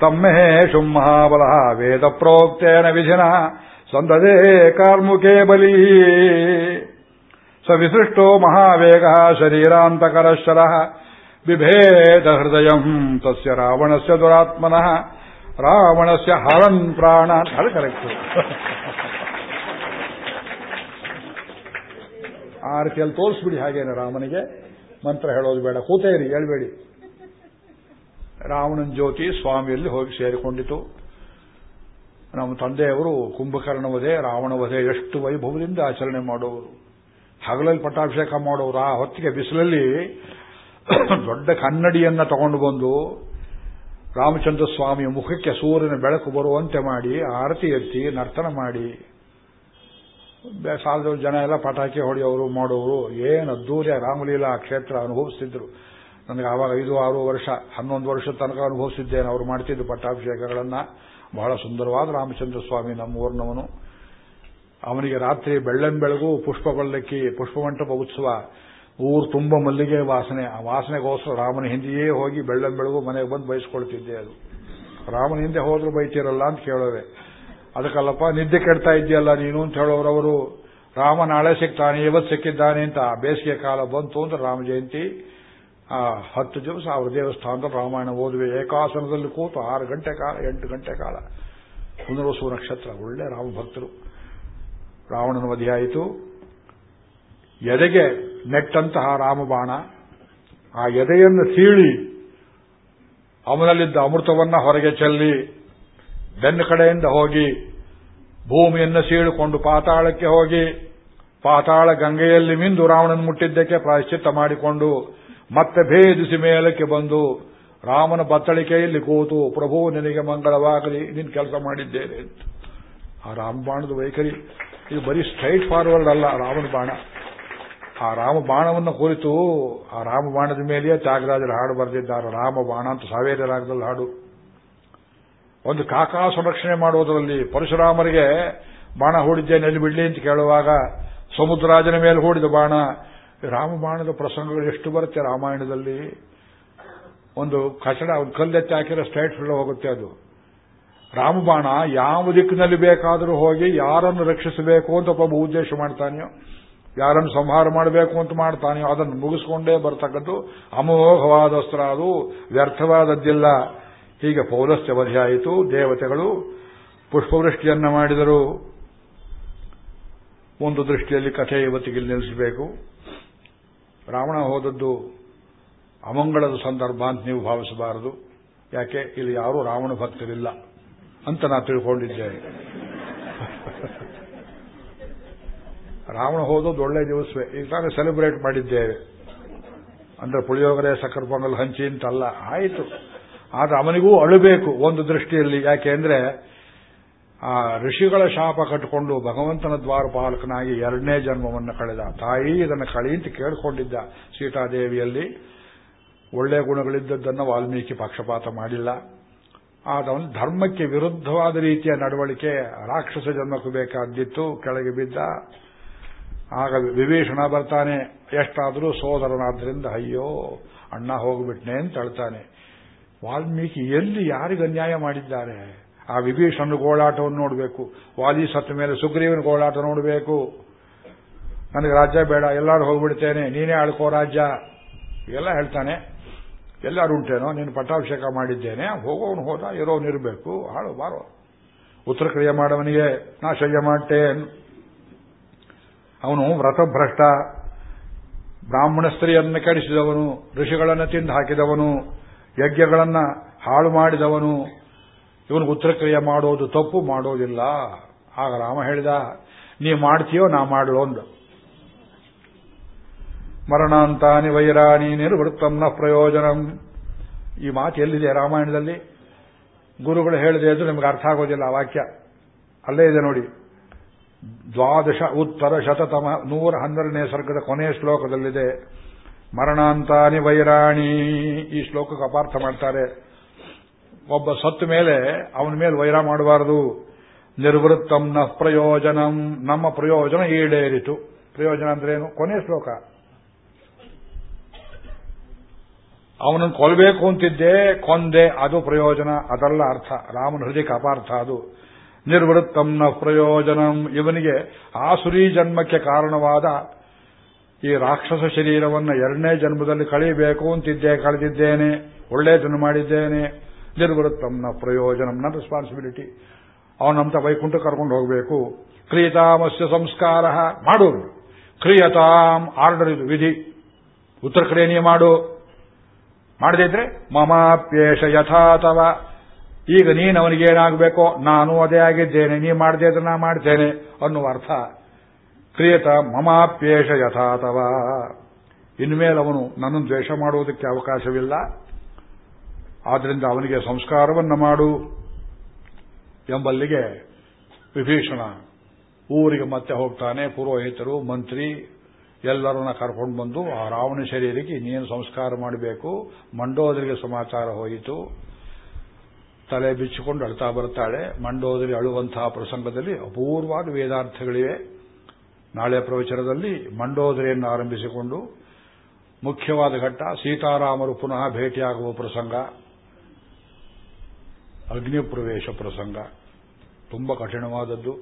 ತಮ್ಮೇಷು ಮಹಾಬಲ ವೇದ ಪ್ರೋಕ್ತೇನ ವಿಧಿನ ಸಂದದೇ ಕಾರ್ಮುಖೇ ಬಲಿ ಸ ವಿಸೃಷ್ಟೋ ಮಹಾವೇಗ ಶರೀರಾಂತಕರಶರ ಬಿಭೇದ ಹೃದಯ ತಸ್ಯ ರಾವಣಸ್ಯ ದುರಾತ್ಮನಃ ರಾವಣಸ್ಯ ಹರನ್ ಪ್ರಾಣ ಅದು ಕರೆಕ್ಟ್ ಆ ರೀತಿಯಲ್ಲಿ ತೋರಿಸ್ಬಿಡಿ ಹಾಗೇನೆ ರಾಮನಿಗೆ. ಮಂತ್ರ ಹೇಳೋದು ಬೇಡ. ಕೂತೇರಿ ಹೇಳ್ಬೇಡಿ. ರಾವಣನ ಜ್ಯೋತಿ ಸ್ವಾಮಿಯಲ್ಲಿ ಹೋಗಿ ಸೇರಿಕೊಂಡಿತು. ನಮ್ಮ ತಂದೆಯವರು ಕುಂಭಕರ್ಣ ವಧೆ ರಾವಣ ಎಷ್ಟು ವೈಭವದಿಂದ ಆಚರಣೆ ಮಾಡುವರು ಹಗಲಲ್ಲಿ ಪಟ್ಟಾಭಿಷೇಕ ಮಾಡೋರು. ಆ ಹೊತ್ತಿಗೆ ಬಿಸಿಲಲ್ಲಿ <coughs> ದೊಡ್ಡ ಕನ್ನಡಿಯನ್ನ ತಗೊಂಡು ಬಂದು ರಾಮಚಂದ್ರ ಸ್ವಾಮಿಯ ಮುಖಕ್ಕೆ ಸೂರ್ಯನ ಬೆಳಕು ಬರುವಂತೆ ಮಾಡಿ ಆರತಿ ಎತ್ತಿ ನರ್ತನ ಮಾಡಿ. ಸಾವಿರ ಜನ ಎಲ್ಲ ಪಟಾಕಿ ಹೊಡೆಯೋರು, ಮಾಡೋರು. ಏನು ಅದ್ದೂರಿಯ ರಾಮಲೀಲಾ ಕ್ಷೇತ್ರ ಅನುಭವಿಸ್ತಿದ್ರು. ನನಗೆ ಆವಾಗ ಐದು, ಆರು ವರ್ಷ, ಹನ್ನೊಂದು ವರ್ಷದ ತನಕ ಅನುಭವಿಸಿದ್ದೇನೆ. ಅವರು ಮಾಡ್ತಿದ್ದ ಪಟ್ಟಾಭಿಷೇಕಗಳನ್ನು. ಬಹಳ ಸುಂದರವಾದ ರಾಮಚಂದ್ರ ಸ್ವಾಮಿ ನಮ್ಮೂರಿನವನು. ಅವನಿಗೆ ರಾತ್ರಿ ಬೆಳ್ಳನ್ ಬೆಳಗು, ಪುಷ್ಪ ಪಲ್ಲಕ್ಕಿ ಪುಷ್ಪಮಂಟಪ ಉತ್ಸವ. ಊರು ತುಂಬ ಮಲ್ಲಿಗೆ ವಾಸನೆ. ಆ ವಾಸನೆಗೋಸ್ಕರ ರಾಮನ ಹಿಂದೆಯೇ ಹೋಗಿ ಬೆಳ್ಳನ್ ಬೆಳಗು ಮನೆಗೆ ಬಂದು ಬಯಸ್ಕೊಳ್ತಿದ್ದೆ ಅದು. ರಾಮನ ಹಿಂದೆ ಹೋದ್ರೂ ಬೈತಿರಲ್ಲ ಅಂತ ಕೇಳೋವೆ ಅದಕ್ಕಲ್ಲಪ್ಪ, ನಿದ್ದೆ ಕೆಡ್ತಾ ಇದೆಯಲ್ಲ ನೀನು ಅಂತ ಹೇಳೋರವರು, ರಾಮ ನಾಳೆ ಸಿಗ್ತಾನೆ, ಇವತ್ತು ಸಿಕ್ಕಿದ್ದಾನೆ ಅಂತ. ಬೇಸಿಗೆ ಕಾಲ ಬಂತು ಅಂದ್ರೆ ರಾಮ ಜಯಂತಿ. ಆ ಹತ್ತು ದಿವಸ ಅವರ ದೇವಸ್ಥಾನದಲ್ಲಿ ರಾಮಾಯಣ ಓದುವೆ ಏಕಾಸನದಲ್ಲಿ ಕೂತು ಆರು ಗಂಟೆ ಕಾಲ, ಎಂಟು ಗಂಟೆ ಕಾಲ. ಪುನರ್ವಸು ನಕ್ಷತ್ರ, ಒಳ್ಳೆ ರಾಮಭಕ್ತರು ರಾವಣನ ವಧಿಯಾಯಿತು ಎದೆಗೆ ನೆಟ್ಟಂತಹ ರಾಮಬಾಣ, ಆ ಎದೆಯನ್ನು ಸೀಳಿ ಅವನಲ್ಲಿದ್ದ ಅಮೃತವನ್ನ ಹೊರಗೆ ಚೆಲ್ಲಿ ಬೆನ್ನ ಕಡೆಯಿಂದ ಹೋಗಿ ಭೂಮಿಯನ್ನು ಸೀಳಿಕೊಂಡು ಪಾತಾಳಕ್ಕೆ ಹೋಗಿ ಪಾತಾಳ ಗಂಗೆಯಲ್ಲಿ ಮಿಂದು ರಾವಣನ ಮುಟ್ಟಿದ್ದಕ್ಕೆ ಪ್ರಾಯಶ್ಚಿತ್ತ ಮಾಡಿಕೊಂಡು ಮತ್ತೆ ಭೇದಿಸಿ ಮೇಲಕ್ಕೆ ಬಂದು ರಾಮನ ಬತ್ತಳಿಕೆಯಲ್ಲಿ ಕೂತು, ಪ್ರಭು, ನಿನಗೆ ಮಂಗಳವಾಗಲಿ, ನಿನ್ ಕೆಲಸ ಮಾಡಿದ್ದೇನೆ. ಆ ರಾಮಬಾಣದ ವೈಖರಿ, ಇದು ಬರೀ ಸ್ಟ್ರೈಟ್ ಫಾರ್ವರ್ಡ್ ಅಲ್ಲ ರಾಮನ ಬಾಣ. ಆ ರಾಮ ಬಾಣವನ್ನು ಕುರಿತು, ಆ ರಾಮ ಬಾಣದ ಮೇಲೆಯೇ ತ್ಯಾಗರಾಜರ ಹಾಡು ಬರೆದಿದ್ದಾರೆ. ರಾಮ ಬಾಣ ಅಂತ ಸಾವೇರಿ ರಾಗದಲ್ಲಿ ಹಾಡು. ಒಂದು ಕಾಕಾ ಸಂರಕ್ಷಣೆ ಮಾಡುವುದರಲ್ಲಿ ಪರಶುರಾಮರಿಗೆ, ಬಾಣ ಹೂಡಿದ್ದೇನೆ ಎಲ್ಲಿ ಬಿಡ್ಲಿ ಅಂತ ಕೇಳುವಾಗ ಸಮುದ್ರಾಜನ ಮೇಲೆ ಹೂಡಿದ ಬಾಣ ರಾಮ ಬಾಣದ ಪ್ರಸಂಗಗಳು ಎಷ್ಟು ಬರುತ್ತೆ ರಾಮಾಯಣದಲ್ಲಿ? ಒಂದು ಕಚಡ ಒಂದು ಕಲ್ಲೆತ್ತಿ ಹಾಕಿರೋ ಸ್ಟ್ರೈಟ್ ಫೀಲ್ಡ್ ಹೋಗುತ್ತೆ ಅದು. ರಾಮಬಾಣ ಯಾವ ದಿಕ್ಕಿನಲ್ಲಿ ಬೇಕಾದರೂ ಹೋಗಿ ಯಾರನ್ನು ರಕ್ಷಿಸಬೇಕು ಅಂತ ಒಬ್ಬ ಉದ್ದೇಶ ಮಾಡ್ತಾನೆಯೋ, ಯಾರನ್ನು ಸಂಹಾರ ಮಾಡಬೇಕು ಅಂತ ಮಾಡ್ತಾನೆಯೋ, ಅದನ್ನು ಮುಗಿಸ್ಕೊಂಡೇ ಬರ್ತಕ್ಕದ್ದು ಅಮೋಘವಾದ ಅಸ್ತ್ರ ಅದು, ವ್ಯರ್ಥವಾದದ್ದಿಲ್ಲ. ಹೀಗೆ ಪೌಲಸ್ತ್ಯ ವಧಿಯಾಯಿತು ದೇವತೆಗಳು ಪುಷ್ಪವೃಷ್ಟಿಯನ್ನು ಮಾಡಿದರು. ಒಂದು ದೃಷ್ಟಿಯಲ್ಲಿ ಕಥೆ ಇವತ್ತಿಗೆ ನಿಲ್ಲಿಸಬೇಕು. ರಾವಣ ಹೋದದ್ದು ಅಮಂಗಳದ ಸಂದರ್ಭ ಅಂತ ನೀವು ಭಾವಿಸಬಾರದು. ಯಾಕೆ? ಇಲ್ಲಿ ಯಾರೂ ರಾವಣ ಭಕ್ತರಿಲ್ಲ ಅಂತ ನಾ ತಿಳ್ಕೊಂಡಿದ್ದೇನೆ. ರಾವಣ ಹೋದದ್ದು ಒಳ್ಳೆ ದಿವಸವೇ. ಈಗ ಸೆಲೆಬ್ರೇಟ್ ಮಾಡಿದ್ದೇವೆ. ಅಂದ್ರೆ ಪುಳಿಯೋಗರೆ, ಸಕ್ಕರೆ ಪೊಂಗಲ್, ಹಂಚಿ ಅಂತಲ್ಲ. ಆಯಿತು. ಆದ್ರೆ ಅವನಿಗೂ ಅಳಬೇಕು ಒಂದು ದೃಷ್ಟಿಯಲ್ಲಿ. ಯಾಕೆ ಅಂದ್ರೆ ಆ ಋಷಿಗಳ ಶಾಪ ಕಟ್ಟಿಕೊಂಡು ಭಗವಂತನ ದ್ವಾರಪಾಲಕನಾಗಿ ಎರಡನೇ ಜನ್ಮವನ್ನು ಕಳೆದ ತಾಯಿ ಇದನ್ನು ಕಳಿ ಅಂತ ಕೇಳಿಕೊಂಡಿದ್ದ ಸೀತಾದೇವಿಯಲ್ಲಿ. ಒಳ್ಳೆ ಗುಣಗಳಿದ್ದದ್ದನ್ನು ವಾಲ್ಮೀಕಿ ಪಕ್ಷಪಾತ ಮಾಡಿಲ್ಲ. ಆದವನು ಧರ್ಮಕ್ಕೆ ವಿರುದ್ಧವಾದ ರೀತಿಯ ನಡವಳಿಕೆ ರಾಕ್ಷಸ ಜನ್ಮಕ್ಕೂ ಬೇಕಾದ್ದಿತ್ತು, ಕೆಳಗೆ ಬಿದ್ದ. ಆಗ ವಿಭೀಷಣ ಬರ್ತಾನೆ, ಎಷ್ಟಾದರೂ ಸೋದರನಾದ್ರಿಂದ ಅಯ್ಯೋ, ಅಣ್ಣ ಹೋಗ್ಬಿಟ್ನೆ ಅಂತ ಹೇಳ್ತಾನೆ. ವಾಲ್ಮೀಕಿ ಎಲ್ಲಿ ಯಾರಿಗೆ ಅನ್ಯಾಯ ಮಾಡಿದ್ದಾರೆ? ಆ ವಿಭೀಷಣನ ಗೋಳಾಟವನ್ನು ನೋಡಬೇಕು. ವಾಲಿ ಸತ್ತ ಮೇಲೆ ಸುಗ್ರೀವನ ಗೋಳಾಟ ನೋಡಬೇಕು. ನನಗೆ ರಾಜ್ಯ ಬೇಡ, ಎಲ್ಲರೂ ಹೋಗ್ಬಿಡ್ತೇನೆ, ನೀನೇ ಆಳ್ಕೋ ರಾಜ್ಯ. ಎಲ್ಲ ಹೇಳ್ತಾನೆ. ಎಲ್ಲರೂ ಉಂಟೇನೋ, ನೀನು ಪಟ್ಟಾಭಿಷೇಕ ಮಾಡಿದ್ದೇನೆ, ಹೋಗೋನು ಹೋದ ಇರೋನು ಹಾಳು ಬಾರೋ. ಉತ್ತರ ಕ್ರಿಯೆ ಮಾಡವನಿಗೆ ನಾ ಶಯ್ಯ ಮಾಡ್ತೇನ್. ಅವನು ವ್ರತಭ್ರಷ್ಟ. ಬ್ರಾಹ್ಮಣ ಸ್ತ್ರೀಯನ್ನು ಕೆಡಿಸಿದವನು, ಋಷಿಗಳನ್ನು ತಿಂದು ಹಾಕಿದವನು, ಯಜ್ಞಗಳನ್ನ ಹಾಳು ಮಾಡಿದವನು. ಇವನು ಉತ್ತರ ಕ್ರಿಯೆ ಮಾಡೋದು ತಪ್ಪು, ಮಾಡೋದಿಲ್ಲ. ಆಗ ರಾಮ ಹೇಳಿದ, ನೀ ಮಾಡ್ತೀಯೋ, ನಾ ಒಂದು ಮರಣಾಂತಾನಿ ವೈರಾಣಿ ನಿರ್ವೃತ್ತಂನ ಪ್ರಯೋಜನಂ. ಈ ಮಾತು ಎಲ್ಲಿದೆ ರಾಮಾಯಣದಲ್ಲಿ? ಗುರುಗಳು ಹೇಳಿದೆ ಅದು ನಿಮ್ಗೆ ಅರ್ಥ ಆಗೋದಿಲ್ಲ ಆ ವಾಕ್ಯ. ಅಲ್ಲೇ ಇದೆ ನೋಡಿ. ದ್ವಾದಶ ಉತ್ತರ ಶತತಮ ನೂರ ಹನ್ನೆರಡನೇ ಸರ್ಗದ ಕೊನೆಯ ಶ್ಲೋಕದಲ್ಲಿದೆ. ಮರಣಾಂತಾನಿ ವೈರಾಣಿ ಈ ಶ್ಲೋಕಕ್ಕೆ ಅಪಾರ್ಥ ಮಾಡ್ತಾರೆ. ಒಬ್ಬ ಸತ್ತು ಮೇಲೆ ಅವನ ಮೇಲೆ ವೈರ ಮಾಡಬಾರದು. ನಿರ್ವೃತ್ತಂ ನ ಪ್ರಯೋಜನಂ. ನಮ್ಮ ಪ್ರಯೋಜನ ಈಡೇರಿತು. ಪ್ರಯೋಜನ ಅಂದ್ರೇನು ಕೊನೆ ಶ್ಲೋಕ. ಅವನನ್ನು ಕೊಲ್ಲಬೇಕು ಅಂತಿದ್ದೆ ಕೊಂದೆ. ಅದು ಪ್ರಯೋಜನ, ಅದಲ್ಲ ಅರ್ಥ. ರಾಮನ ಹೃದಯಕ್ಕೆ ಅಪಾರ್ಥ ಅದು. ನಿರ್ವೃತ್ತಂನ ಪ್ರಯೋಜನಂ. ಇವನಿಗೆ ಆಸುರಿ ಜನ್ಮಕ್ಕೆ ಕಾರಣವಾದ ಈ ರಾಕ್ಷಸ ಶರೀರವನ್ನು ಎರಡನೇ ಜನ್ಮದಲ್ಲಿ ಕಳೆಯಬೇಕು ಅಂತಿದ್ದೆ, ಕಳೆದಿದ್ದೇನೆ. ಒಳ್ಳೆಯದನ್ನು ಮಾಡಿದ್ದೇನೆ. ನಿರ್ವೃತ್ತಂನ ಪ್ರಯೋಜನ ನನ್ನ ರೆಸ್ಪಾನ್ಸಿಬಿಲಿಟಿ ಅವನಂತ ವೈಕುಂಠ ಕರ್ಕೊಂಡು ಹೋಗಬೇಕು. ಕ್ರಿಯತಾಮಸ್ಯ ಸಂಸ್ಕಾರ ಮಾಡು ಕ್ರಿಯತಾಂ ಆರ್ಡರ್ ಇದು ವಿಧಿ. ಉತ್ತರ ನೀ ಮಾಡು. ಮಾಡದಿದ್ರೆ ಮಮಾಪ್ಯೇಷ ಯಥಾತವ ಈಗ ನೀನು ಅವನಿಗೇನಾಗಬೇಕೋ ನಾನು ಅದೇ ಆಗಿದ್ದೇನೆ ನೀ ಮಾಡದೇ ಇದ್ರೆ ನಾ ಮಾಡ್ತೇನೆ ಅನ್ನುವ ಅರ್ಥ. ಕ್ರಿಯತ ಮಮಾಪ್ಯೇಷ ಯಥಾತವ ಇನ್ಮೇಲೆ ಅವನು ನನ್ನನ್ನು ದ್ವೇಷ ಮಾಡುವುದಕ್ಕೆ ಅವಕಾಶವಿಲ್ಲ. ಆದ್ರಿಂದ ಅವನಿಗೆ ಸಂಸ್ಕಾರವನ್ನು ಮಾಡು ಎಂಬಲ್ಲಿಗೆ ವಿಭೀಷಣ ಊರಿಗೆ ಮತ್ತೆ ಹೋಗ್ತಾನೆ, ಪುರೋಹಿತರು, ಮಂತ್ರಿ ಎಲ್ಲರನ್ನ ಕರ್ಕೊಂಡು ಬಂದು, ಆ ರಾವಣ ಶರೀರಕ್ಕೆ ಇನ್ನೇನು ಸಂಸ್ಕಾರ ಮಾಡಬೇಕು, ಮಂಡೋದರಿಗೆ ಸಮಾಚಾರ ಹೋಯಿತು. ತಲೆ ಬಿಚ್ಚಿಕೊಂಡು ಅಳ್ತಾ ಬರ್ತಾಳೆ. ಮಂಡೋದರಿ ಅಳುವಂತಹ ಪ್ರಸಂಗದಲ್ಲಿ ಅಪೂರ್ವಾದ ವೇದಾರ್ಥಗಳಿವೆ. ನಾಳೆ ಪ್ರವಚನದಲ್ಲಿ ಮಂಡೋದರಿಯನ್ನು ಆರಂಭಿಸಿಕೊಂಡು ಮುಖ್ಯವಾದ ಘಟ್ಟ ಸೀತಾರಾಮರು ಪುನಃ ಭೇಟಿಯಾಗುವ ಪ್ರಸಂಗ. ಅಗ್ನಿ ಪ್ರವೇಶ ಪ್ರಸಂಗ. ತುಂಬಾ ಕಠಿಣವಾದದ್ದು.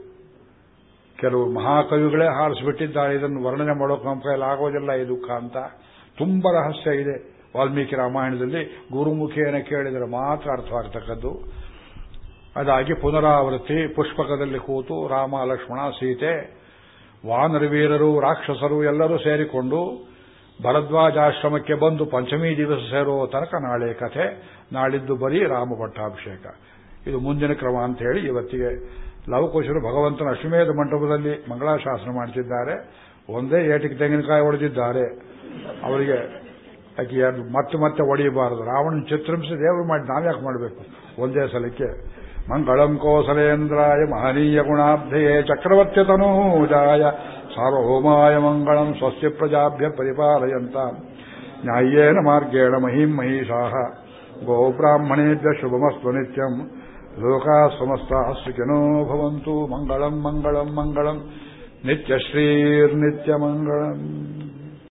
ಕೆಲವು ಮಹಾಕವಿಗಳೇ ಹಾರಿಸಿಬಿಟ್ಟಿದ್ದಾರೆ. ಇದನ್ನು ವರ್ಣನೆ ಮಾಡೋಕೆ ನಮ್ಮ ಕೈಯಲ್ಲಿ ಆಗೋದಿಲ್ಲ ಈ ದುಃಖ ಅಂತ. ತುಂಬಾ ರಹಸ್ಯ ಇದೆ ವಾಲ್ಮೀಕಿ ರಾಮಾಯಣದಲ್ಲಿ. ಗುರುಮುಖಿಯನ್ನು ಕೇಳಿದರೆ ಮಾತ್ರ ಅರ್ಥವಾಗ್ತಕ್ಕದ್ದು. ಅದಾಗಿ ಪುನರಾವೃತ್ತಿ, ಪುಷ್ಪಕದಲ್ಲಿ ಕೂತು ರಾಮ, ಲಕ್ಷ್ಮಣ, ಸೀತೆ, ವಾನರವೀರರು, ರಾಕ್ಷಸರು ಎಲ್ಲರೂ ಸೇರಿಕೊಂಡು ಭರದ್ವಾಜಾಶ್ರಮಕ್ಕೆ ಬಂದು ಪಂಚಮಿ ದಿವಸ ಸೇರೋ ತನಕ ನಾಳೆ ಕಥೆ, ನಾಳಿದ್ದು ಬರೀ ರಾಮ ಪಟ್ಟಾಭಿಷೇಕ ಇದು ಮುಂದಿನ ಕ್ರಮ ಅಂತ ಹೇಳಿ ಇವತ್ತಿಗೆ ಲವಕುಶರು ಭಗವಂತನ ಅಶ್ವಮೇಧ ಮಂಟಪದಲ್ಲಿ ಮಂಗಳಾಶಾಸನ ಮಾಡುತ್ತಿದ್ದಾರೆ ಒಂದೇ ಏಟಿಗೆ ತೆಂಗಿನಕಾಯಿ ಹೊಡೆದಿದ್ದಾರೆ ಅವರಿಗೆ ಮತ್ತೆ ಮತ್ತೆ ಒಡೆಯಬಾರದು. ರಾವಣ ಚಿತ್ರಂಸಿ ದೇವರು ಮಾಡಿ ನಾವ್ಯಾಕೆ ಮಾಡಬೇಕು? ಒಂದೇ ಸಲಕ್ಕೆ. ಮಂಗಳಂ ಕೋಸಲೇಂದ್ರಾಯ ಮಹನೀಯ ಗುಣಾಬ್ಧೆಯೇ ಚಕ್ರವರ್ತಿ ತನೂಜಾಯ ಸಾರ್ವಭೌಮಾಯ ಮಂಗಳಂ ಸ್ವಸ್ಯ ಪ್ರಜಾಭ್ಯ ಪರಿಪಾಲಯಂತ. ನ್ಯಾಯೇನ ಮಾರ್ಗೇಣ ಮಹಿಂ ಮಹಿಷಾ. ಗೋಬ್ರಾಹ್ಮಣೇಭ್ಯ ಶುಭಮಸ್ತು ನಿತ್ಯಂ. ಲೋಕಾ ಸಮಸ್ತಾ ಸುಖಿನೋ ಭವಂತು. ಮಂಗಳಂ ಮಂಗಳಂ ಮಂಗಳಂ. ನಿತ್ಯಶ್ರೀರ್ನಿತ್ಯಮಂಗಳಂ